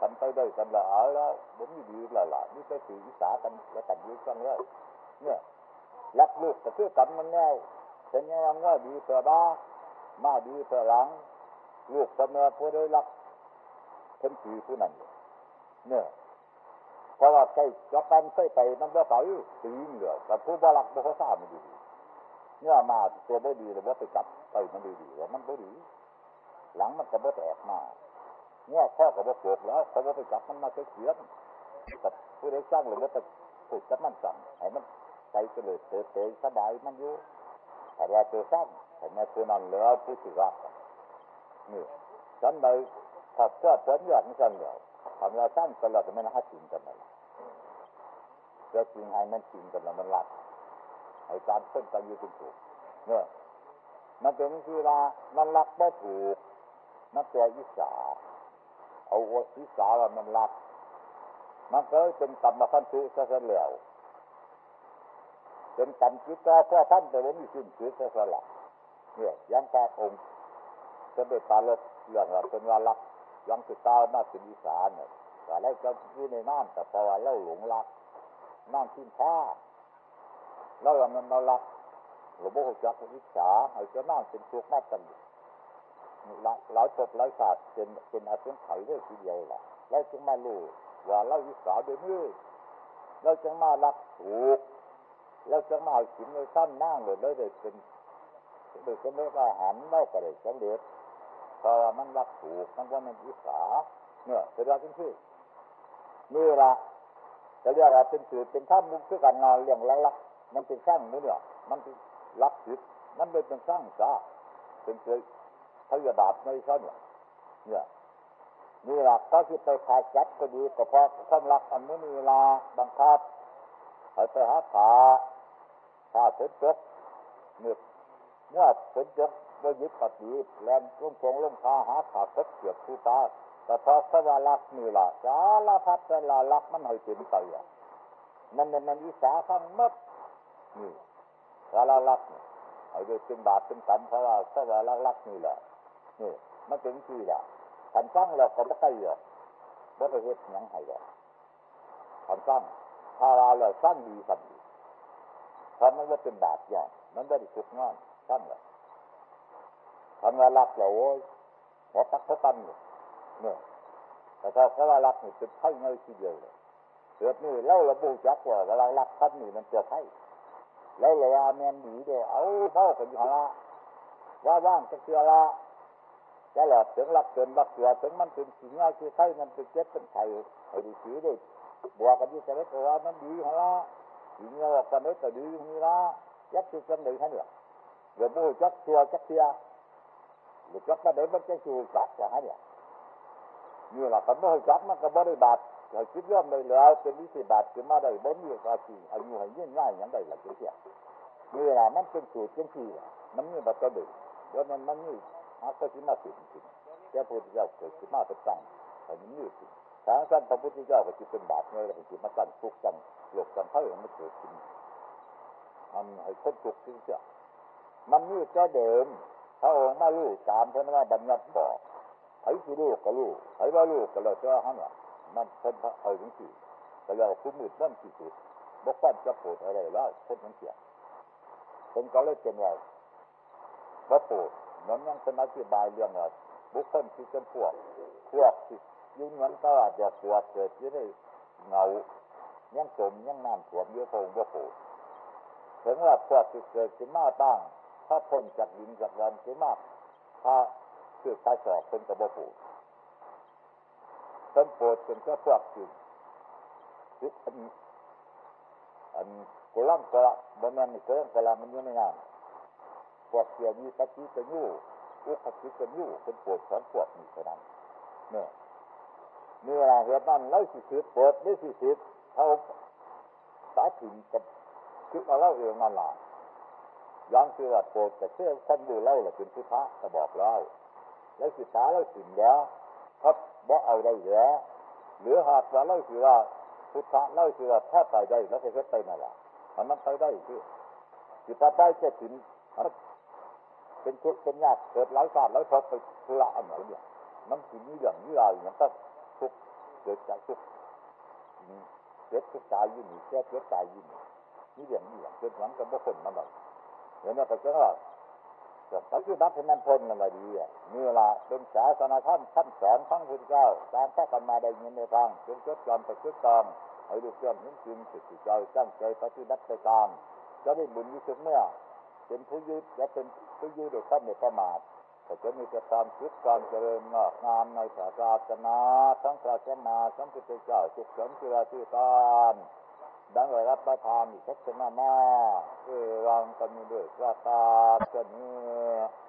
[SPEAKER 1] กันไปได้กันละเอาแล้วผมมีดีละละนี่ก็คืออิสากันแล้วกันอยู่กันเลยเนี่ยรักลูกก็คือกันมันแน่ฉันยังว่าดีเพื่อบ้ามาดีเพื่อหลังลูกเป็นผู้ได้รักเป็นคือผู้นั้นเนี่ย เพราะว่าใครจะกันใครไปมันก็ไปตีนเหลือแต่ผู้บรักบ่เขาทราบมันดีเนี่ยมาตัวบ่ดีเลยว่าไปจับไปมันดีดีว่ามันบ่ดี หลังมันก็บ่แตกมาเนี่ยข้อก็บ่โกกแล้วเขาบ่ไปจับมันมาเขียนกับผู้ใดสร้างเลยว่าไปผูกจับมันสั่งให้มันใจก็เลยเตะเตะสบายมันอยู่แต่ว่าตัวสร้างแต่แม่ตัวนั้นแล้วผู้สิรักนี่ฉันเลยถ้าเพื่อผลอยากนี่ฉันเดียวทำเราสร้างตลอดไม่น่าจริงกันเลย เกิดจริงให้มันจริงกันแล้วมันหลักให้การเส้นกันอยู่ถูกเนี่ยมันเป็นคือว่ามันรักไม่ถูกมันตัวอิสาเอาอิสาว่ามันรัก มันก็เป็นกรรมพันธุซะเสียเป็นกรรมจิตก็เพื่ท่านแต่ว่ามีสิ้นสุดซะสละเนี่ยยังแค่องค์จะไปตาลบเรื่องว่าเป็นว่ารักยังสุดตามาเป็นอิสาเนี่ยว่าแล้วจะอยู่ในน้ำแต่พอว่าเล่าหลงรัก น้ำทิ้งผ้าแล้วมันมารักหลวงพ่อจักวิสาเอาจะนั่งเป็นทุกข์มากกันหลายจบหลายศาสตร์เป็นเป็นอาชีพไถ่เรื่องทีเดียวแหละแล้วจึงมาลู่ว่าเราวิสาโดยมือเราจึงมารักถูกเราจึงมาขินในสั้นนั่งเลยเลยเด็เป็นโดยสมมติว่าหันเล่าก็เลยสำเร็จเพราะมันรักถูกมันว่ามันวิสาเนี่ยเป็นว่าเป็นชื่อนี่ละ จะเรียกว่าเป็นสื่อเป็นท่ามุกคือการงานเรื่องลักมันเป็นสร้างมือเนี่ยมันเป็นรักจิตมันเป็นเป็นสร้างซาเป็นเคยพยาบาทไม่ใช่เนี่ยเนี่ยนี่หละก็ที่ไปขาจัดก็ดีก็เพราะความรักอันนี้มีเวลาบังคับให้ไปหาขาขาฝนตกเมื่อเมื่อฝนตกก็ยึดปฏิแลนลงทงลงพาหาขาพบเกียบผู้ตา แต่พอสวารักนี่ล่ะสารพัดเวลารักมันให้เป็นไปอะนั่นมันวิสาข้างมัดนี่สารลักเอาด้วยเป็นบาปเป็นกรรมเพราะว่าสารลักลักนี่แหละนี่มันเป็นที่ละขันฟังเราก็ไม่ได้หรอกไม่ไปเหตุยังไงหรอกขันฟังถ้าเราเราสร้างดีกันดีเพรามันว่าเป็นบาปอย่างมันไม่ได้สุกงอนสร้างเลยขันว่ารักเราโอ้ยหัวตักเขาตันเนี่ เนี่ยแต่ถ้าเขาว่ารักนี่เป็นไพ่เงยทีเดียวเลยเกิดนี่เล่าระบุจักว่าเวลารักท่านนี่มันเจอไพ่แล้วเลยอาแมนดีเดียเอาเข้ากันอยู่ละว่าว่างจะเชื่อละจะหลอดถึงหลักเกินบักเสือถึงมันเป็นสิ่งง่าคือไข่มันเป็นเจ็บเป็นไข่ให้ดีสีได้บวกกันที่จะได้ตัวมันดีฮะละสิงเงี้ยกันได้แต่ดีนี่ละยักษ์จุดกันไหนท่านเนี่ยเดี๋ยวบูจักเชื่อจักเชื่อหรือจักมาเดี๋ยวมันจะชูจักจะฮะเนี่ย นี่แหละกันไม่จักมันก็บ่ได้บาดเราคิดย่อมได้แล้วเป็นวิสิบาทขึ้นมาได้บ่มีกาสีอายุให้ยิ่งง่ายอย่างใดหลักเสียนี่เวลามันเป็นสูตรเป็นที่มันมีบัตรเดือดแล้วมันมันมีอาศัยมาสิจริงแค่พุทธเจ้าเกิดขึ้นมาเป็นตั้งแต่มันมีสิทางสั้นพระพุทธเจ้าก็จะเป็นบาปเลยแล้วก็มาตั้งทุกข์กันหลบกันเท่าอย่างมันเกิดขึ้นมันให้คนทุกข์จริงจ้ะมันมีแค่เดิมพระองค์มาลูกตามพระนว่าบัญญัติบอก ไอ้ที่ลูกก็ลูกไอ้ว่าลูกก็เลยเจ้าหันว่ามันเป็นพระเอาจริงๆแต่เราคุ้มมืดนั่นที่สุดบกปั้นจะโปรดอะไรแล้วคนมันเสียคนก็เลยเป็นไรว่าโปรดนั้นยังเป็นอธิบายเรื่องว่าบุคคลที่เป็นพวกพวกที่ยุ่งเหมือนก็อาจจะปวดเกิดยี่ได้เงายังจมยังน้ำถ่วมเยอะพงว่าโปรดถึงว่าพวกที่เกิดขึ้นมาบ้งถ้าพ้นจากดินจากรันขึ้นมาถ้า คือตาสอบเป็นกระบอกโปรดต้นโปรดเป็นแค่พวกสิ่งอันอันกุลังกะบนนั้นนี่กุลังกะลามันอยู่ในน้ำพวกเสียมีปฏิจญูอุคคิดกันอยู่เป็นปวดสอนปวดนี่เท่านั้นเนี่ยเมื่อเหตุนั้นเราสิสิบปวดไม่สิสิบเขาสาถิ่นกับคิดเอาเล่าเองนั่นล่ะย้อนคือว่าโปรดแต่เชื่อคนดูเล่าแหละเป็นพุทธะจะบอกเล่า แล้วศึกษาแล้วสิ่งแล้วครับบ่เอาได้เหลือหรือหากว่าเล่าคือว่าพุทธะเล่าคือว่าถ้าไปได้แล้วจะไปนั่นแหละมันมันไปได้คือจิตใจจะถึงเป็นทุกข์เป็นยากเกิดหลายชาติหลายภพไปทุระอันไหนเนี่ยมันถึงมีอย่างนี้อะไรอย่างก็ทุกข์เกิดจากทุกข์เกิดทุกข์ตายยิ่งแก่เกิดตายยิ่งนี่เรื่องนี้อย่างเกิดหลังกับบุคคลมันแบบเห็นไหมแต่ก็ ว่าปัจจุบันเป็นนันทนอะไรดีอะนี่ละเป็นศาสนาท่านท่านสอนทั้งพุทธเจ้าการแค่กันมาได้ยินในฟังเป็นจดจำประพฤติตามให้ดูเชื่อมนิ้จริงจิตใจตั้งใจปฏิบัติไปตามจะได้บุญยิ่งเมื่อเป็นผู้ยืดและเป็นผู้ยืดโดยท่านในประมาทแต่จะมีแต่ความคิดความเจริญงอกงามในศาสนาทั้งศาสนาทั้งพุทธเจ้าสุขสมกิราที่การ ดังไรรับประทานอีกทัศนาหน้าเออวางกันมีด้วยกระตาเสนอ